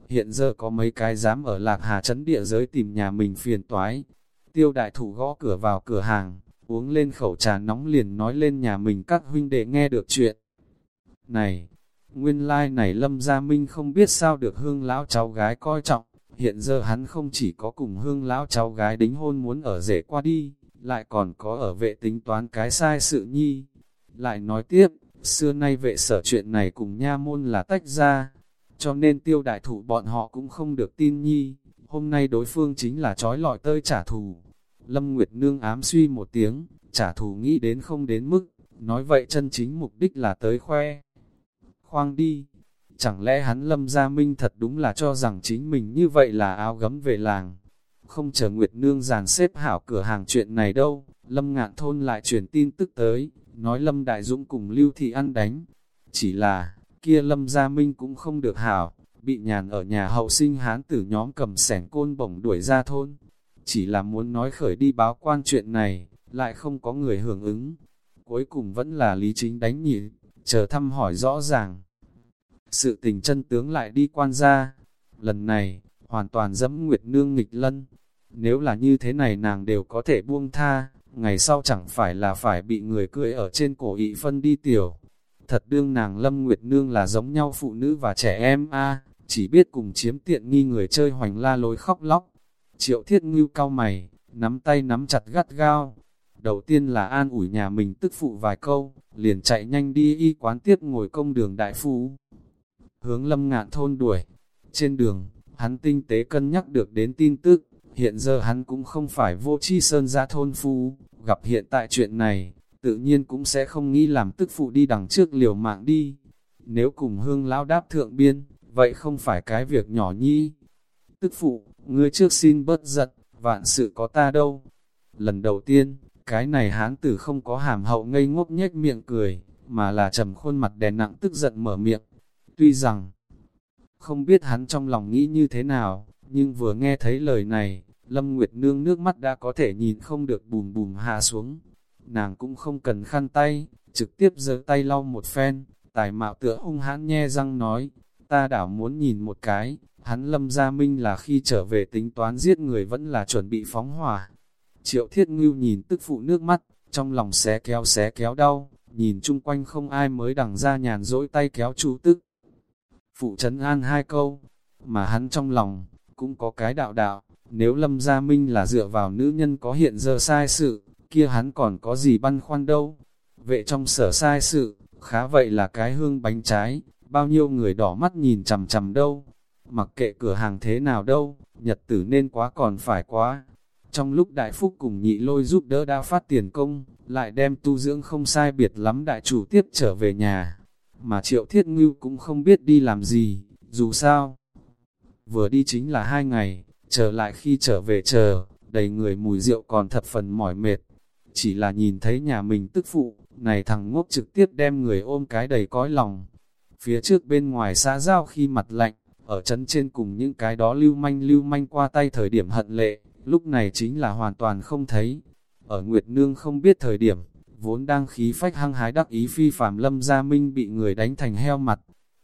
Hiện giờ có mấy cái dám ở lạc hà trấn địa giới tìm nhà mình phiền toái. Tiêu đại thủ gõ cửa vào cửa hàng, uống lên khẩu trà nóng liền nói lên nhà mình các huynh đệ nghe được chuyện. Này, nguyên lai like này Lâm Gia Minh không biết sao được hương lão cháu gái coi trọng, Hiện giờ hắn không chỉ có cùng hương lão cháu gái đính hôn muốn ở rể qua đi, lại còn có ở vệ tính toán cái sai sự nhi. Lại nói tiếp, xưa nay vệ sở chuyện này cùng nha môn là tách ra, cho nên tiêu đại thủ bọn họ cũng không được tin nhi, hôm nay đối phương chính là trói lọi tơi trả thù. Lâm Nguyệt Nương ám suy một tiếng, trả thù nghĩ đến không đến mức, nói vậy chân chính mục đích là tới khoe. Khoang đi, chẳng lẽ hắn Lâm Gia Minh thật đúng là cho rằng chính mình như vậy là áo gấm về làng. Không chờ Nguyệt Nương dàn xếp hảo cửa hàng chuyện này đâu, Lâm Ngạn Thôn lại truyền tin tức tới, nói Lâm Đại Dũng cùng Lưu Thị ăn đánh. Chỉ là, kia Lâm Gia Minh cũng không được hảo, bị nhàn ở nhà hậu sinh hán tử nhóm cầm sẻng côn bổng đuổi ra thôn. Chỉ là muốn nói khởi đi báo quan chuyện này, lại không có người hưởng ứng. Cuối cùng vẫn là lý chính đánh nhị, chờ thăm hỏi rõ ràng. Sự tình chân tướng lại đi quan ra. Lần này, hoàn toàn dẫm Nguyệt Nương nghịch lân. Nếu là như thế này nàng đều có thể buông tha, ngày sau chẳng phải là phải bị người cưỡi ở trên cổ ị phân đi tiểu. Thật đương nàng Lâm Nguyệt Nương là giống nhau phụ nữ và trẻ em a chỉ biết cùng chiếm tiện nghi người chơi hoành la lối khóc lóc. Triệu thiết ngưu cao mày, nắm tay nắm chặt gắt gao. Đầu tiên là an ủi nhà mình tức phụ vài câu, liền chạy nhanh đi y quán tiếp ngồi công đường đại phu. Hướng lâm ngạn thôn đuổi. Trên đường, hắn tinh tế cân nhắc được đến tin tức, hiện giờ hắn cũng không phải vô chi sơn ra thôn phu, gặp hiện tại chuyện này, tự nhiên cũng sẽ không nghĩ làm tức phụ đi đằng trước liều mạng đi. Nếu cùng hương lão đáp thượng biên, vậy không phải cái việc nhỏ nhi. Tức phụ, ngươi trước xin bớt giận, vạn sự có ta đâu. Lần đầu tiên, cái này hán tử không có hàm hậu ngây ngốc nhếch miệng cười, mà là trầm khuôn mặt đè nặng tức giận mở miệng. Tuy rằng, không biết hắn trong lòng nghĩ như thế nào, nhưng vừa nghe thấy lời này, Lâm Nguyệt Nương nước mắt đã có thể nhìn không được bùm bùm hạ xuống. Nàng cũng không cần khăn tay, trực tiếp giơ tay lau một phen, tài mạo tựa hung hãn nhe răng nói, ta đảo muốn nhìn một cái, hắn Lâm Gia Minh là khi trở về tính toán giết người vẫn là chuẩn bị phóng hỏa. Triệu Thiết Ngưu nhìn tức phụ nước mắt, trong lòng xé kéo xé kéo đau, nhìn chung quanh không ai mới đằng ra nhàn dỗi tay kéo chú tức. Phụ trấn an hai câu, mà hắn trong lòng, cũng có cái đạo đạo, nếu Lâm Gia Minh là dựa vào nữ nhân có hiện giờ sai sự, kia hắn còn có gì băn khoăn đâu. Vệ trong sở sai sự, khá vậy là cái hương bánh trái, bao nhiêu người đỏ mắt nhìn chằm chằm đâu. Mặc kệ cửa hàng thế nào đâu, nhật tử nên quá còn phải quá. Trong lúc đại phúc cùng nhị lôi giúp đỡ đã phát tiền công, lại đem tu dưỡng không sai biệt lắm đại chủ tiếp trở về nhà. Mà triệu thiết ngưu cũng không biết đi làm gì, dù sao. Vừa đi chính là hai ngày, trở lại khi trở về chờ, đầy người mùi rượu còn thập phần mỏi mệt. Chỉ là nhìn thấy nhà mình tức phụ, này thằng ngốc trực tiếp đem người ôm cái đầy cõi lòng. Phía trước bên ngoài xã giao khi mặt lạnh, ở chân trên cùng những cái đó lưu manh lưu manh qua tay thời điểm hận lệ, lúc này chính là hoàn toàn không thấy. Ở Nguyệt Nương không biết thời điểm, vốn đang khí phách hăng hái đắc ý phi phàm lâm gia minh bị người đánh thành heo mặt,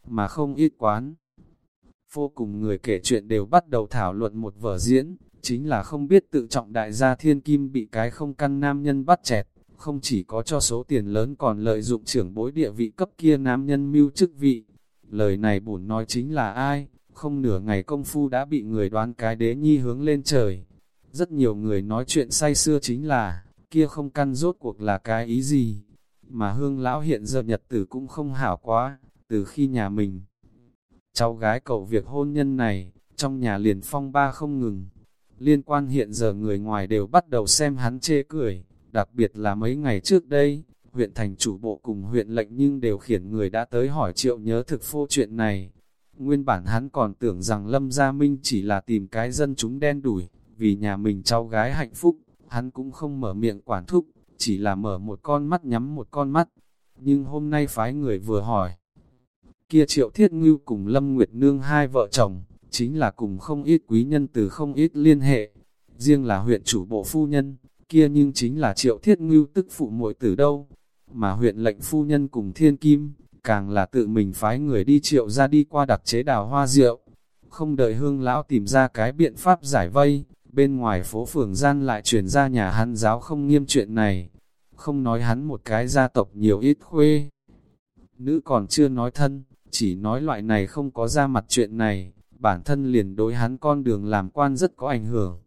mà không ít quán. Vô cùng người kể chuyện đều bắt đầu thảo luận một vở diễn, chính là không biết tự trọng đại gia thiên kim bị cái không căn nam nhân bắt chẹt, không chỉ có cho số tiền lớn còn lợi dụng trưởng bối địa vị cấp kia nam nhân mưu chức vị. Lời này bổn nói chính là ai, không nửa ngày công phu đã bị người đoán cái đế nhi hướng lên trời. Rất nhiều người nói chuyện say xưa chính là, kia không căn rốt cuộc là cái ý gì. Mà hương lão hiện giờ nhật tử cũng không hảo quá, từ khi nhà mình. Cháu gái cậu việc hôn nhân này, trong nhà liền phong ba không ngừng. Liên quan hiện giờ người ngoài đều bắt đầu xem hắn chê cười, đặc biệt là mấy ngày trước đây, huyện thành chủ bộ cùng huyện lệnh nhưng đều khiển người đã tới hỏi triệu nhớ thực phô chuyện này. Nguyên bản hắn còn tưởng rằng Lâm Gia Minh chỉ là tìm cái dân chúng đen đủi, vì nhà mình cháu gái hạnh phúc, hắn cũng không mở miệng quản thúc, chỉ là mở một con mắt nhắm một con mắt. Nhưng hôm nay phái người vừa hỏi, kia triệu thiết ngưu cùng Lâm Nguyệt Nương hai vợ chồng, chính là cùng không ít quý nhân từ không ít liên hệ. Riêng là huyện chủ bộ phu nhân, kia nhưng chính là triệu thiết ngưu tức phụ muội từ đâu. Mà huyện lệnh phu nhân cùng thiên kim, càng là tự mình phái người đi triệu ra đi qua đặc chế đào hoa rượu. Không đợi hương lão tìm ra cái biện pháp giải vây, bên ngoài phố phường gian lại truyền ra nhà hắn giáo không nghiêm chuyện này. Không nói hắn một cái gia tộc nhiều ít khuê. Nữ còn chưa nói thân, chỉ nói loại này không có ra mặt chuyện này, bản thân liền đối hắn con đường làm quan rất có ảnh hưởng.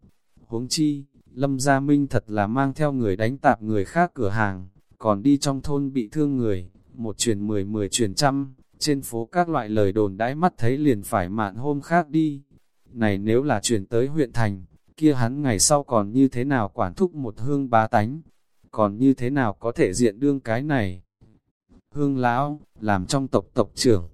Huống chi, Lâm Gia Minh thật là mang theo người đánh tạp người khác cửa hàng, còn đi trong thôn bị thương người, một truyền mười mười truyền trăm, trên phố các loại lời đồn đãi mắt thấy liền phải mạn hôm khác đi. Này nếu là truyền tới huyện thành, kia hắn ngày sau còn như thế nào quản thúc một hương bá tánh, còn như thế nào có thể diện đương cái này. Hương lão, làm trong tộc tộc trưởng,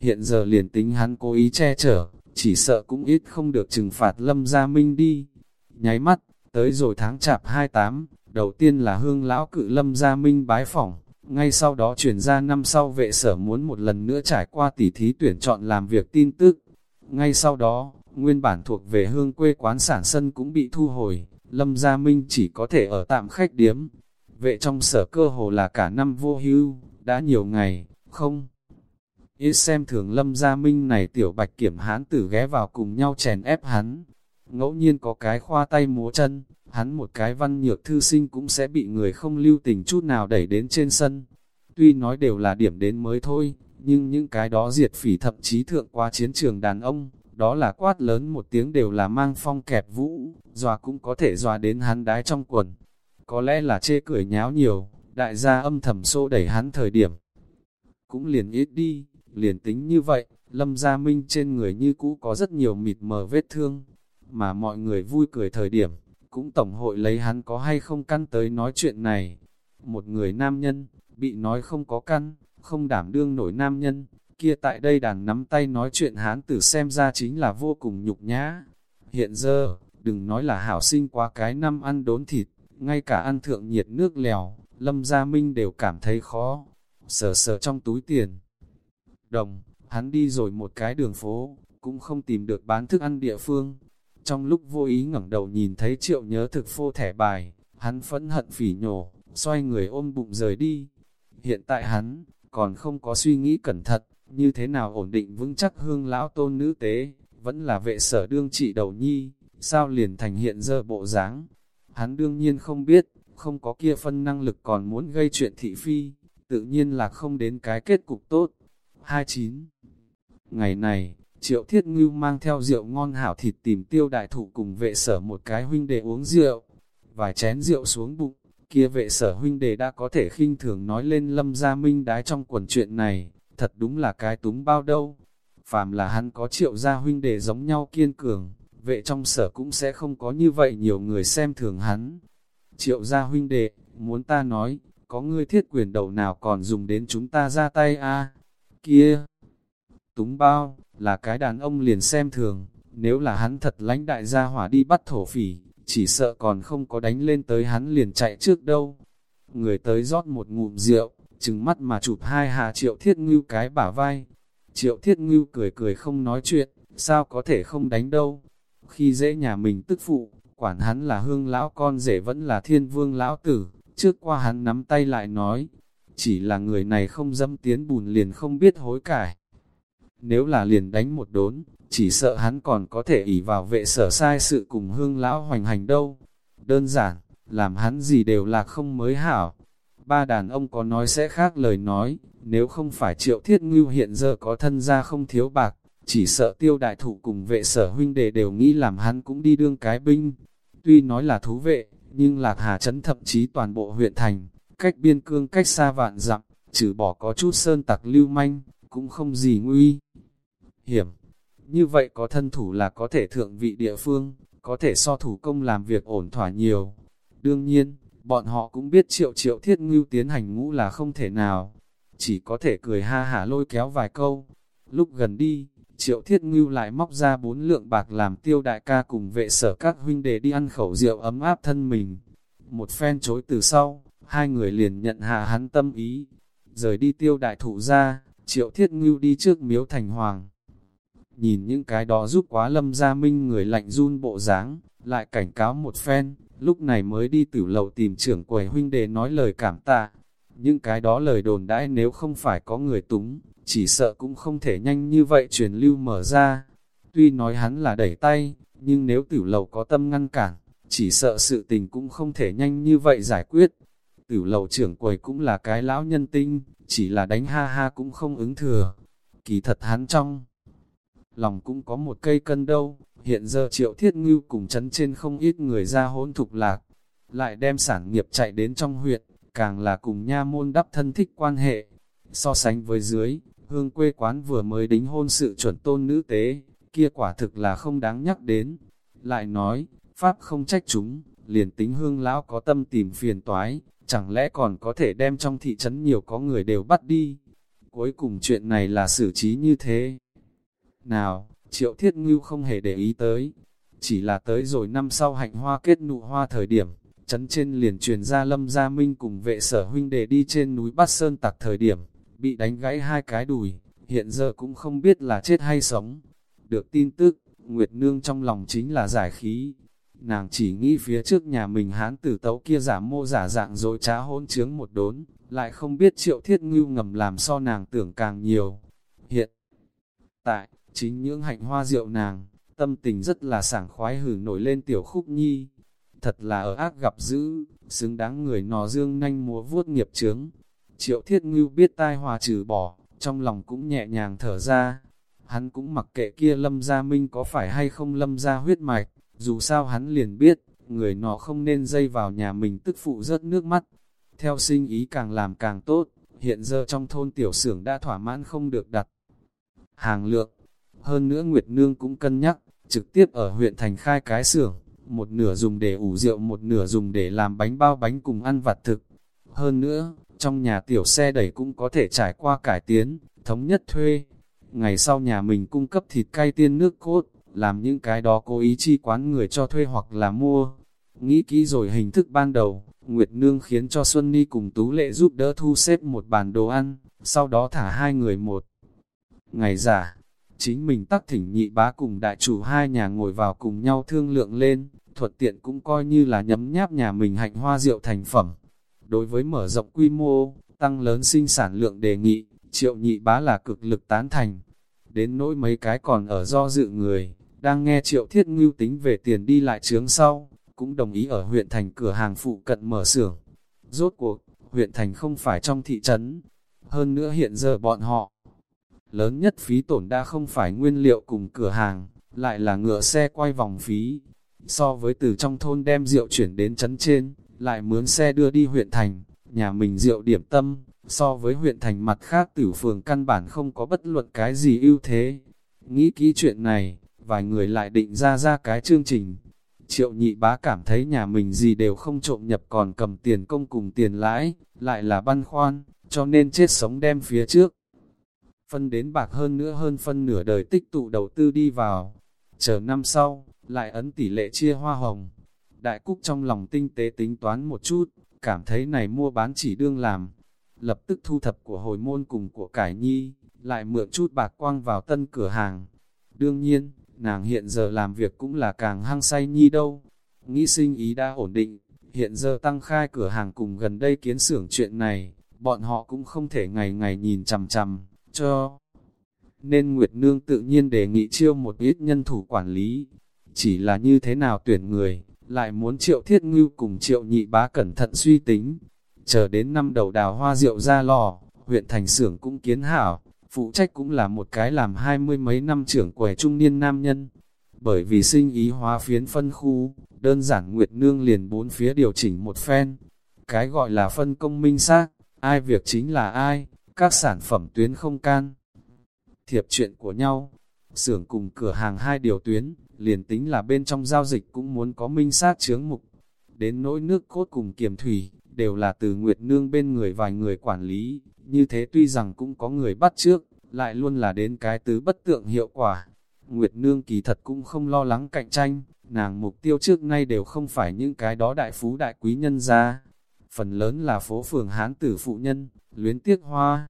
hiện giờ liền tính hắn cố ý che chở, chỉ sợ cũng ít không được trừng phạt lâm gia minh đi. Nháy mắt, tới rồi tháng chạp 28, đầu tiên là hương lão cự lâm gia minh bái phỏng, ngay sau đó chuyển ra năm sau vệ sở muốn một lần nữa trải qua tỉ thí tuyển chọn làm việc tin tức. Ngay sau đó, nguyên bản thuộc về hương quê quán sản sân cũng bị thu hồi, lâm gia minh chỉ có thể ở tạm khách điếm. Vệ trong sở cơ hồ là cả năm vô hưu, đã nhiều ngày, không. Ít xem thường lâm gia minh này tiểu bạch kiểm hán tử ghé vào cùng nhau chèn ép hắn. Ngẫu nhiên có cái khoa tay múa chân, hắn một cái văn nhược thư sinh cũng sẽ bị người không lưu tình chút nào đẩy đến trên sân. Tuy nói đều là điểm đến mới thôi, nhưng những cái đó diệt phỉ thậm chí thượng qua chiến trường đàn ông, đó là quát lớn một tiếng đều là mang phong kẹp vũ, dòa cũng có thể dòa đến hắn đái trong quần. Có lẽ là chê cười nháo nhiều, đại gia âm thầm xô đẩy hắn thời điểm. Cũng liền ít đi, liền tính như vậy, lâm gia minh trên người như cũ có rất nhiều mịt mờ vết thương, mà mọi người vui cười thời điểm, cũng tổng hội lấy hắn có hay không căn tới nói chuyện này. Một người nam nhân, bị nói không có căn, không đảm đương nổi nam nhân, kia tại đây đàn nắm tay nói chuyện hán tử xem ra chính là vô cùng nhục nhã. Hiện giờ, đừng nói là hảo sinh quá cái năm ăn đốn thịt, ngay cả ăn thượng nhiệt nước lèo, Lâm Gia Minh đều cảm thấy khó. Sờ sờ trong túi tiền. Đồng, hắn đi rồi một cái đường phố, cũng không tìm được bán thức ăn địa phương. Trong lúc vô ý ngẩng đầu nhìn thấy triệu nhớ thực phô thẻ bài, hắn phẫn hận phỉ nhổ, xoay người ôm bụng rời đi. Hiện tại hắn, còn không có suy nghĩ cẩn thận, như thế nào ổn định vững chắc hương lão tôn nữ tế, vẫn là vệ sở đương trị đầu nhi, sao liền thành hiện giờ bộ dáng Hắn đương nhiên không biết, không có kia phân năng lực còn muốn gây chuyện thị phi, tự nhiên là không đến cái kết cục tốt. 29. Ngày này, Triệu Thiết Ngưu mang theo rượu ngon hảo thịt tìm tiêu đại thụ cùng vệ sở một cái huynh đệ uống rượu. Vài chén rượu xuống bụng, kia vệ sở huynh đệ đã có thể khinh thường nói lên lâm gia minh đái trong quần chuyện này, thật đúng là cái túng bao đâu. Phàm là hắn có triệu gia huynh đệ giống nhau kiên cường, vệ trong sở cũng sẽ không có như vậy nhiều người xem thường hắn. Triệu gia huynh đệ, muốn ta nói, có ngươi thiết quyền đầu nào còn dùng đến chúng ta ra tay a kia. Túng bao, là cái đàn ông liền xem thường, nếu là hắn thật lãnh đại gia hỏa đi bắt thổ phỉ, chỉ sợ còn không có đánh lên tới hắn liền chạy trước đâu. Người tới rót một ngụm rượu, trừng mắt mà chụp hai hạ triệu thiết ngưu cái bả vai. Triệu thiết ngưu cười cười không nói chuyện, sao có thể không đánh đâu. Khi dễ nhà mình tức phụ, quản hắn là hương lão con rể vẫn là thiên vương lão tử, trước qua hắn nắm tay lại nói, chỉ là người này không dâm tiến bùn liền không biết hối cải. Nếu là liền đánh một đốn, chỉ sợ hắn còn có thể ỷ vào vệ sở sai sự cùng hương lão hoành hành đâu. Đơn giản, làm hắn gì đều là không mới hảo. Ba đàn ông có nói sẽ khác lời nói, nếu không phải triệu thiết ngưu hiện giờ có thân gia không thiếu bạc, chỉ sợ tiêu đại thủ cùng vệ sở huynh đệ đều nghĩ làm hắn cũng đi đương cái binh. Tuy nói là thú vệ, nhưng Lạc Hà Trấn thậm chí toàn bộ huyện thành, cách biên cương cách xa vạn dặm, trừ bỏ có chút sơn tặc lưu manh, cũng không gì nguy hiểm. Như vậy có thân thủ là có thể thượng vị địa phương, có thể so thủ công làm việc ổn thỏa nhiều. Đương nhiên, bọn họ cũng biết triệu triệu thiết ngưu tiến hành ngũ là không thể nào, chỉ có thể cười ha hả lôi kéo vài câu. Lúc gần đi, triệu thiết ngưu lại móc ra bốn lượng bạc làm tiêu đại ca cùng vệ sở các huynh đệ đi ăn khẩu rượu ấm áp thân mình. Một phen chối từ sau, hai người liền nhận hạ hắn tâm ý, rời đi tiêu đại thụ ra, triệu thiết ngưu đi trước miếu thành hoàng. Nhìn những cái đó giúp quá lâm gia minh người lạnh run bộ dáng lại cảnh cáo một phen, lúc này mới đi tử lầu tìm trưởng quầy huynh để nói lời cảm tạ. Những cái đó lời đồn đãi nếu không phải có người túng, chỉ sợ cũng không thể nhanh như vậy truyền lưu mở ra. Tuy nói hắn là đẩy tay, nhưng nếu tử lầu có tâm ngăn cản, chỉ sợ sự tình cũng không thể nhanh như vậy giải quyết. Tử lầu trưởng quầy cũng là cái lão nhân tinh, chỉ là đánh ha ha cũng không ứng thừa. Kỳ thật hắn trong lòng cũng có một cây cân đâu, hiện giờ triệu thiết ngưu cùng chấn trên không ít người ra hỗn thục lạc, lại đem sản nghiệp chạy đến trong huyện, càng là cùng nha môn đắp thân thích quan hệ. So sánh với dưới, hương quê quán vừa mới đính hôn sự chuẩn tôn nữ tế, kia quả thực là không đáng nhắc đến. Lại nói, Pháp không trách chúng, liền tính hương lão có tâm tìm phiền toái, chẳng lẽ còn có thể đem trong thị trấn nhiều có người đều bắt đi. Cuối cùng chuyện này là xử trí như thế. Nào, triệu thiết ngưu không hề để ý tới, chỉ là tới rồi năm sau hạnh hoa kết nụ hoa thời điểm, chấn trên liền truyền ra lâm gia minh cùng vệ sở huynh để đi trên núi Bát Sơn tạc thời điểm, bị đánh gãy hai cái đùi, hiện giờ cũng không biết là chết hay sống. Được tin tức, Nguyệt Nương trong lòng chính là giải khí. Nàng chỉ nghĩ phía trước nhà mình hán tử tấu kia giả mô giả dạng rồi trá hôn chướng một đốn, lại không biết triệu thiết ngưu ngầm làm so nàng tưởng càng nhiều. Hiện tại, chính những hạnh hoa rượu nàng, tâm tình rất là sảng khoái hử nổi lên tiểu khúc nhi. Thật là ở ác gặp dữ, xứng đáng người nò dương nhanh múa vuốt nghiệp chướng. Triệu thiết ngưu biết tai hòa trừ bỏ, trong lòng cũng nhẹ nhàng thở ra. Hắn cũng mặc kệ kia lâm gia minh có phải hay không lâm gia huyết mạch, dù sao hắn liền biết, người nọ không nên dây vào nhà mình tức phụ rớt nước mắt. Theo sinh ý càng làm càng tốt, hiện giờ trong thôn tiểu xưởng đã thỏa mãn không được đặt. Hàng lượng, hơn nữa Nguyệt Nương cũng cân nhắc, trực tiếp ở huyện thành khai cái xưởng, một nửa dùng để ủ rượu một nửa dùng để làm bánh bao bánh cùng ăn vặt thực. Hơn nữa, trong nhà tiểu xe đẩy cũng có thể trải qua cải tiến, thống nhất thuê. Ngày sau nhà mình cung cấp thịt cay tiên nước cốt, làm những cái đó cố ý chi quán người cho thuê hoặc là mua. Nghĩ kỹ rồi hình thức ban đầu, Nguyệt Nương khiến cho Xuân Ni cùng Tú Lệ giúp đỡ thu xếp một bàn đồ ăn, sau đó thả hai người một. Ngày giả, chính mình tắc thỉnh nhị bá cùng đại chủ hai nhà ngồi vào cùng nhau thương lượng lên, thuật tiện cũng coi như là nhấm nháp nhà mình hạnh hoa rượu thành phẩm. Đối với mở rộng quy mô, tăng lớn sinh sản lượng đề nghị, triệu nhị bá là cực lực tán thành. Đến nỗi mấy cái còn ở do dự người, đang nghe triệu thiết ngưu tính về tiền đi lại trướng sau, cũng đồng ý ở huyện thành cửa hàng phụ cận mở xưởng. Rốt cuộc, huyện thành không phải trong thị trấn. Hơn nữa hiện giờ bọn họ, lớn nhất phí tổn đa không phải nguyên liệu cùng cửa hàng, lại là ngựa xe quay vòng phí. So với từ trong thôn đem rượu chuyển đến trấn trên, lại mướn xe đưa đi huyện thành, nhà mình rượu điểm tâm, so với huyện thành mặt khác tử phường căn bản không có bất luận cái gì ưu thế. Nghĩ kỹ chuyện này, vài người lại định ra ra cái chương trình. Triệu nhị bá cảm thấy nhà mình gì đều không trộm nhập còn cầm tiền công cùng tiền lãi, lại là băn khoan, cho nên chết sống đem phía trước. Phân đến bạc hơn nữa hơn phân nửa đời tích tụ đầu tư đi vào. Chờ năm sau, lại ấn tỷ lệ chia hoa hồng. Đại Cúc trong lòng tinh tế tính toán một chút, cảm thấy này mua bán chỉ đương làm. Lập tức thu thập của hồi môn cùng của cải nhi, lại mượn chút bạc quang vào tân cửa hàng. Đương nhiên, nàng hiện giờ làm việc cũng là càng hăng say nhi đâu. Nghĩ sinh ý đã ổn định, hiện giờ tăng khai cửa hàng cùng gần đây kiến xưởng chuyện này, bọn họ cũng không thể ngày ngày nhìn chằm chằm, cho. Nên Nguyệt Nương tự nhiên đề nghị chiêu một ít nhân thủ quản lý, chỉ là như thế nào tuyển người, lại muốn triệu thiết ngưu cùng triệu nhị bá cẩn thận suy tính. Chờ đến năm đầu đào hoa rượu ra lò, huyện thành xưởng cũng kiến hảo, phụ trách cũng là một cái làm hai mươi mấy năm trưởng quầy trung niên nam nhân. Bởi vì sinh ý hóa phiến phân khu, đơn giản Nguyệt Nương liền bốn phía điều chỉnh một phen. Cái gọi là phân công minh xác, ai việc chính là ai, các sản phẩm tuyến không can. Thiệp chuyện của nhau, xưởng cùng cửa hàng hai điều tuyến, liền tính là bên trong giao dịch cũng muốn có minh xác chướng mục. Đến nỗi nước cốt cùng kiềm thủy, đều là từ Nguyệt Nương bên người vài người quản lý, như thế tuy rằng cũng có người bắt trước, lại luôn là đến cái tứ bất tượng hiệu quả. Nguyệt Nương kỳ thật cũng không lo lắng cạnh tranh, nàng mục tiêu trước nay đều không phải những cái đó đại phú đại quý nhân ra. Phần lớn là phố phường hán tử phụ nhân, luyến tiếc hoa.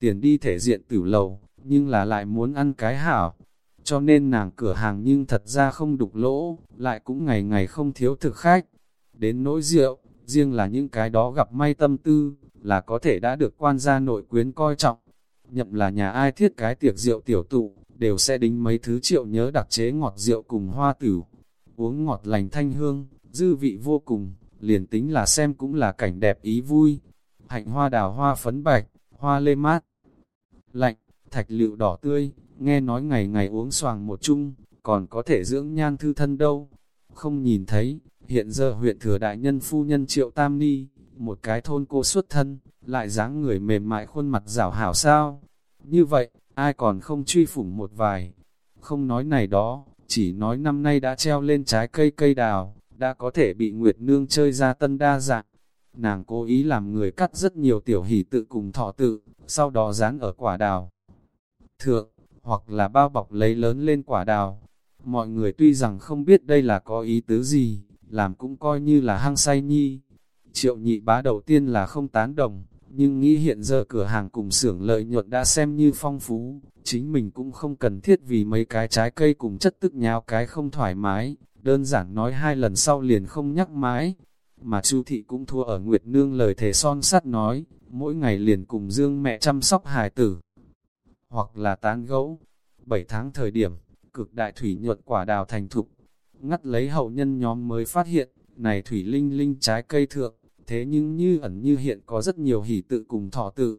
Tiền đi thể diện tử lầu, nhưng là lại muốn ăn cái hảo, cho nên nàng cửa hàng nhưng thật ra không đục lỗ, lại cũng ngày ngày không thiếu thực khách. Đến nỗi rượu, riêng là những cái đó gặp may tâm tư, là có thể đã được quan gia nội quyến coi trọng. Nhậm là nhà ai thiết cái tiệc rượu tiểu tụ, đều sẽ đính mấy thứ triệu nhớ đặc chế ngọt rượu cùng hoa tử. Uống ngọt lành thanh hương, dư vị vô cùng, liền tính là xem cũng là cảnh đẹp ý vui. Hạnh hoa đào hoa phấn bạch, hoa lê mát, lạnh, thạch lựu đỏ tươi, nghe nói ngày ngày uống xoàng một chung, còn có thể dưỡng nhan thư thân đâu. Không nhìn thấy, hiện giờ huyện thừa đại nhân phu nhân triệu tam ni, một cái thôn cô xuất thân, lại dáng người mềm mại khuôn mặt rảo hảo sao. Như vậy, ai còn không truy phủng một vài. Không nói này đó, chỉ nói năm nay đã treo lên trái cây cây đào, đã có thể bị Nguyệt Nương chơi ra tân đa dạng. Nàng cố ý làm người cắt rất nhiều tiểu hỷ tự cùng thọ tự, sau đó dán ở quả đào. Thượng, hoặc là bao bọc lấy lớn lên quả đào. Mọi người tuy rằng không biết đây là có ý tứ gì, làm cũng coi như là hăng say nhi. Triệu nhị bá đầu tiên là không tán đồng, nhưng nghĩ hiện giờ cửa hàng cùng xưởng lợi nhuận đã xem như phong phú, chính mình cũng không cần thiết vì mấy cái trái cây cùng chất tức nháo cái không thoải mái, đơn giản nói hai lần sau liền không nhắc mãi. Mà Chu thị cũng thua ở Nguyệt Nương lời thề son sắt nói, mỗi ngày liền cùng Dương mẹ chăm sóc hài tử, hoặc là tán gẫu. Bảy tháng thời điểm, cực đại thủy nhuận quả đào thành thục, ngắt lấy hậu nhân nhóm mới phát hiện, này thủy linh linh trái cây thượng, thế nhưng như ẩn như hiện có rất nhiều hỷ tự cùng thọ tự.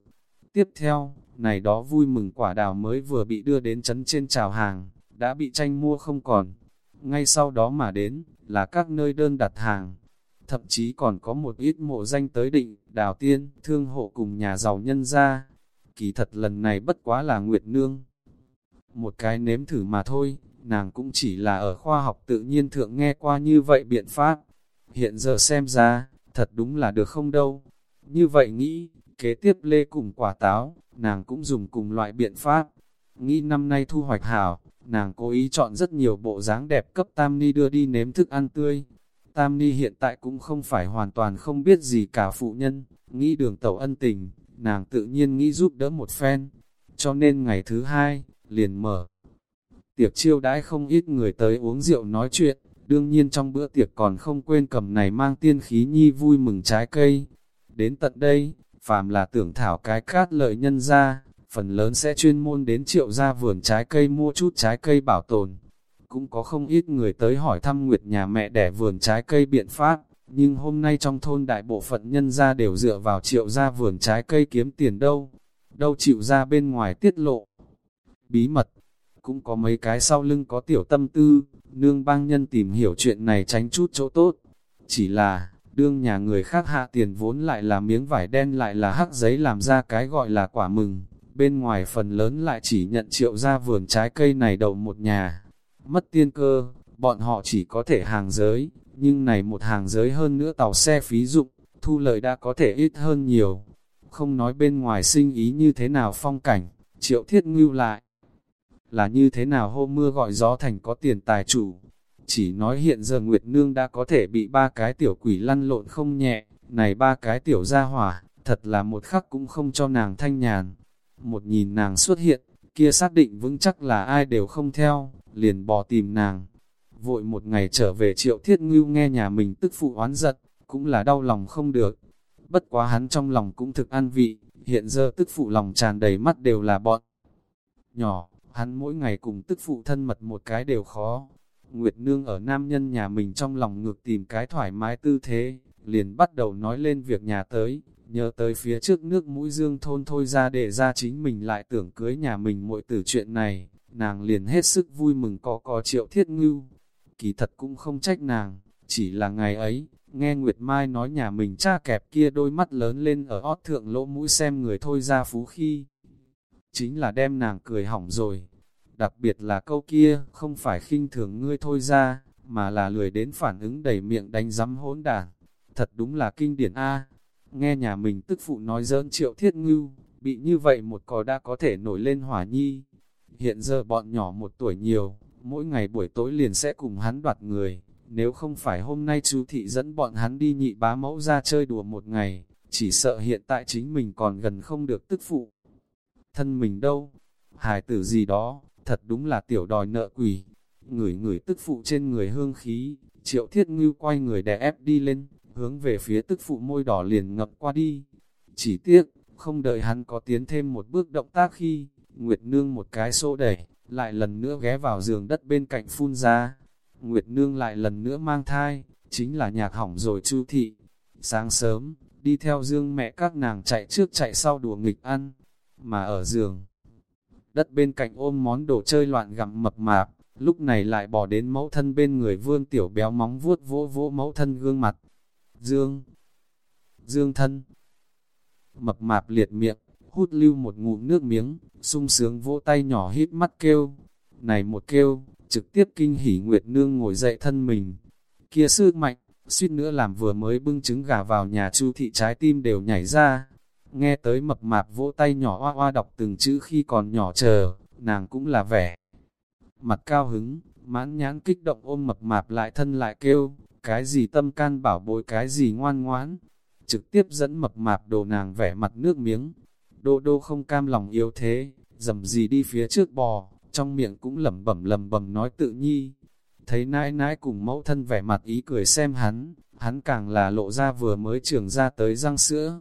Tiếp theo, này đó vui mừng quả đào mới vừa bị đưa đến chấn trên trào hàng, đã bị tranh mua không còn. Ngay sau đó mà đến, là các nơi đơn đặt hàng. Thậm chí còn có một ít mộ danh tới định, đào tiên, thương hộ cùng nhà giàu nhân ra. Kỳ thật lần này bất quá là Nguyệt Nương. Một cái nếm thử mà thôi, nàng cũng chỉ là ở khoa học tự nhiên thượng nghe qua như vậy biện pháp. Hiện giờ xem ra, thật đúng là được không đâu. Như vậy nghĩ, kế tiếp lê cùng quả táo, nàng cũng dùng cùng loại biện pháp. Nghĩ năm nay thu hoạch hảo, nàng cố ý chọn rất nhiều bộ dáng đẹp cấp Tam Ni đưa đi nếm thức ăn tươi. Tam Ni hiện tại cũng không phải hoàn toàn không biết gì cả phụ nhân, nghĩ đường tẩu ân tình, nàng tự nhiên nghĩ giúp đỡ một phen. Cho nên ngày thứ hai, liền mở. Tiệc chiêu đãi không ít người tới uống rượu nói chuyện, đương nhiên trong bữa tiệc còn không quên cầm này mang tiên khí nhi vui mừng trái cây. Đến tận đây, phàm là tưởng thảo cái cát lợi nhân ra, phần lớn sẽ chuyên môn đến triệu ra vườn trái cây mua chút trái cây bảo tồn. Cũng có không ít người tới hỏi thăm Nguyệt nhà mẹ đẻ vườn trái cây biện pháp, nhưng hôm nay trong thôn đại bộ phận nhân gia đều dựa vào triệu gia vườn trái cây kiếm tiền đâu, đâu chịu ra bên ngoài tiết lộ. Bí mật, cũng có mấy cái sau lưng có tiểu tâm tư, nương bang nhân tìm hiểu chuyện này tránh chút chỗ tốt. Chỉ là, đương nhà người khác hạ tiền vốn lại là miếng vải đen lại là hắc giấy làm ra cái gọi là quả mừng, bên ngoài phần lớn lại chỉ nhận triệu ra vườn trái cây này đầu một nhà. Mất tiên cơ, bọn họ chỉ có thể hàng giới, nhưng này một hàng giới hơn nữa tàu xe phí dụng, thu lợi đã có thể ít hơn nhiều. Không nói bên ngoài sinh ý như thế nào phong cảnh, triệu thiết ngưu lại. Là như thế nào hôm mưa gọi gió thành có tiền tài chủ. Chỉ nói hiện giờ Nguyệt Nương đã có thể bị ba cái tiểu quỷ lăn lộn không nhẹ, này ba cái tiểu gia hỏa, thật là một khắc cũng không cho nàng thanh nhàn. Một nhìn nàng xuất hiện, kia xác định vững chắc là ai đều không theo, liền bò tìm nàng. Vội một ngày trở về triệu thiết ngưu nghe nhà mình tức phụ oán giật, cũng là đau lòng không được. Bất quá hắn trong lòng cũng thực an vị, hiện giờ tức phụ lòng tràn đầy mắt đều là bọn. Nhỏ, hắn mỗi ngày cùng tức phụ thân mật một cái đều khó. Nguyệt Nương ở nam nhân nhà mình trong lòng ngược tìm cái thoải mái tư thế, liền bắt đầu nói lên việc nhà tới, nhớ tới phía trước nước mũi dương thôn thôi ra để ra chính mình lại tưởng cưới nhà mình muội tử chuyện này, nàng liền hết sức vui mừng có có triệu thiết ngưu. Kỳ thật cũng không trách nàng, chỉ là ngày ấy, nghe Nguyệt Mai nói nhà mình cha kẹp kia đôi mắt lớn lên ở ót thượng lỗ mũi xem người thôi ra phú khi. Chính là đem nàng cười hỏng rồi. Đặc biệt là câu kia, không phải khinh thường ngươi thôi ra, mà là lười đến phản ứng đầy miệng đánh rắm hỗn đản. Thật đúng là kinh điển A. Nghe nhà mình tức phụ nói dỡn triệu thiết ngưu, bị như vậy một cò đã có thể nổi lên hỏa nhi. Hiện giờ bọn nhỏ một tuổi nhiều, mỗi ngày buổi tối liền sẽ cùng hắn đoạt người. Nếu không phải hôm nay chú thị dẫn bọn hắn đi nhị bá mẫu ra chơi đùa một ngày, chỉ sợ hiện tại chính mình còn gần không được tức phụ. Thân mình đâu? Hài tử gì đó, thật đúng là tiểu đòi nợ quỷ. người người tức phụ trên người hương khí, triệu thiết ngưu quay người đè ép đi lên, hướng về phía tức phụ môi đỏ liền ngập qua đi. Chỉ tiếc, không đợi hắn có tiến thêm một bước động tác khi, Nguyệt Nương một cái xô đẩy, lại lần nữa ghé vào giường đất bên cạnh phun ra. Nguyệt Nương lại lần nữa mang thai, chính là nhạc hỏng rồi chu thị. Sáng sớm, đi theo dương mẹ các nàng chạy trước chạy sau đùa nghịch ăn, mà ở giường. đất bên cạnh ôm món đồ chơi loạn gặm mập mạp, lúc này lại bỏ đến mẫu thân bên người vương tiểu béo móng vuốt vỗ vỗ mẫu thân gương mặt. Dương, Dương thân, mập mạp liệt miệng, hút lưu một ngụm nước miếng, sung sướng vỗ tay nhỏ hít mắt kêu. Này một kêu, trực tiếp kinh hỉ Nguyệt Nương ngồi dậy thân mình. Kia sức mạnh, suýt nữa làm vừa mới bưng trứng gà vào nhà chu thị trái tim đều nhảy ra. Nghe tới mập mạp vỗ tay nhỏ hoa hoa đọc từng chữ khi còn nhỏ chờ, nàng cũng là vẻ. Mặt cao hứng, mãn nhãn kích động ôm mập mạp lại thân lại kêu, cái gì tâm can bảo bối cái gì ngoan ngoãn. Trực tiếp dẫn mập mạp đồ nàng vẻ mặt nước miếng. Đô đô không cam lòng yếu thế, dầm gì đi phía trước bò, trong miệng cũng lẩm bẩm lầm bẩm nói tự nhi. Thấy nãi nãi cùng mẫu thân vẻ mặt ý cười xem hắn, hắn càng là lộ ra vừa mới trưởng ra tới răng sữa.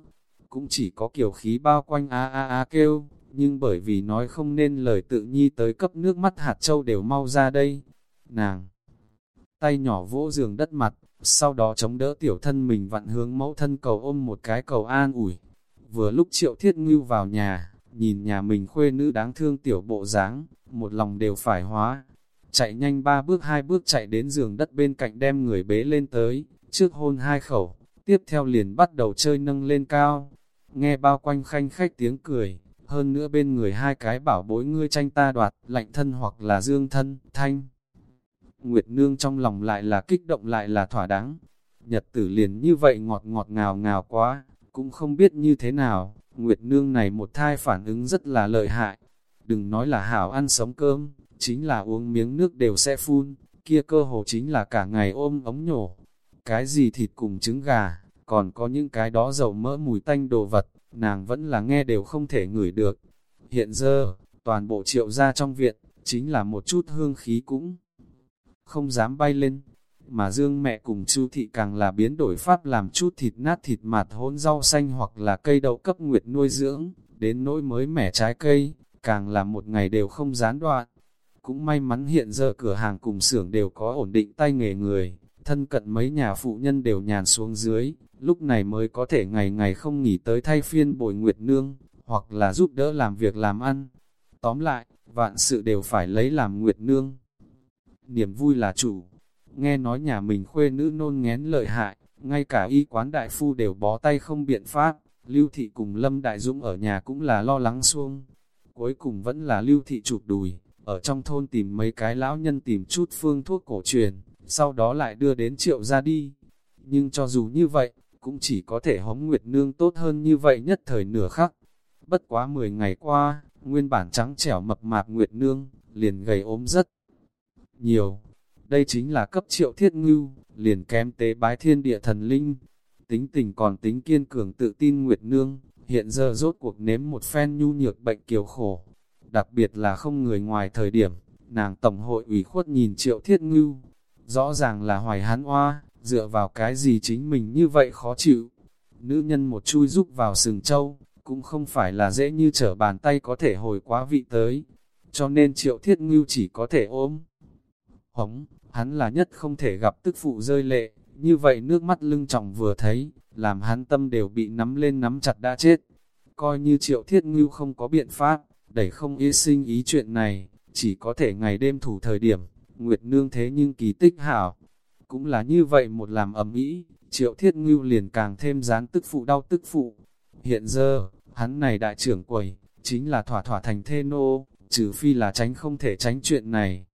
Cũng chỉ có kiểu khí bao quanh a a a kêu, nhưng bởi vì nói không nên lời tự nhi tới cấp nước mắt hạt châu đều mau ra đây. Nàng, tay nhỏ vỗ giường đất mặt, sau đó chống đỡ tiểu thân mình vặn hướng mẫu thân cầu ôm một cái cầu an ủi. Vừa lúc triệu thiết ngưu vào nhà, nhìn nhà mình khuê nữ đáng thương tiểu bộ dáng một lòng đều phải hóa. Chạy nhanh ba bước hai bước chạy đến giường đất bên cạnh đem người bế lên tới, trước hôn hai khẩu, tiếp theo liền bắt đầu chơi nâng lên cao. Nghe bao quanh khanh khách tiếng cười, hơn nữa bên người hai cái bảo bối ngươi tranh ta đoạt, lạnh thân hoặc là dương thân, thanh. Nguyệt Nương trong lòng lại là kích động lại là thỏa đáng. Nhật tử liền như vậy ngọt ngọt ngào ngào quá, cũng không biết như thế nào, Nguyệt Nương này một thai phản ứng rất là lợi hại. Đừng nói là hảo ăn sống cơm, chính là uống miếng nước đều sẽ phun, kia cơ hồ chính là cả ngày ôm ống nhổ. Cái gì thịt cùng trứng gà, còn có những cái đó dầu mỡ mùi tanh đồ vật, nàng vẫn là nghe đều không thể ngửi được. Hiện giờ, toàn bộ triệu gia trong viện, chính là một chút hương khí cũng không dám bay lên. Mà Dương mẹ cùng Chu thị càng là biến đổi pháp làm chút thịt nát thịt mạt hỗn rau xanh hoặc là cây đậu cấp nguyệt nuôi dưỡng, đến nỗi mới mẻ trái cây, càng là một ngày đều không gián đoạn. Cũng may mắn hiện giờ cửa hàng cùng xưởng đều có ổn định tay nghề người, thân cận mấy nhà phụ nhân đều nhàn xuống dưới, lúc này mới có thể ngày ngày không nghỉ tới thay phiên bồi nguyệt nương, hoặc là giúp đỡ làm việc làm ăn. Tóm lại, vạn sự đều phải lấy làm nguyệt nương. Niềm vui là chủ, nghe nói nhà mình khuê nữ nôn ngén lợi hại, ngay cả y quán đại phu đều bó tay không biện pháp, Lưu Thị cùng Lâm Đại Dũng ở nhà cũng là lo lắng xuông. Cuối cùng vẫn là Lưu Thị chụp đùi, ở trong thôn tìm mấy cái lão nhân tìm chút phương thuốc cổ truyền, sau đó lại đưa đến triệu ra đi. Nhưng cho dù như vậy, cũng chỉ có thể hóng Nguyệt Nương tốt hơn như vậy nhất thời nửa khắc. Bất quá 10 ngày qua, nguyên bản trắng trẻo mập mạp Nguyệt Nương, liền gầy ốm rất nhiều. Đây chính là cấp triệu thiết ngưu, liền kém tế bái thiên địa thần linh. Tính tình còn tính kiên cường tự tin Nguyệt Nương, hiện giờ rốt cuộc nếm một phen nhu nhược bệnh kiều khổ. Đặc biệt là không người ngoài thời điểm, nàng tổng hội ủy khuất nhìn triệu thiết ngưu. Rõ ràng là hoài hán oa, dựa vào cái gì chính mình như vậy khó chịu. Nữ nhân một chui rúc vào sừng châu, cũng không phải là dễ như trở bàn tay có thể hồi quá vị tới. Cho nên triệu thiết ngưu chỉ có thể ôm. Hống, hắn là nhất không thể gặp tức phụ rơi lệ, như vậy nước mắt lưng trọng vừa thấy, làm hắn tâm đều bị nắm lên nắm chặt đã chết. Coi như triệu thiết ngưu không có biện pháp, đẩy không ý sinh ý chuyện này, chỉ có thể ngày đêm thủ thời điểm, Nguyệt Nương thế nhưng kỳ tích hảo. Cũng là như vậy một làm ẩm ý, triệu thiết ngưu liền càng thêm dán tức phụ đau tức phụ. Hiện giờ, hắn này đại trưởng quầy, chính là thỏa thỏa thành thê nô, trừ phi là tránh không thể tránh chuyện này.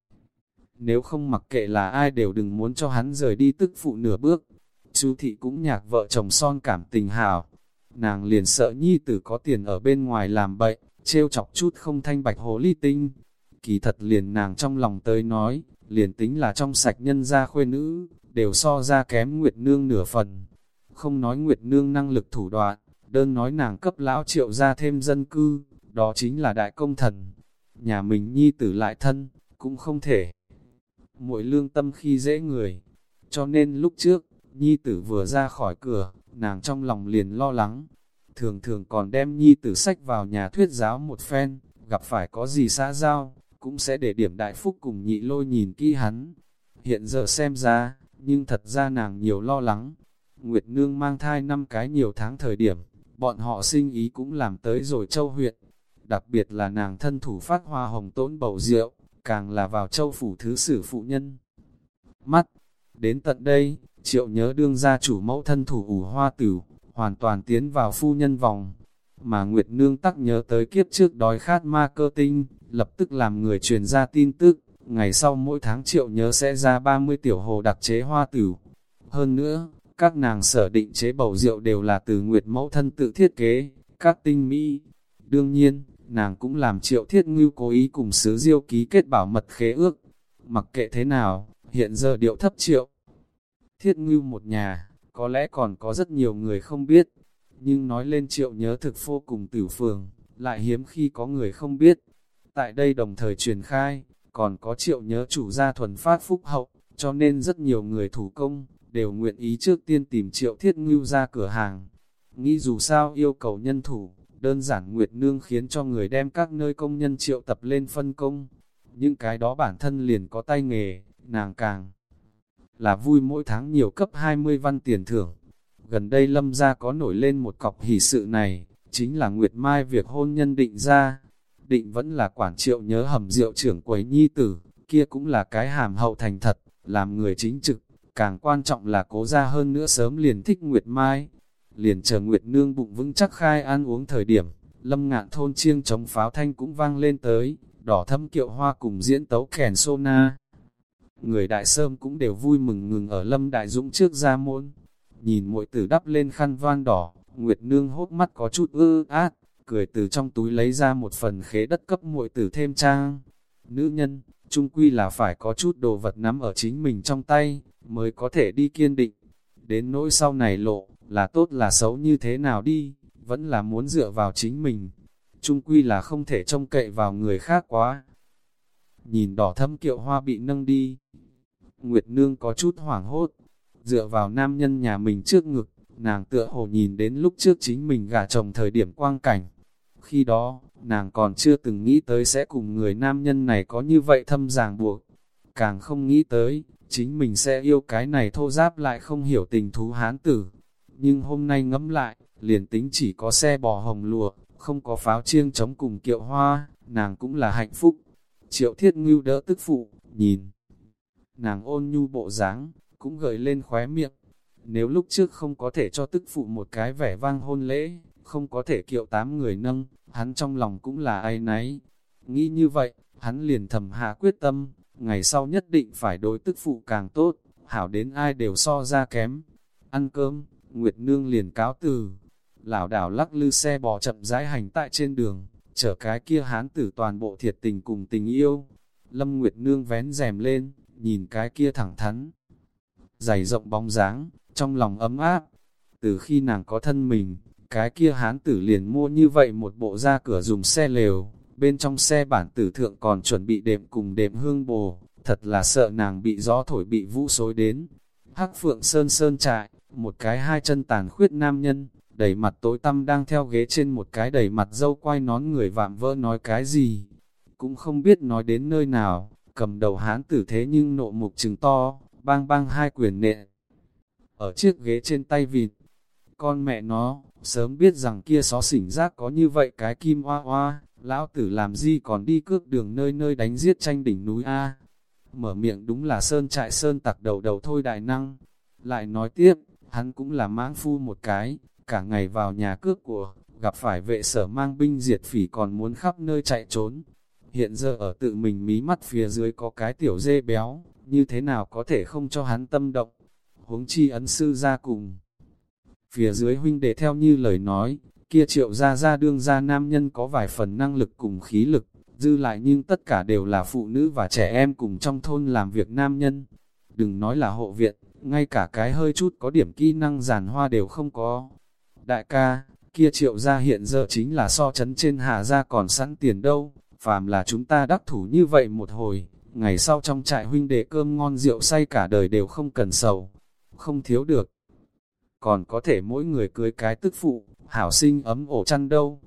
Nếu không mặc kệ là ai đều đừng muốn cho hắn rời đi tức phụ nửa bước. Chú thị cũng nhạc vợ chồng son cảm tình hào. Nàng liền sợ nhi tử có tiền ở bên ngoài làm bậy, trêu chọc chút không thanh bạch hồ ly tinh. Kỳ thật liền nàng trong lòng tới nói, liền tính là trong sạch nhân gia khuê nữ, đều so ra kém Nguyệt Nương nửa phần. Không nói Nguyệt Nương năng lực thủ đoạn, đơn nói nàng cấp lão triệu ra thêm dân cư, đó chính là đại công thần. Nhà mình nhi tử lại thân, cũng không thể. Mỗi lương tâm khi dễ người, cho nên lúc trước, nhi tử vừa ra khỏi cửa, nàng trong lòng liền lo lắng. Thường thường còn đem nhi tử sách vào nhà thuyết giáo một phen, gặp phải có gì xã giao, cũng sẽ để điểm đại phúc cùng nhị lôi nhìn kỹ hắn. Hiện giờ xem ra, nhưng thật ra nàng nhiều lo lắng. Nguyệt Nương mang thai năm cái nhiều tháng thời điểm, bọn họ sinh ý cũng làm tới rồi châu huyện. đặc biệt là nàng thân thủ phát hoa hồng tốn bầu rượu, càng là vào châu phủ thứ sử phụ nhân. Mắt, đến tận đây, triệu nhớ đương gia chủ mẫu thân thủ ủ hoa tử, hoàn toàn tiến vào phu nhân vòng. Mà Nguyệt Nương tắc nhớ tới kiếp trước đói khát ma cơ tinh, lập tức làm người truyền ra tin tức, ngày sau mỗi tháng triệu nhớ sẽ ra 30 tiểu hồ đặc chế hoa tử. Hơn nữa, các nàng sở định chế bầu rượu đều là từ Nguyệt mẫu thân tự thiết kế, các tinh mỹ. Đương nhiên, nàng cũng làm triệu thiết ngưu cố ý cùng sứ diêu ký kết bảo mật khế ước. Mặc kệ thế nào, hiện giờ điệu thấp triệu. Thiết ngưu một nhà, có lẽ còn có rất nhiều người không biết, nhưng nói lên triệu nhớ thực vô cùng tử phường, lại hiếm khi có người không biết. Tại đây đồng thời truyền khai, còn có triệu nhớ chủ gia thuần phát phúc hậu, cho nên rất nhiều người thủ công, đều nguyện ý trước tiên tìm triệu thiết ngưu ra cửa hàng. Nghĩ dù sao yêu cầu nhân thủ, đơn giản Nguyệt Nương khiến cho người đem các nơi công nhân triệu tập lên phân công. Những cái đó bản thân liền có tay nghề, nàng càng là vui mỗi tháng nhiều cấp 20 văn tiền thưởng. Gần đây lâm gia có nổi lên một cọc hỷ sự này, chính là Nguyệt Mai việc hôn nhân định ra. Định vẫn là quản triệu nhớ hầm rượu trưởng quấy nhi tử, kia cũng là cái hàm hậu thành thật, làm người chính trực, càng quan trọng là cố ra hơn nữa sớm liền thích Nguyệt Mai. Liền chờ Nguyệt Nương bụng vững chắc khai ăn uống thời điểm, lâm ngạn thôn chiêng chống pháo thanh cũng vang lên tới, đỏ thâm kiệu hoa cùng diễn tấu kèn sô na. Người đại sơm cũng đều vui mừng ngừng ở lâm đại dũng trước ra môn. Nhìn muội tử đắp lên khăn van đỏ, Nguyệt Nương hốt mắt có chút ư át, cười từ trong túi lấy ra một phần khế đất cấp muội tử thêm trang. Nữ nhân, trung quy là phải có chút đồ vật nắm ở chính mình trong tay, mới có thể đi kiên định. Đến nỗi sau này lộ, là tốt là xấu như thế nào đi, vẫn là muốn dựa vào chính mình. Trung quy là không thể trông cậy vào người khác quá. Nhìn đỏ thâm kiệu hoa bị nâng đi. Nguyệt Nương có chút hoảng hốt, dựa vào nam nhân nhà mình trước ngực, nàng tựa hồ nhìn đến lúc trước chính mình gả chồng thời điểm quang cảnh. Khi đó, nàng còn chưa từng nghĩ tới sẽ cùng người nam nhân này có như vậy thâm ràng buộc. Càng không nghĩ tới, chính mình sẽ yêu cái này thô giáp lại không hiểu tình thú hán tử. Nhưng hôm nay ngẫm lại, liền tính chỉ có xe bò hồng lùa, không có pháo chiêng chống cùng kiệu hoa, nàng cũng là hạnh phúc. Triệu thiết ngưu đỡ tức phụ, nhìn. Nàng ôn nhu bộ dáng cũng gợi lên khóe miệng. Nếu lúc trước không có thể cho tức phụ một cái vẻ vang hôn lễ, không có thể kiệu tám người nâng, hắn trong lòng cũng là ai nấy. Nghĩ như vậy, hắn liền thầm hạ quyết tâm, ngày sau nhất định phải đối tức phụ càng tốt, hảo đến ai đều so ra kém. Ăn cơm, Nguyệt Nương liền cáo từ, lảo đảo lắc lư xe bò chậm rãi hành tại trên đường, chở cái kia hán tử toàn bộ thiệt tình cùng tình yêu. Lâm Nguyệt Nương vén rèm lên, nhìn cái kia thẳng thắn, dày rộng bóng dáng, trong lòng ấm áp. Từ khi nàng có thân mình, cái kia hán tử liền mua như vậy một bộ ra cửa dùng xe lều, bên trong xe bản tử thượng còn chuẩn bị đệm cùng đệm hương bồ, thật là sợ nàng bị gió thổi bị vũ xối đến. Hắc phượng sơn sơn trại, một cái hai chân tàn khuyết nam nhân, đầy mặt tối tăm đang theo ghế trên một cái đầy mặt dâu quay nón người vạm vỡ nói cái gì. Cũng không biết nói đến nơi nào, cầm đầu hán tử thế nhưng nộ mục trừng to, bang bang hai quyền nệ. Ở chiếc ghế trên tay vịt, con mẹ nó, sớm biết rằng kia xó xỉnh rác có như vậy cái kim hoa hoa, lão tử làm gì còn đi cước đường nơi nơi đánh giết tranh đỉnh núi A. Mở miệng đúng là sơn trại sơn tặc đầu đầu thôi đại năng. Lại nói tiếp, hắn cũng là mãng phu một cái, cả ngày vào nhà cước của, gặp phải vệ sở mang binh diệt phỉ còn muốn khắp nơi chạy trốn. Hiện giờ ở tự mình mí mắt phía dưới có cái tiểu dê béo, như thế nào có thể không cho hắn tâm động. Huống chi ấn sư ra cùng. Phía dưới huynh đệ theo như lời nói, kia triệu ra ra đương ra nam nhân có vài phần năng lực cùng khí lực, dư lại nhưng tất cả đều là phụ nữ và trẻ em cùng trong thôn làm việc nam nhân. Đừng nói là hộ viện, ngay cả cái hơi chút có điểm kỹ năng giàn hoa đều không có. Đại ca, kia triệu gia hiện giờ chính là so chấn trên hà gia còn sẵn tiền đâu, phàm là chúng ta đắc thủ như vậy một hồi, ngày sau trong trại huynh đệ cơm ngon rượu say cả đời đều không cần sầu, không thiếu được. Còn có thể mỗi người cưới cái tức phụ, hảo sinh ấm ổ chăn đâu.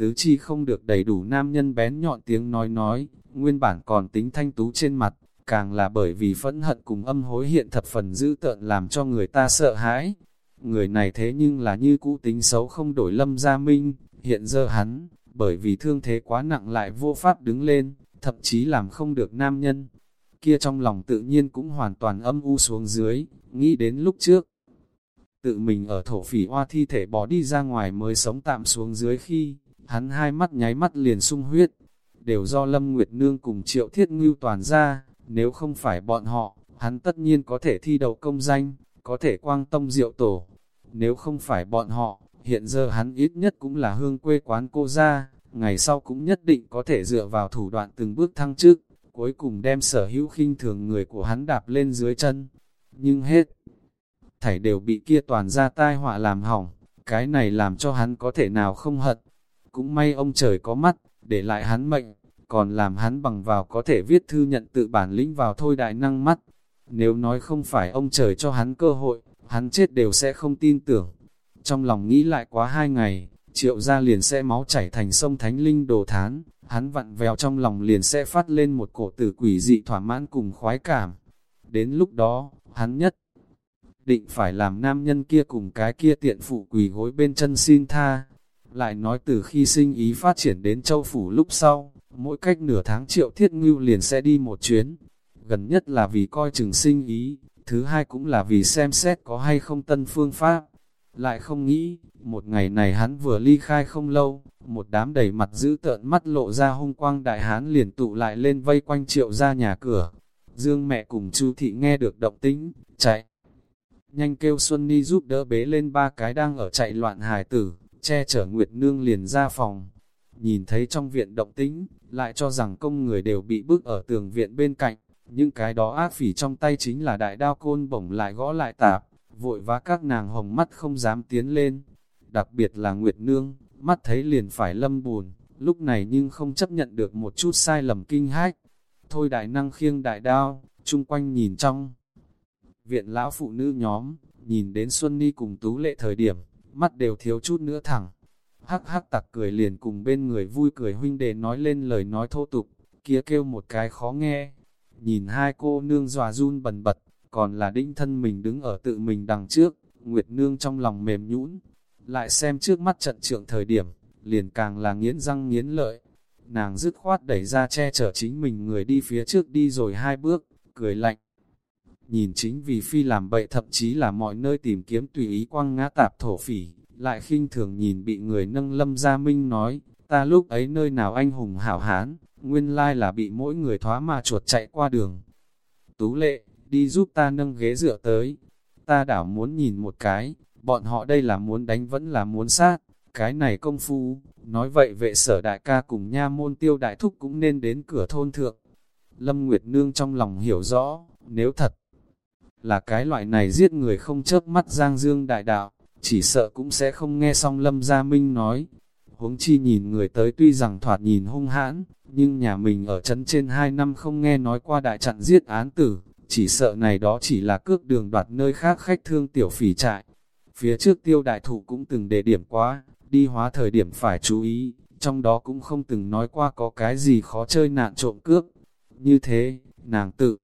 Tứ chi không được đầy đủ nam nhân bén nhọn tiếng nói nói, nguyên bản còn tính thanh tú trên mặt, càng là bởi vì phẫn hận cùng âm hối hiện thập phần dữ tợn làm cho người ta sợ hãi. Người này thế nhưng là như cũ tính xấu không đổi lâm gia minh, hiện giờ hắn, bởi vì thương thế quá nặng lại vô pháp đứng lên, thậm chí làm không được nam nhân. Kia trong lòng tự nhiên cũng hoàn toàn âm u xuống dưới, nghĩ đến lúc trước. Tự mình ở thổ phỉ hoa thi thể bỏ đi ra ngoài mới sống tạm xuống dưới khi, hắn hai mắt nháy mắt liền sung huyết. Đều do Lâm Nguyệt Nương cùng triệu thiết ngưu toàn ra, nếu không phải bọn họ, hắn tất nhiên có thể thi đầu công danh, có thể quang tông diệu tổ. Nếu không phải bọn họ, hiện giờ hắn ít nhất cũng là hương quê quán cô ra, ngày sau cũng nhất định có thể dựa vào thủ đoạn từng bước thăng chức, cuối cùng đem sở hữu khinh thường người của hắn đạp lên dưới chân. Nhưng hết, thảy đều bị kia toàn ra tai họa làm hỏng, cái này làm cho hắn có thể nào không hận. Cũng may ông trời có mắt, để lại hắn mệnh, còn làm hắn bằng vào có thể viết thư nhận tự bản lĩnh vào thôi đại năng mắt. Nếu nói không phải ông trời cho hắn cơ hội, hắn chết đều sẽ không tin tưởng. Trong lòng nghĩ lại quá hai ngày, triệu gia liền sẽ máu chảy thành sông Thánh Linh đồ thán, hắn vặn vèo trong lòng liền sẽ phát lên một cổ tử quỷ dị thỏa mãn cùng khoái cảm. Đến lúc đó, hắn nhất định phải làm nam nhân kia cùng cái kia tiện phụ quỳ gối bên chân xin tha. Lại nói từ khi sinh ý phát triển đến châu phủ lúc sau, mỗi cách nửa tháng triệu thiết ngưu liền sẽ đi một chuyến. Gần nhất là vì coi chừng sinh ý, thứ hai cũng là vì xem xét có hay không tân phương pháp. Lại không nghĩ, một ngày này hắn vừa ly khai không lâu, một đám đầy mặt giữ tợn mắt lộ ra hung quang đại hán liền tụ lại lên vây quanh triệu ra nhà cửa. Dương mẹ cùng chu thị nghe được động tĩnh, chạy. Nhanh kêu Xuân Ni giúp đỡ bế lên ba cái đang ở chạy loạn hài tử, che chở Nguyệt Nương liền ra phòng. Nhìn thấy trong viện động tĩnh, lại cho rằng công người đều bị bức ở tường viện bên cạnh, những cái đó ác phỉ trong tay chính là đại đao côn bổng lại gõ lại tạp, vội vã các nàng hồng mắt không dám tiến lên. Đặc biệt là Nguyệt Nương, mắt thấy liền phải lâm buồn, lúc này nhưng không chấp nhận được một chút sai lầm kinh hách. Thôi đại năng khiêng đại đao, chung quanh nhìn trong. Viện lão phụ nữ nhóm, nhìn đến Xuân Ni cùng Tú Lệ thời điểm, mắt đều thiếu chút nữa thẳng. Hắc hắc tặc cười liền cùng bên người vui cười huynh đệ nói lên lời nói thô tục, kia kêu một cái khó nghe. Nhìn hai cô nương dòa run bần bật, còn là đinh thân mình đứng ở tự mình đằng trước, Nguyệt Nương trong lòng mềm nhũn lại xem trước mắt trận trượng thời điểm, liền càng là nghiến răng nghiến lợi. Nàng dứt khoát đẩy ra che chở chính mình người đi phía trước đi rồi hai bước, cười lạnh. Nhìn chính vì phi làm bậy thậm chí là mọi nơi tìm kiếm tùy ý quăng ngã tạp thổ phỉ, lại khinh thường nhìn bị người nâng lâm gia minh nói, ta lúc ấy nơi nào anh hùng hảo hán, nguyên lai là bị mỗi người thoá mà chuột chạy qua đường. Tú lệ, đi giúp ta nâng ghế dựa tới. Ta đảo muốn nhìn một cái, bọn họ đây là muốn đánh vẫn là muốn sát, cái này công phu, nói vậy vệ sở đại ca cùng nha môn tiêu đại thúc cũng nên đến cửa thôn thượng. Lâm Nguyệt Nương trong lòng hiểu rõ, nếu thật là cái loại này giết người không chớp mắt giang dương đại đạo, chỉ sợ cũng sẽ không nghe xong Lâm Gia Minh nói. Huống chi nhìn người tới tuy rằng thoạt nhìn hung hãn, nhưng nhà mình ở trấn trên hai năm không nghe nói qua đại trận giết án tử, chỉ sợ này đó chỉ là cước đường đoạt nơi khác khách thương tiểu phỉ trại. Phía trước tiêu đại thụ cũng từng đề điểm quá, đi hóa thời điểm phải chú ý, trong đó cũng không từng nói qua có cái gì khó chơi nạn trộm cướp. Như thế, nàng tự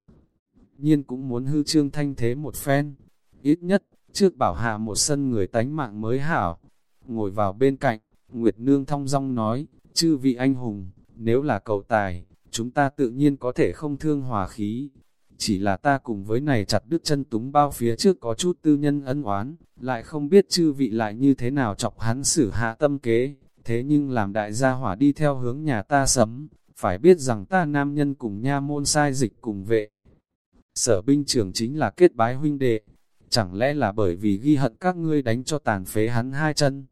nhiên cũng muốn hư trương thanh thế một phen. Ít nhất, trước bảo hạ một sân người tánh mạng mới hảo. Ngồi vào bên cạnh, Nguyệt Nương thong dong nói, chư vị anh hùng, nếu là cầu tài, chúng ta tự nhiên có thể không thương hòa khí, chỉ là ta cùng với này chặt đứt chân túng bao phía trước có chút tư nhân ân oán, lại không biết chư vị lại như thế nào chọc hắn xử hạ tâm kế, thế nhưng làm đại gia hỏa đi theo hướng nhà ta sấm, phải biết rằng ta nam nhân cùng nha môn sai dịch cùng vệ. Sở binh trưởng chính là kết bái huynh đệ, chẳng lẽ là bởi vì ghi hận các ngươi đánh cho tàn phế hắn hai chân.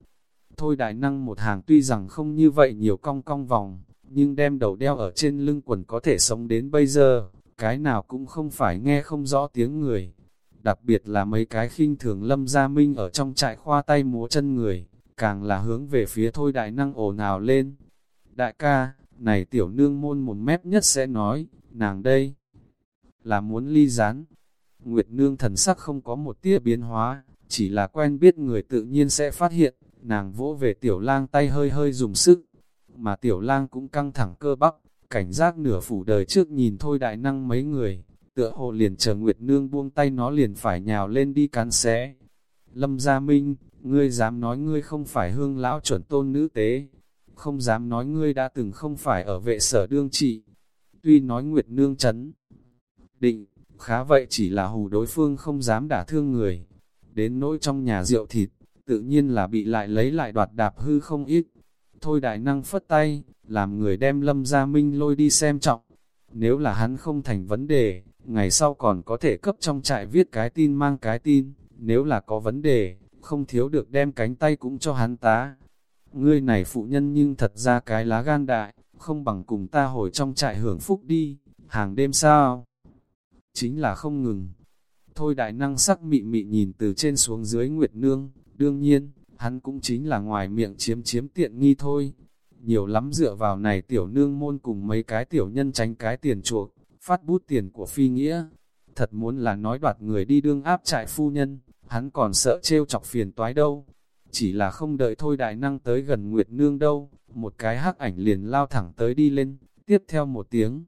Thôi đại năng một hàng tuy rằng không như vậy nhiều cong cong vòng, nhưng đem đầu đeo ở trên lưng quần có thể sống đến bây giờ, cái nào cũng không phải nghe không rõ tiếng người. Đặc biệt là mấy cái khinh thường lâm gia minh ở trong trại khoa tay múa chân người, càng là hướng về phía thôi đại năng ồn ào lên. Đại ca, này tiểu nương môn một mép nhất sẽ nói, nàng đây là muốn ly gián. Nguyệt nương thần sắc không có một tia biến hóa, chỉ là quen biết người tự nhiên sẽ phát hiện, nàng vỗ về tiểu lang tay hơi hơi dùng sức, mà tiểu lang cũng căng thẳng cơ bắp, cảnh giác nửa phủ đời trước nhìn thôi đại năng mấy người, tựa hồ liền chờ Nguyệt Nương buông tay nó liền phải nhào lên đi cắn xé. Lâm Gia Minh, ngươi dám nói ngươi không phải hương lão chuẩn tôn nữ tế. không dám nói ngươi đã từng không phải ở vệ sở đương trị. Tuy nói Nguyệt Nương chấn định, khá vậy chỉ là hù đối phương không dám đả thương người. Đến nỗi trong nhà rượu thịt, tự nhiên là bị lại lấy lại đoạt đạp hư không ít. Thôi đại năng phất tay, làm người đem lâm gia minh lôi đi xem trọng. Nếu là hắn không thành vấn đề, ngày sau còn có thể cấp trong trại viết cái tin mang cái tin, nếu là có vấn đề, không thiếu được đem cánh tay cũng cho hắn tá. Ngươi này phụ nhân nhưng thật ra cái lá gan đại, không bằng cùng ta hồi trong trại hưởng phúc đi, hàng đêm sao? Chính là không ngừng. Thôi đại năng sắc mị mị nhìn từ trên xuống dưới Nguyệt Nương, đương nhiên, hắn cũng chính là ngoài miệng chiếm chiếm tiện nghi thôi. Nhiều lắm dựa vào này tiểu nương môn cùng mấy cái tiểu nhân tránh cái tiền chuộc, phát bút tiền của phi nghĩa. Thật muốn là nói đoạt người đi đương áp trại phu nhân, hắn còn sợ trêu chọc phiền toái đâu. Chỉ là không đợi thôi đại năng tới gần Nguyệt Nương đâu, một cái hắc ảnh liền lao thẳng tới đi lên, tiếp theo một tiếng.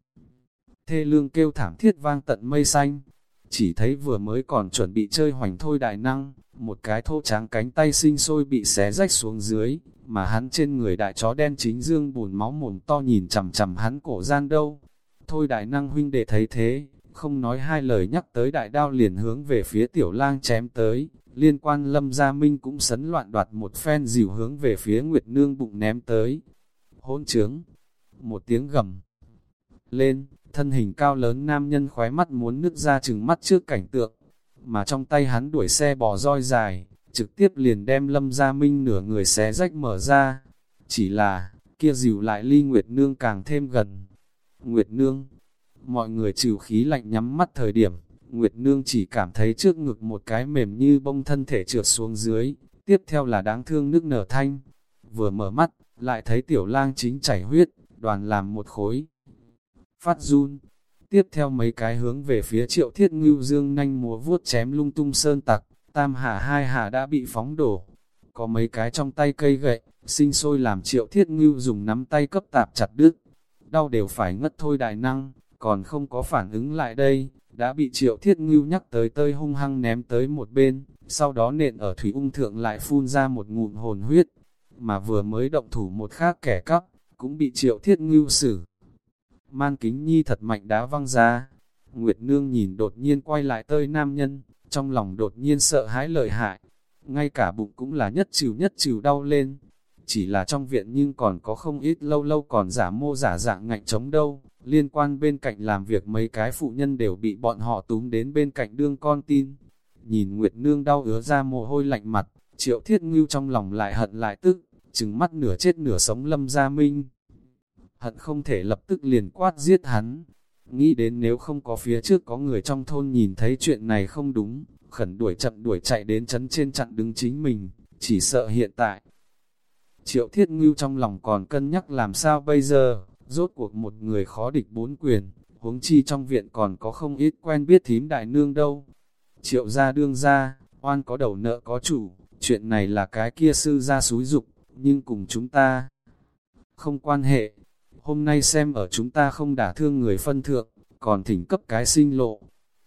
Thê lương kêu thảm thiết vang tận mây xanh, chỉ thấy vừa mới còn chuẩn bị chơi hoành thôi đại năng, một cái thô tráng cánh tay sinh sôi bị xé rách xuống dưới, mà hắn trên người đại chó đen chính dương bùn máu mồm to nhìn chằm chằm hắn cổ gian đâu. Thôi đại năng huynh đệ thấy thế, không nói hai lời nhắc tới đại đao liền hướng về phía tiểu lang chém tới, liên quan lâm gia minh cũng sấn loạn đoạt một phen dìu hướng về phía Nguyệt Nương bụng ném tới. Hôn trướng, một tiếng gầm. Lên, thân hình cao lớn nam nhân khóe mắt muốn nứt ra chừng mắt trước cảnh tượng, mà trong tay hắn đuổi xe bò roi dài, trực tiếp liền đem lâm gia minh nửa người xé rách mở ra. Chỉ là, kia dìu lại ly Nguyệt Nương càng thêm gần. Nguyệt Nương, mọi người trừ khí lạnh nhắm mắt thời điểm, Nguyệt Nương chỉ cảm thấy trước ngực một cái mềm như bông thân thể trượt xuống dưới, tiếp theo là đáng thương nước nở thanh. Vừa mở mắt, lại thấy tiểu lang chính chảy huyết, đoàn làm một khối. Phát run, tiếp theo mấy cái hướng về phía triệu thiết ngưu dương nhanh múa vuốt chém lung tung sơn tặc, tam hà hai hà đã bị phóng đổ. Có mấy cái trong tay cây gậy, sinh sôi làm triệu thiết ngưu dùng nắm tay cấp tạp chặt đứt. Đau đều phải ngất thôi đại năng, còn không có phản ứng lại đây, đã bị triệu thiết ngưu nhắc tới tơi hung hăng ném tới một bên, sau đó nện ở thủy ung thượng lại phun ra một ngụm hồn huyết, mà vừa mới động thủ một khác kẻ cắp, cũng bị triệu thiết ngưu xử. Man kính nhi thật mạnh đá văng ra, Nguyệt Nương nhìn đột nhiên quay lại tơi nam nhân, trong lòng đột nhiên sợ hãi lợi hại, ngay cả bụng cũng là nhất trừ nhất trừ đau lên, chỉ là trong viện nhưng còn có không ít lâu lâu còn giả mô giả dạng ngạnh chống đâu, liên quan bên cạnh làm việc mấy cái phụ nhân đều bị bọn họ túm đến bên cạnh đương con tin. Nhìn Nguyệt Nương đau ứa ra mồ hôi lạnh mặt, triệu thiết ngưu trong lòng lại hận lại tức, chừng mắt nửa chết nửa sống lâm gia minh. Hận không thể lập tức liền quát giết hắn. Nghĩ đến nếu không có phía trước có người trong thôn nhìn thấy chuyện này không đúng, khẩn đuổi chậm đuổi chạy đến chấn trên chặn đứng chính mình, chỉ sợ hiện tại. Triệu thiết ngưu trong lòng còn cân nhắc làm sao bây giờ, Rốt cuộc một người khó địch bốn quyền, huống chi trong viện còn có không ít quen biết thím đại nương đâu. Triệu gia đương gia oan có đầu nợ có chủ, chuyện này là cái kia sư gia xúi dục, nhưng cùng chúng ta không quan hệ. Hôm nay xem ở chúng ta không đả thương người phân thượng, còn thỉnh cấp cái sinh lộ.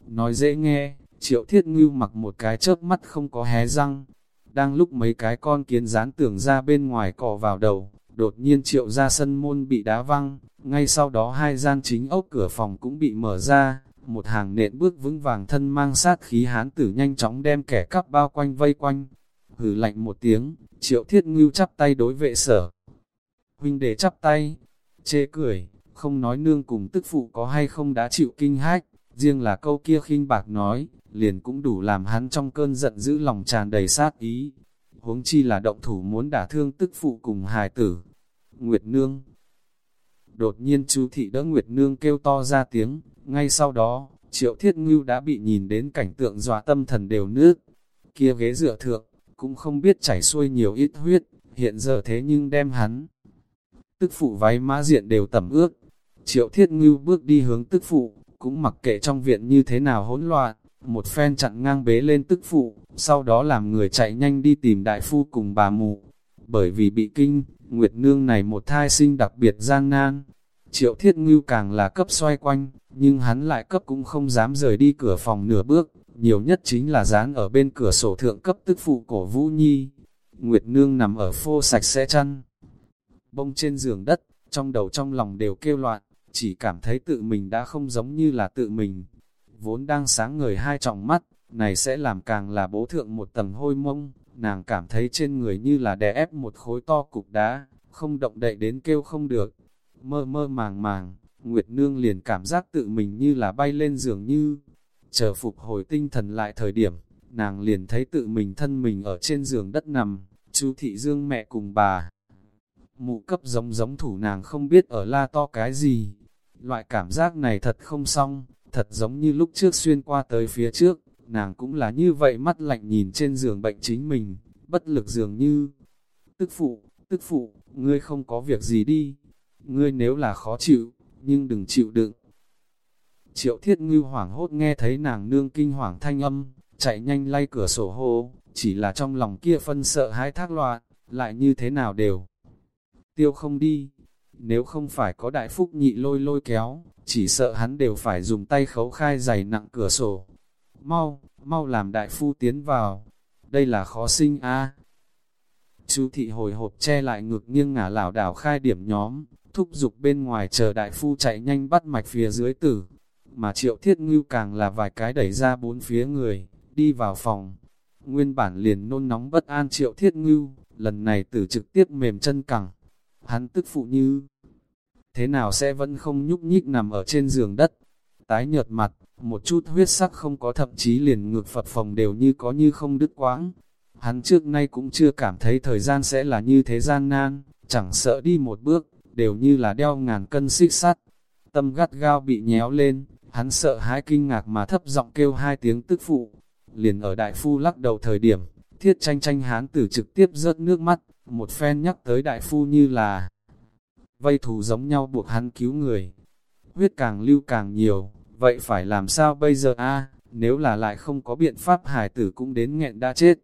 Nói dễ nghe, triệu thiết ngưu mặc một cái chớp mắt không có hé răng. Đang lúc mấy cái con kiến dán tưởng ra bên ngoài cỏ vào đầu, Đột nhiên triệu ra sân môn bị đá văng, ngay sau đó hai gian chính ốc cửa phòng cũng bị mở ra, một hàng nện bước vững vàng thân mang sát khí hán tử nhanh chóng đem kẻ cắp bao quanh vây quanh. Hử lạnh một tiếng, triệu thiết ngưu chắp tay đối vệ sở. Huynh để chắp tay, chê cười, không nói nương cùng tức phụ có hay không đã chịu kinh hách, riêng là câu kia khinh bạc nói, liền cũng đủ làm hắn trong cơn giận giữ lòng tràn đầy sát ý. Huống chi là động thủ muốn đả thương tức phụ cùng hài tử, Nguyệt Nương. Đột nhiên chú thị đỡ Nguyệt Nương kêu to ra tiếng, ngay sau đó, triệu thiết ngưu đã bị nhìn đến cảnh tượng dọa tâm thần đều nước. Kia ghế dựa thượng, cũng không biết chảy xuôi nhiều ít huyết, hiện giờ thế nhưng đem hắn. Tức phụ váy mã diện đều tẩm ướt. Triệu thiết ngưu bước đi hướng tức phụ, cũng mặc kệ trong viện như thế nào hỗn loạn, một phen chặn ngang bế lên tức phụ, sau đó làm người chạy nhanh đi tìm đại phu cùng bà mụ. Bởi vì bị kinh, Nguyệt Nương này một thai sinh đặc biệt gian nan. Triệu Thiết Ngưu càng là cấp xoay quanh, nhưng hắn lại cấp cũng không dám rời đi cửa phòng nửa bước, nhiều nhất chính là dán ở bên cửa sổ thượng cấp tức phụ cổ Vũ Nhi. Nguyệt Nương nằm ở phô sạch sẽ chăn bông trên giường đất, trong đầu trong lòng đều kêu loạn, chỉ cảm thấy tự mình đã không giống như là tự mình. Vốn đang sáng người hai trọng mắt, này sẽ làm càng là bố thượng một tầng hôi mông, nàng cảm thấy trên người như là đè ép một khối to cục đá, không động đậy đến kêu không được. Mơ mơ màng màng, Nguyệt Nương liền cảm giác tự mình như là bay lên giường như, chờ phục hồi tinh thần lại thời điểm, nàng liền thấy tự mình thân mình ở trên giường đất nằm, chú thị dương mẹ cùng bà. Mụ cấp giống giống thủ nàng không biết ở la to cái gì. Loại cảm giác này thật không xong, thật giống như lúc trước xuyên qua tới phía trước, nàng cũng là như vậy mắt lạnh nhìn trên giường bệnh chính mình, bất lực dường như. Tức phụ, tức phụ, ngươi không có việc gì đi, ngươi nếu là khó chịu, nhưng đừng chịu đựng. Triệu thiết ngư hoảng hốt nghe thấy nàng nương kinh hoàng thanh âm, chạy nhanh lay cửa sổ hô, chỉ là trong lòng kia phân sợ hãi thác loạn, lại như thế nào đều. Tiêu không đi, nếu không phải có đại phúc nhị lôi lôi kéo, chỉ sợ hắn đều phải dùng tay khấu khai giày nặng cửa sổ. Mau, mau làm đại phu tiến vào, đây là khó sinh a. Chú thị hồi hộp che lại ngực nghiêng ngả lảo đảo khai điểm nhóm, thúc giục bên ngoài chờ đại phu chạy nhanh bắt mạch phía dưới tử. Mà triệu thiết ngưu càng là vài cái đẩy ra bốn phía người, đi vào phòng. Nguyên bản liền nôn nóng bất an triệu thiết ngưu, lần này tử trực tiếp mềm chân cẳng. Hắn tức phụ như, thế nào sẽ vẫn không nhúc nhích nằm ở trên giường đất. Tái nhợt mặt, một chút huyết sắc không có thậm chí liền ngược Phật phòng đều như có như không đứt quãng. Hắn trước nay cũng chưa cảm thấy thời gian sẽ là như thế gian nan, chẳng sợ đi một bước, đều như là đeo ngàn cân xích sắt. Tâm gắt gao bị nhéo lên, hắn sợ hãi kinh ngạc mà thấp giọng kêu hai tiếng tức phụ. Liền ở đại phu lắc đầu thời điểm, thiết tranh tranh hán tử trực tiếp rớt nước mắt, một phen nhắc tới đại phu như là vây thù giống nhau buộc hắn cứu người. Huyết càng lưu càng nhiều, vậy phải làm sao bây giờ a nếu là lại không có biện pháp hải tử cũng đến nghẹn đã chết.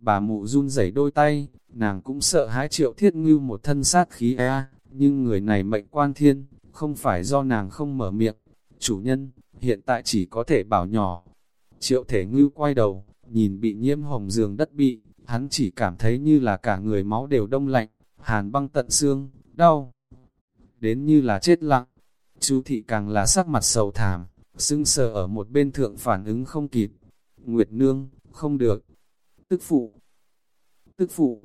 Bà mụ run rẩy đôi tay, nàng cũng sợ hãi triệu thiết ngưu một thân sát khí a nhưng người này mệnh quan thiên, không phải do nàng không mở miệng. Chủ nhân, hiện tại chỉ có thể bảo nhỏ. Triệu thể ngưu quay đầu, nhìn bị nhiễm hồng giường đất bị, hắn chỉ cảm thấy như là cả người máu đều đông lạnh, hàn băng tận xương, đau. Đến như là chết lặng. Chú thị càng là sắc mặt sầu thảm, sưng sờ ở một bên thượng phản ứng không kịp. Nguyệt nương, không được. Tức phụ. Tức phụ.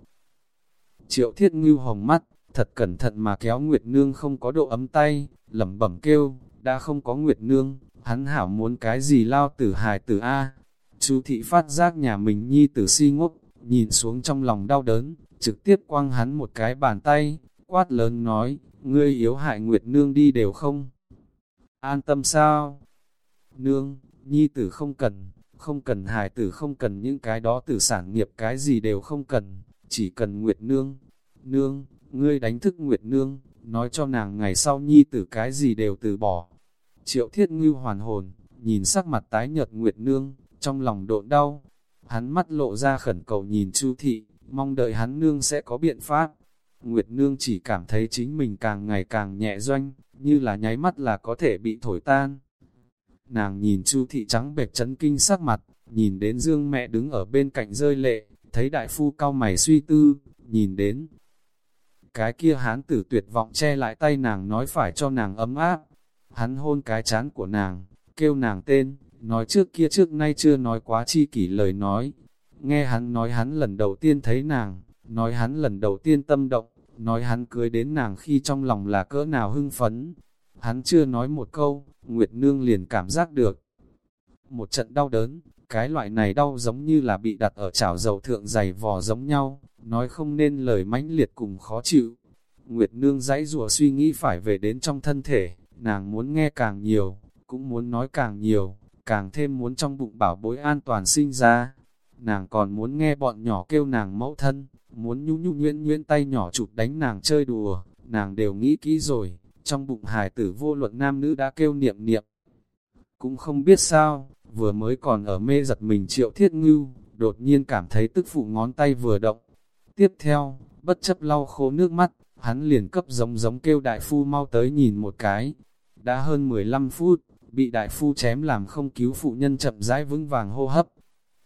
Triệu thiết ngưu hồng mắt, thật cẩn thận mà kéo Nguyệt Nương không có độ ấm tay, lẩm bẩm kêu, đã không có Nguyệt Nương, hắn hảo muốn cái gì lao tử hài tử A. Chú thị phát giác nhà mình nhi tử si ngốc, nhìn xuống trong lòng đau đớn, trực tiếp quăng hắn một cái bàn tay, quát lớn nói, ngươi yếu hại Nguyệt Nương đi đều không. An tâm sao? Nương, nhi tử không cần, không cần hài tử không cần những cái đó tử sản nghiệp cái gì đều không cần, chỉ cần Nguyệt Nương. Nương, ngươi đánh thức Nguyệt Nương, nói cho nàng ngày sau nhi tử cái gì đều từ bỏ. Triệu thiết ngưu hoàn hồn, nhìn sắc mặt tái nhợt Nguyệt Nương, trong lòng độn đau. Hắn mắt lộ ra khẩn cầu nhìn Chu thị, mong đợi hắn nương sẽ có biện pháp. Nguyệt Nương chỉ cảm thấy chính mình càng ngày càng nhẹ doanh, như là nháy mắt là có thể bị thổi tan. Nàng nhìn Chu thị trắng bệch chấn kinh sắc mặt, nhìn đến Dương mẹ đứng ở bên cạnh rơi lệ, thấy đại phu cao mày suy tư, nhìn đến, cái kia hán tử tuyệt vọng che lại tay nàng nói phải cho nàng ấm áp. Hắn hôn cái chán của nàng, kêu nàng tên, nói trước kia trước nay chưa nói quá chi kỷ lời nói. Nghe hắn nói hắn lần đầu tiên thấy nàng, nói hắn lần đầu tiên tâm động, nói hắn cưới đến nàng khi trong lòng là cỡ nào hưng phấn. Hắn chưa nói một câu, Nguyệt Nương liền cảm giác được. Một trận đau đớn, cái loại này đau giống như là bị đặt ở chảo dầu thượng dày vò giống nhau, nói không nên lời mãnh liệt cùng khó chịu. Nguyệt Nương dãy rùa suy nghĩ phải về đến trong thân thể, nàng muốn nghe càng nhiều, cũng muốn nói càng nhiều, càng thêm muốn trong bụng bảo bối an toàn sinh ra. Nàng còn muốn nghe bọn nhỏ kêu nàng mẫu thân, muốn nhu nhu nhuyễn nhuyễn tay nhỏ chụp đánh nàng chơi đùa, nàng đều nghĩ kỹ rồi, trong bụng hài tử vô luận nam nữ đã kêu niệm niệm. Cũng không biết sao, vừa mới còn ở mê giật mình triệu thiết ngưu, đột nhiên cảm thấy tức phụ ngón tay vừa động, Tiếp theo, bất chấp lau khô nước mắt, hắn liền cấp giống giống kêu đại phu mau tới nhìn một cái. Đã hơn 15 phút, bị đại phu chém làm không cứu phụ nhân chậm rãi vững vàng hô hấp.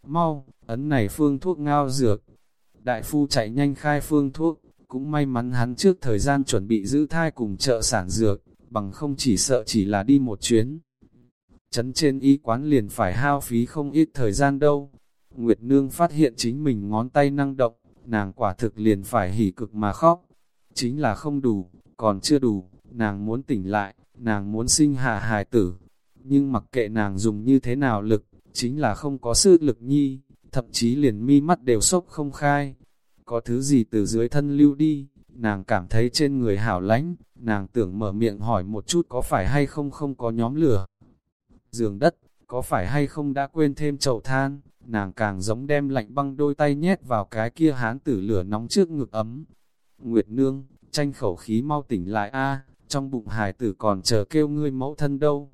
Mau, ấn này phương thuốc ngao dược. Đại phu chạy nhanh khai phương thuốc, Cũng may mắn hắn trước thời gian chuẩn bị giữ thai cùng chợ sản dược, bằng không chỉ sợ chỉ là đi một chuyến. Chấn trên y quán liền phải hao phí không ít thời gian đâu. Nguyệt Nương phát hiện chính mình ngón tay năng động, nàng quả thực liền phải hỉ cực mà khóc. Chính là không đủ, còn chưa đủ, nàng muốn tỉnh lại, nàng muốn sinh hạ hài tử. Nhưng mặc kệ nàng dùng như thế nào lực, chính là không có sự lực nhi, thậm chí liền mi mắt đều sốc không khai. Có thứ gì từ dưới thân lưu đi, nàng cảm thấy trên người hảo lánh, nàng tưởng mở miệng hỏi một chút có phải hay không không có nhóm lửa. Giường đất, có phải hay không đã quên thêm chậu than, nàng càng giống đem lạnh băng đôi tay nhét vào cái kia hán tử lửa nóng trước ngực ấm. Nguyệt nương, tranh khẩu khí mau tỉnh lại a trong bụng hài tử còn chờ kêu ngươi mẫu thân đâu.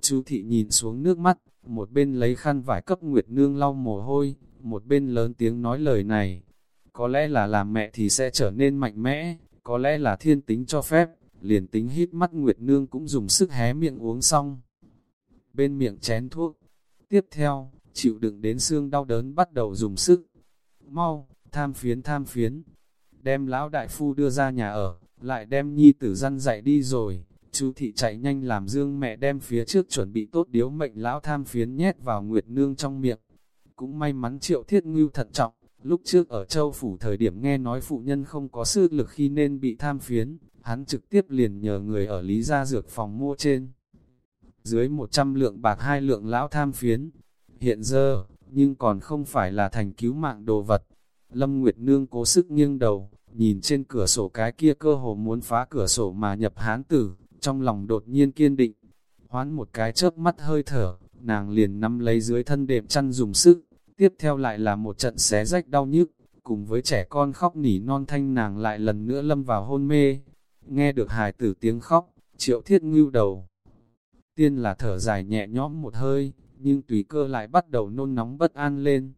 Chú thị nhìn xuống nước mắt, một bên lấy khăn vải cấp Nguyệt nương lau mồ hôi, một bên lớn tiếng nói lời này. Có lẽ là làm mẹ thì sẽ trở nên mạnh mẽ, có lẽ là thiên tính cho phép, liền tính hít mắt Nguyệt nương cũng dùng sức hé miệng uống xong. Bên miệng chén thuốc. Tiếp theo, chịu đựng đến xương đau đớn bắt đầu dùng sức. Mau, tham phiến tham phiến, đem lão đại phu đưa ra nhà ở, lại đem nhi tử răn dạy đi rồi. Chú thị chạy nhanh làm dương mẹ đem phía trước chuẩn bị tốt điếu mệnh lão tham phiến nhét vào Nguyệt Nương trong miệng. Cũng may mắn triệu thiết ngưu thận trọng, lúc trước ở châu phủ thời điểm nghe nói phụ nhân không có sư lực khi nên bị tham phiến, hắn trực tiếp liền nhờ người ở Lý Gia Dược phòng mua trên. Dưới 100 lượng bạc hai lượng lão tham phiến, hiện giờ, nhưng còn không phải là thành cứu mạng đồ vật. Lâm Nguyệt Nương cố sức nghiêng đầu, nhìn trên cửa sổ cái kia cơ hồ muốn phá cửa sổ mà nhập hán tử, trong lòng đột nhiên kiên định. Hoán một cái chớp mắt hơi thở, nàng liền nắm lấy dưới thân đệm chăn dùng sức, tiếp theo lại là một trận xé rách đau nhức, cùng với trẻ con khóc nỉ non thanh nàng lại lần nữa lâm vào hôn mê. Nghe được hài tử tiếng khóc, triệu thiết ngưu đầu. Tiên là thở dài nhẹ nhõm một hơi, nhưng tùy cơ lại bắt đầu nôn nóng bất an lên.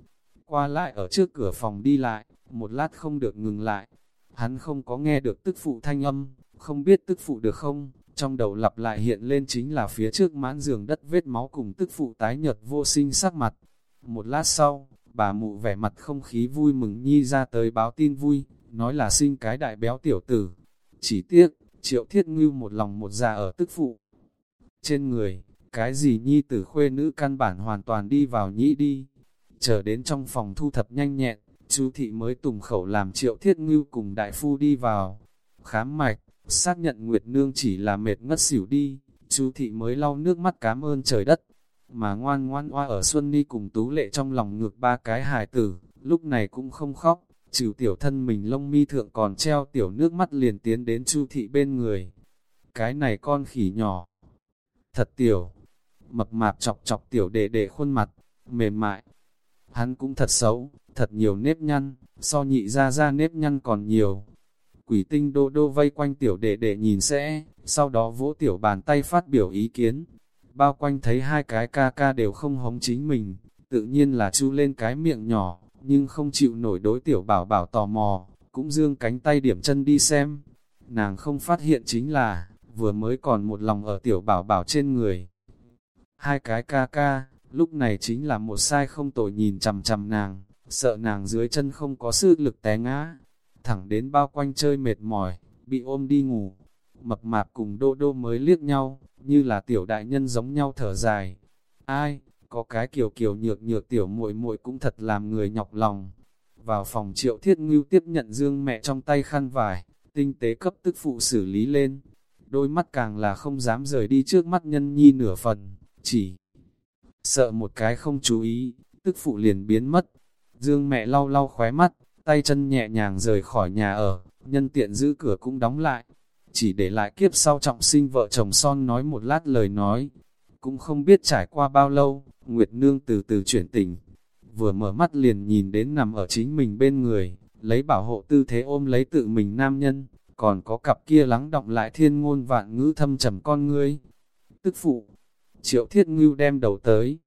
Qua lại ở trước cửa phòng đi lại, một lát không được ngừng lại. Hắn không có nghe được tức phụ thanh âm, không biết tức phụ được không, trong đầu lặp lại hiện lên chính là phía trước mãn giường đất vết máu cùng tức phụ tái nhợt vô sinh sắc mặt. Một lát sau, bà mụ vẻ mặt không khí vui mừng nhi ra tới báo tin vui, nói là sinh cái đại béo tiểu tử. Chỉ tiếc, triệu thiết ngưu một lòng một già ở tức phụ. Trên người, cái gì nhi tử khuê nữ căn bản hoàn toàn đi vào nhĩ đi. Chờ đến trong phòng thu thập nhanh nhẹn, chú thị mới tùng khẩu làm triệu thiết ngưu cùng đại phu đi vào. Khám mạch, xác nhận Nguyệt Nương chỉ là mệt ngất xỉu đi, chú thị mới lau nước mắt cảm ơn trời đất. Mà ngoan ngoan oa ở Xuân Ni cùng Tú Lệ trong lòng ngược ba cái hài tử, lúc này cũng không khóc, trừ tiểu thân mình lông mi thượng còn treo tiểu nước mắt liền tiến đến chu thị bên người. Cái này con khỉ nhỏ, thật tiểu, mập mạp chọc chọc tiểu đệ đệ khuôn mặt, mềm mại. Hắn cũng thật xấu, thật nhiều nếp nhăn, so nhị ra ra nếp nhăn còn nhiều. Quỷ tinh đô đô vây quanh tiểu đệ đệ nhìn sẽ, sau đó vỗ tiểu bàn tay phát biểu ý kiến. Bao quanh thấy hai cái ca ca đều không hống chính mình, tự nhiên là chu lên cái miệng nhỏ, nhưng không chịu nổi đối tiểu bảo bảo tò mò, cũng dương cánh tay điểm chân đi xem. Nàng không phát hiện chính là, vừa mới còn một lòng ở tiểu bảo bảo trên người. Hai cái ca ca, lúc này chính là một sai không tội nhìn chằm chằm nàng, sợ nàng dưới chân không có sức lực té ngã, thẳng đến bao quanh chơi mệt mỏi, bị ôm đi ngủ. Mập mạp cùng đô đô mới liếc nhau, như là tiểu đại nhân giống nhau thở dài. Ai, có cái kiểu kiểu nhược nhược tiểu muội muội cũng thật làm người nhọc lòng. Vào phòng triệu thiết ngưu tiếp nhận dương mẹ trong tay khăn vải, tinh tế cấp tức phụ xử lý lên. Đôi mắt càng là không dám rời đi trước mắt nhân nhi nửa phần, chỉ sợ một cái không chú ý, tức phụ liền biến mất. Dương mẹ lau lau khóe mắt, tay chân nhẹ nhàng rời khỏi nhà ở, nhân tiện giữ cửa cũng đóng lại. Chỉ để lại kiếp sau trọng sinh vợ chồng son nói một lát lời nói. Cũng không biết trải qua bao lâu, Nguyệt Nương từ từ chuyển tỉnh. Vừa mở mắt liền nhìn đến nằm ở chính mình bên người, lấy bảo hộ tư thế ôm lấy tự mình nam nhân, còn có cặp kia lắng động lại thiên ngôn vạn ngữ thâm trầm con ngươi. Tức phụ, triệu thiết ngưu đem đầu tới.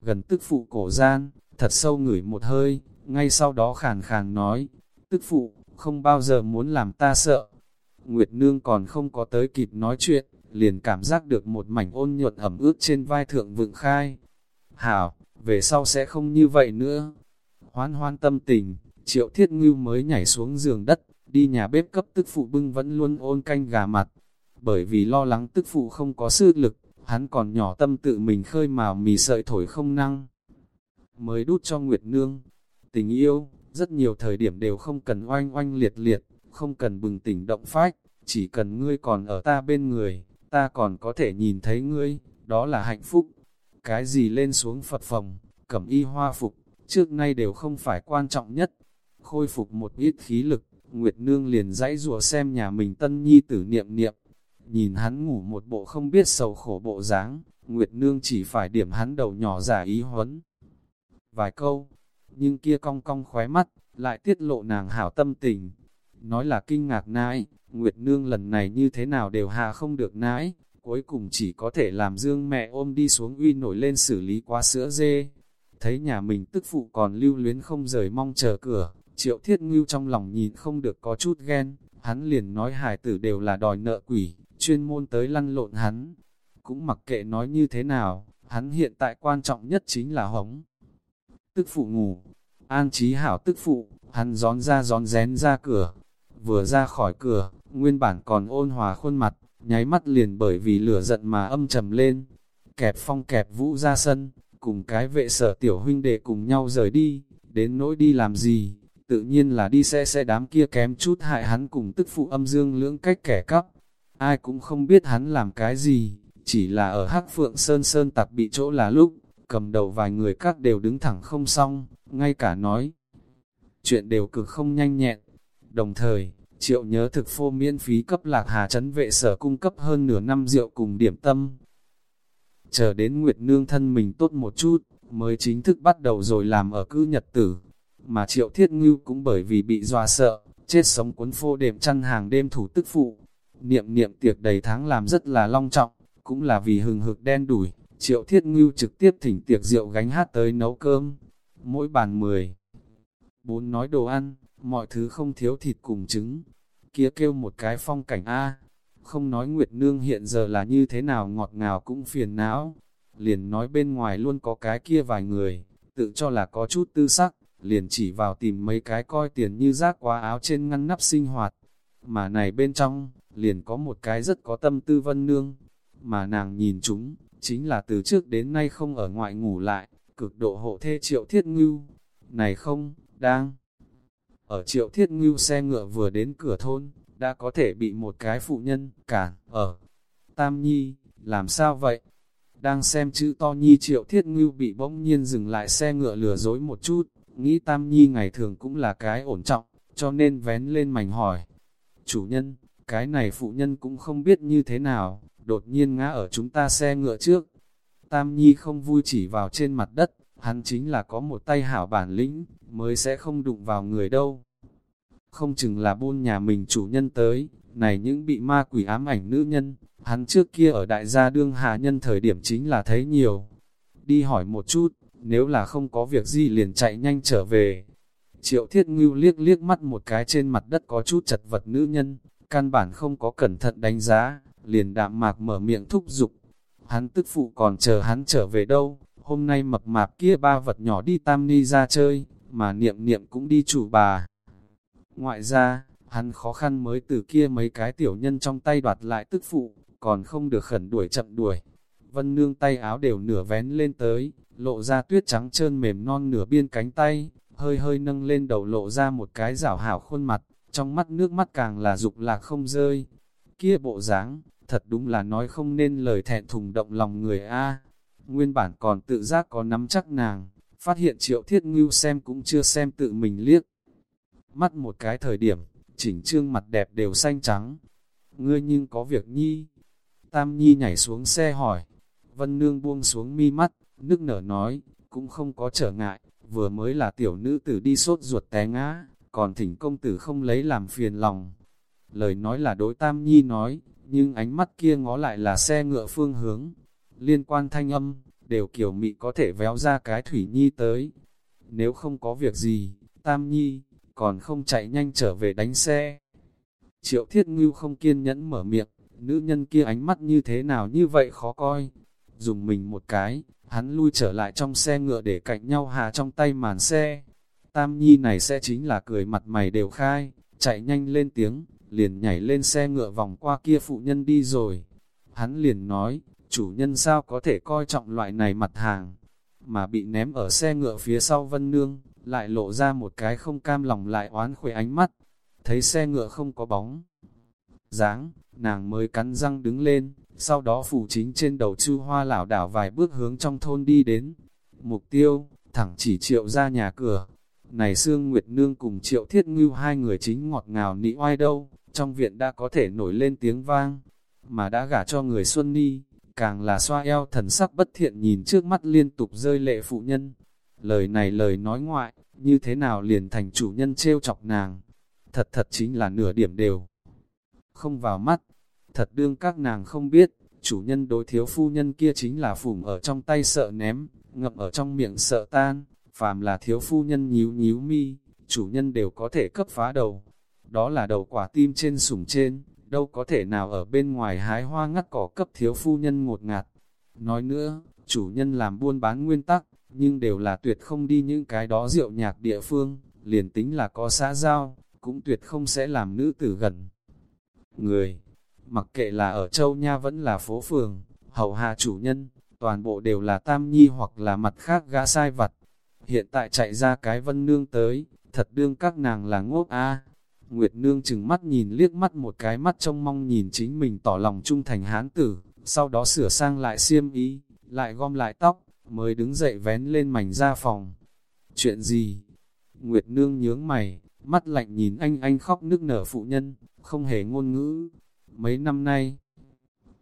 Gần tức phụ cổ gian, thật sâu ngửi một hơi, ngay sau đó khàn khàn nói, tức phụ, không bao giờ muốn làm ta sợ. Nguyệt Nương còn không có tới kịp nói chuyện, liền cảm giác được một mảnh ôn nhuận ẩm ướt trên vai thượng vượng khai. Hảo, về sau sẽ không như vậy nữa. Hoan hoan tâm tình, triệu thiết ngưu mới nhảy xuống giường đất, đi nhà bếp cấp tức phụ bưng vẫn luôn ôn canh gà mặt. Bởi vì lo lắng tức phụ không có sư lực, hắn còn nhỏ tâm tự mình khơi màu mì sợi thổi không năng. Mới đút cho Nguyệt Nương. Tình yêu, rất nhiều thời điểm đều không cần oanh oanh liệt liệt, không cần bừng tỉnh động phách, chỉ cần ngươi còn ở ta bên người, ta còn có thể nhìn thấy ngươi, đó là hạnh phúc. Cái gì lên xuống Phật phòng, cẩm y hoa phục, trước nay đều không phải quan trọng nhất. Khôi phục một ít khí lực, Nguyệt Nương liền dãy rùa xem nhà mình tân nhi tử niệm niệm. Nhìn hắn ngủ một bộ không biết sầu khổ bộ dáng, Nguyệt Nương chỉ phải điểm hắn đầu nhỏ giả ý huấn. Vài câu, nhưng kia cong cong khóe mắt, lại tiết lộ nàng hảo tâm tình. Nói là kinh ngạc nãi, Nguyệt Nương lần này như thế nào đều hà không được nãi, cuối cùng chỉ có thể làm dương mẹ ôm đi xuống uy nổi lên xử lý quá sữa dê. Thấy nhà mình tức phụ còn lưu luyến không rời mong chờ cửa, triệu thiết ngưu trong lòng nhìn không được có chút ghen, hắn liền nói hài tử đều là đòi nợ quỷ, chuyên môn tới lăn lộn hắn. Cũng mặc kệ nói như thế nào, hắn hiện tại quan trọng nhất chính là hống. Tức phụ ngủ, an trí hảo tức phụ, hắn gión ra gión rén ra cửa. Vừa ra khỏi cửa, nguyên bản còn ôn hòa khuôn mặt, nháy mắt liền bởi vì lửa giận mà âm trầm lên. Kẹp phong kẹp vũ ra sân, cùng cái vệ sở tiểu huynh đệ cùng nhau rời đi, đến nỗi đi làm gì, tự nhiên là đi xe xe đám kia kém chút hại hắn cùng tức phụ âm dương lưỡng cách kẻ cắp. Ai cũng không biết hắn làm cái gì, chỉ là ở hắc phượng sơn sơn tặc bị chỗ là lúc, cầm đầu vài người các đều đứng thẳng không xong, ngay cả nói. Chuyện đều cực không nhanh nhẹn. Đồng thời, triệu nhớ thực phô miễn phí cấp lạc hà chấn vệ sở cung cấp hơn nửa năm rượu cùng điểm tâm. Chờ đến Nguyệt Nương thân mình tốt một chút, mới chính thức bắt đầu rồi làm ở cư nhật tử. Mà triệu thiết ngưu cũng bởi vì bị dọa sợ, chết sống cuốn phô đệm chăn hàng đêm thủ tức phụ. Niệm niệm tiệc đầy tháng làm rất là long trọng, cũng là vì hừng hực đen đủi, triệu thiết ngưu trực tiếp thỉnh tiệc rượu gánh hát tới nấu cơm. Mỗi bàn 10. Bốn nói đồ ăn, mọi thứ không thiếu thịt cùng trứng. Kia kêu một cái phong cảnh A, không nói Nguyệt Nương hiện giờ là như thế nào ngọt ngào cũng phiền não. Liền nói bên ngoài luôn có cái kia vài người, tự cho là có chút tư sắc, liền chỉ vào tìm mấy cái coi tiền như rác quá áo trên ngăn nắp sinh hoạt. Mà này bên trong, liền có một cái rất có tâm tư vân nương, mà nàng nhìn chúng, chính là từ trước đến nay không ở ngoại ngủ lại, cực độ hộ thê triệu thiết ngưu. Này không, đang ở triệu thiết ngưu xe ngựa vừa đến cửa thôn, đã có thể bị một cái phụ nhân cản ở. Tam Nhi, làm sao vậy? Đang xem chữ to Nhi triệu thiết ngưu bị bỗng nhiên dừng lại xe ngựa lừa dối một chút, nghĩ Tam Nhi ngày thường cũng là cái ổn trọng, cho nên vén lên mảnh hỏi. Chủ nhân, cái này phụ nhân cũng không biết như thế nào, đột nhiên ngã ở chúng ta xe ngựa trước. Tam Nhi không vui chỉ vào trên mặt đất, hắn chính là có một tay hảo bản lĩnh, mới sẽ không đụng vào người đâu không chừng là buôn nhà mình chủ nhân tới, này những bị ma quỷ ám ảnh nữ nhân, hắn trước kia ở đại gia đương hạ nhân thời điểm chính là thấy nhiều. Đi hỏi một chút, nếu là không có việc gì liền chạy nhanh trở về. Triệu thiết ngưu liếc liếc mắt một cái trên mặt đất có chút chật vật nữ nhân, căn bản không có cẩn thận đánh giá, liền đạm mạc mở miệng thúc giục. Hắn tức phụ còn chờ hắn trở về đâu, hôm nay mập mạp kia ba vật nhỏ đi tam ni ra chơi, mà niệm niệm cũng đi chủ bà. Ngoại ra, hắn khó khăn mới từ kia mấy cái tiểu nhân trong tay đoạt lại tức phụ, còn không được khẩn đuổi chậm đuổi. Vân nương tay áo đều nửa vén lên tới, lộ ra tuyết trắng trơn mềm non nửa biên cánh tay, hơi hơi nâng lên đầu lộ ra một cái rảo hảo khuôn mặt, trong mắt nước mắt càng là dục lạc không rơi. Kia bộ dáng, thật đúng là nói không nên lời thẹn thùng động lòng người A. Nguyên bản còn tự giác có nắm chắc nàng, phát hiện triệu thiết ngưu xem cũng chưa xem tự mình liếc, mắt một cái thời điểm, chỉnh trương mặt đẹp đều xanh trắng. Ngươi nhưng có việc nhi. Tam Nhi nhảy xuống xe hỏi. Vân Nương buông xuống mi mắt, nước nở nói, cũng không có trở ngại, vừa mới là tiểu nữ tử đi sốt ruột té ngã, còn thỉnh công tử không lấy làm phiền lòng. Lời nói là đối Tam Nhi nói, nhưng ánh mắt kia ngó lại là xe ngựa phương hướng. Liên quan thanh âm, đều kiểu mị có thể véo ra cái Thủy Nhi tới. Nếu không có việc gì, Tam Nhi, còn không chạy nhanh trở về đánh xe. Triệu thiết ngưu không kiên nhẫn mở miệng, nữ nhân kia ánh mắt như thế nào như vậy khó coi. Dùng mình một cái, hắn lui trở lại trong xe ngựa để cạnh nhau hà trong tay màn xe. Tam nhi này sẽ chính là cười mặt mày đều khai, chạy nhanh lên tiếng, liền nhảy lên xe ngựa vòng qua kia phụ nhân đi rồi. Hắn liền nói, chủ nhân sao có thể coi trọng loại này mặt hàng, mà bị ném ở xe ngựa phía sau Vân Nương, lại lộ ra một cái không cam lòng lại oán khuấy ánh mắt, thấy xe ngựa không có bóng. dáng, nàng mới cắn răng đứng lên, sau đó phủ chính trên đầu chu hoa lảo đảo vài bước hướng trong thôn đi đến. Mục tiêu, thẳng chỉ triệu ra nhà cửa. Này Sương Nguyệt Nương cùng triệu thiết ngưu hai người chính ngọt ngào nị oai đâu, trong viện đã có thể nổi lên tiếng vang, mà đã gả cho người Xuân Ni, càng là xoa eo thần sắc bất thiện nhìn trước mắt liên tục rơi lệ phụ nhân. Lời này lời nói ngoại, như thế nào liền thành chủ nhân trêu chọc nàng. Thật thật chính là nửa điểm đều. Không vào mắt, thật đương các nàng không biết, chủ nhân đối thiếu phu nhân kia chính là phủng ở trong tay sợ ném, ngậm ở trong miệng sợ tan, phàm là thiếu phu nhân nhíu nhíu mi, chủ nhân đều có thể cấp phá đầu. Đó là đầu quả tim trên sủng trên, đâu có thể nào ở bên ngoài hái hoa ngắt cỏ cấp thiếu phu nhân ngột ngạt. Nói nữa, chủ nhân làm buôn bán nguyên tắc, nhưng đều là tuyệt không đi những cái đó rượu nhạc địa phương, liền tính là có xã giao, cũng tuyệt không sẽ làm nữ tử gần. Người, mặc kệ là ở châu Nha vẫn là phố phường, hầu hạ chủ nhân, toàn bộ đều là tam nhi hoặc là mặt khác gã sai vặt. Hiện tại chạy ra cái vân nương tới, thật đương các nàng là ngốc a Nguyệt nương chừng mắt nhìn liếc mắt một cái mắt trông mong nhìn chính mình tỏ lòng trung thành hán tử, sau đó sửa sang lại xiêm ý, lại gom lại tóc, mới đứng dậy vén lên mảnh ra phòng. Chuyện gì? Nguyệt nương nhướng mày, mắt lạnh nhìn anh anh khóc nức nở phụ nhân, không hề ngôn ngữ. Mấy năm nay,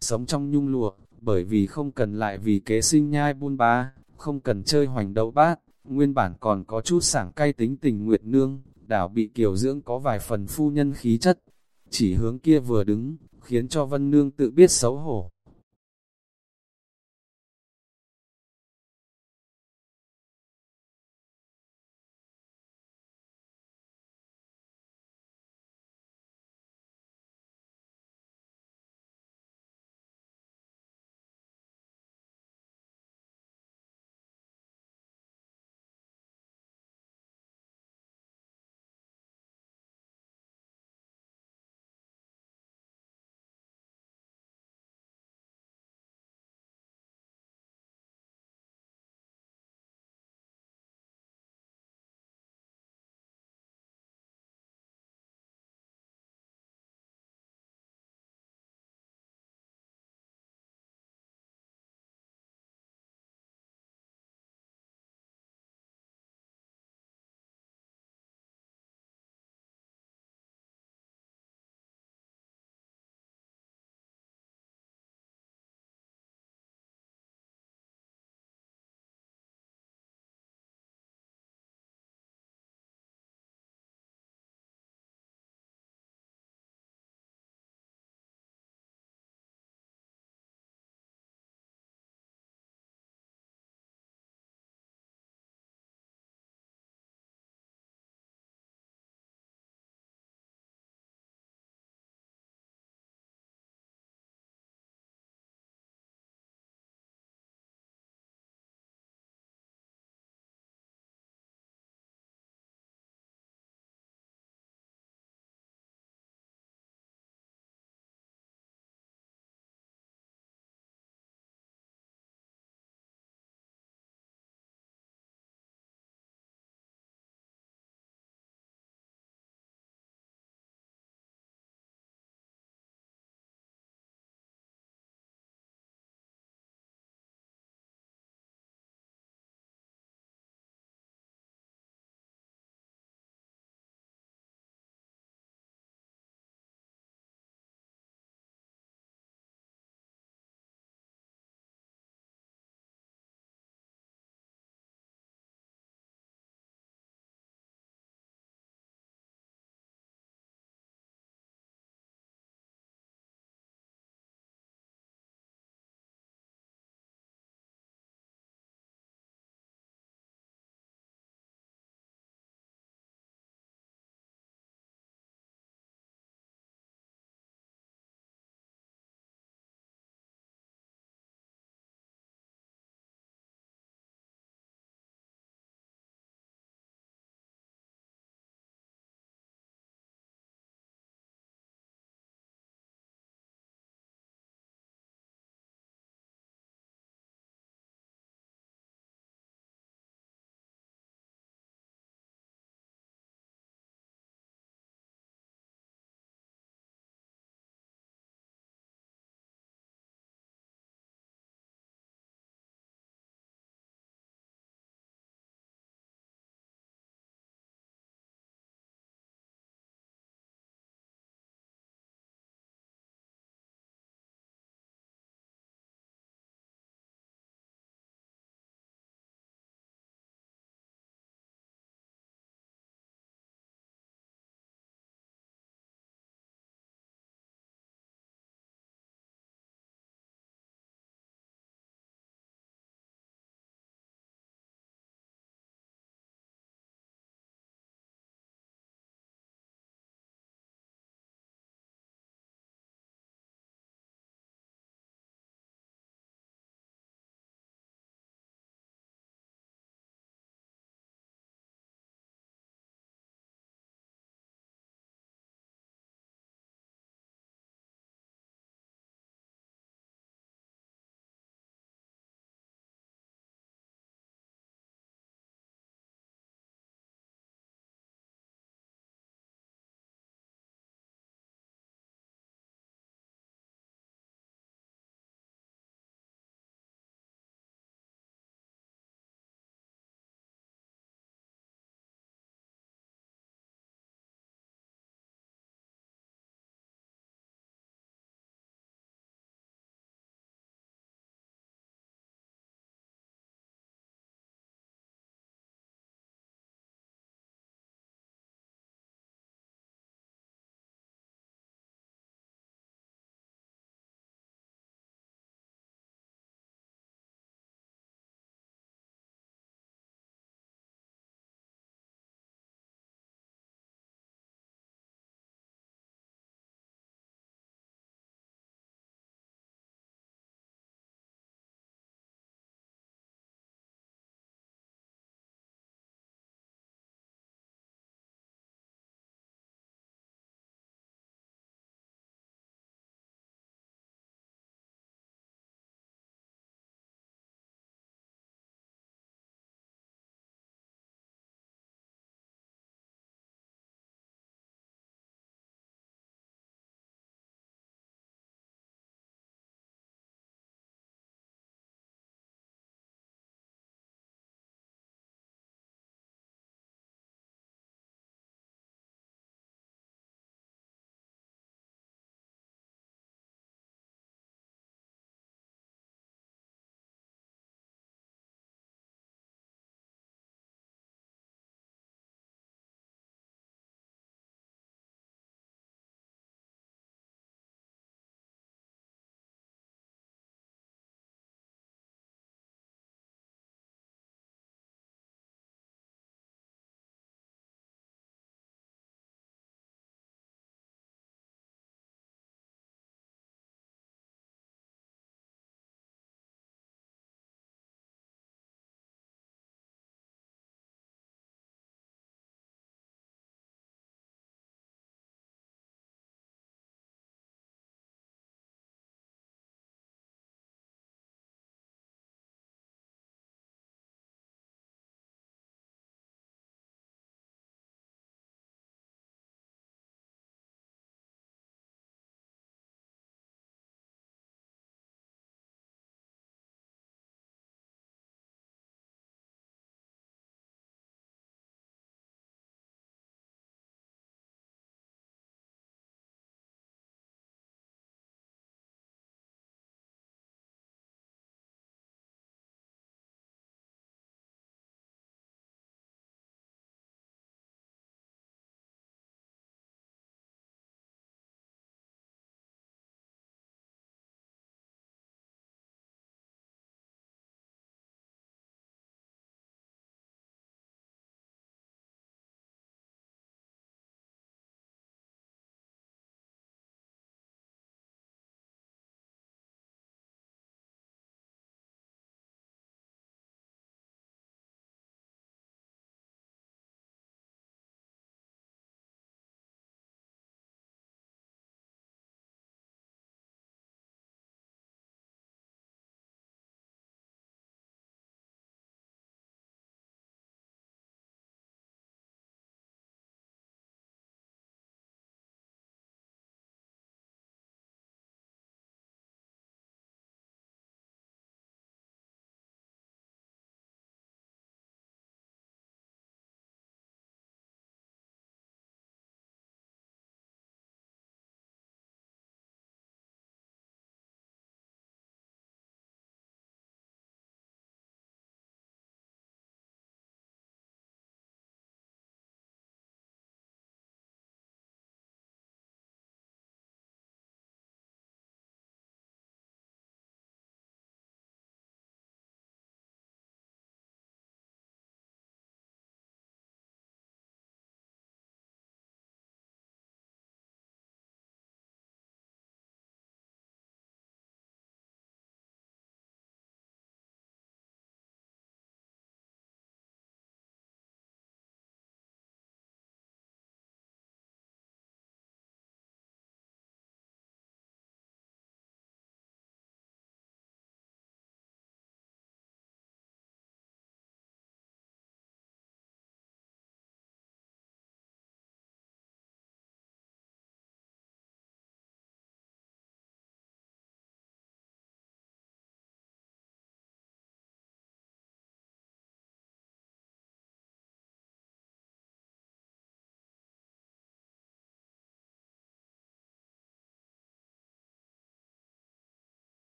sống trong nhung lụa, bởi vì không cần lại vì kế sinh nhai buôn bá, không cần chơi hoành đấu bát, nguyên bản còn có chút sảng cay tính tình Nguyệt nương, đảo bị kiều dưỡng có vài phần phu nhân khí chất, chỉ hướng kia vừa đứng, khiến cho Vân Nương tự biết xấu hổ.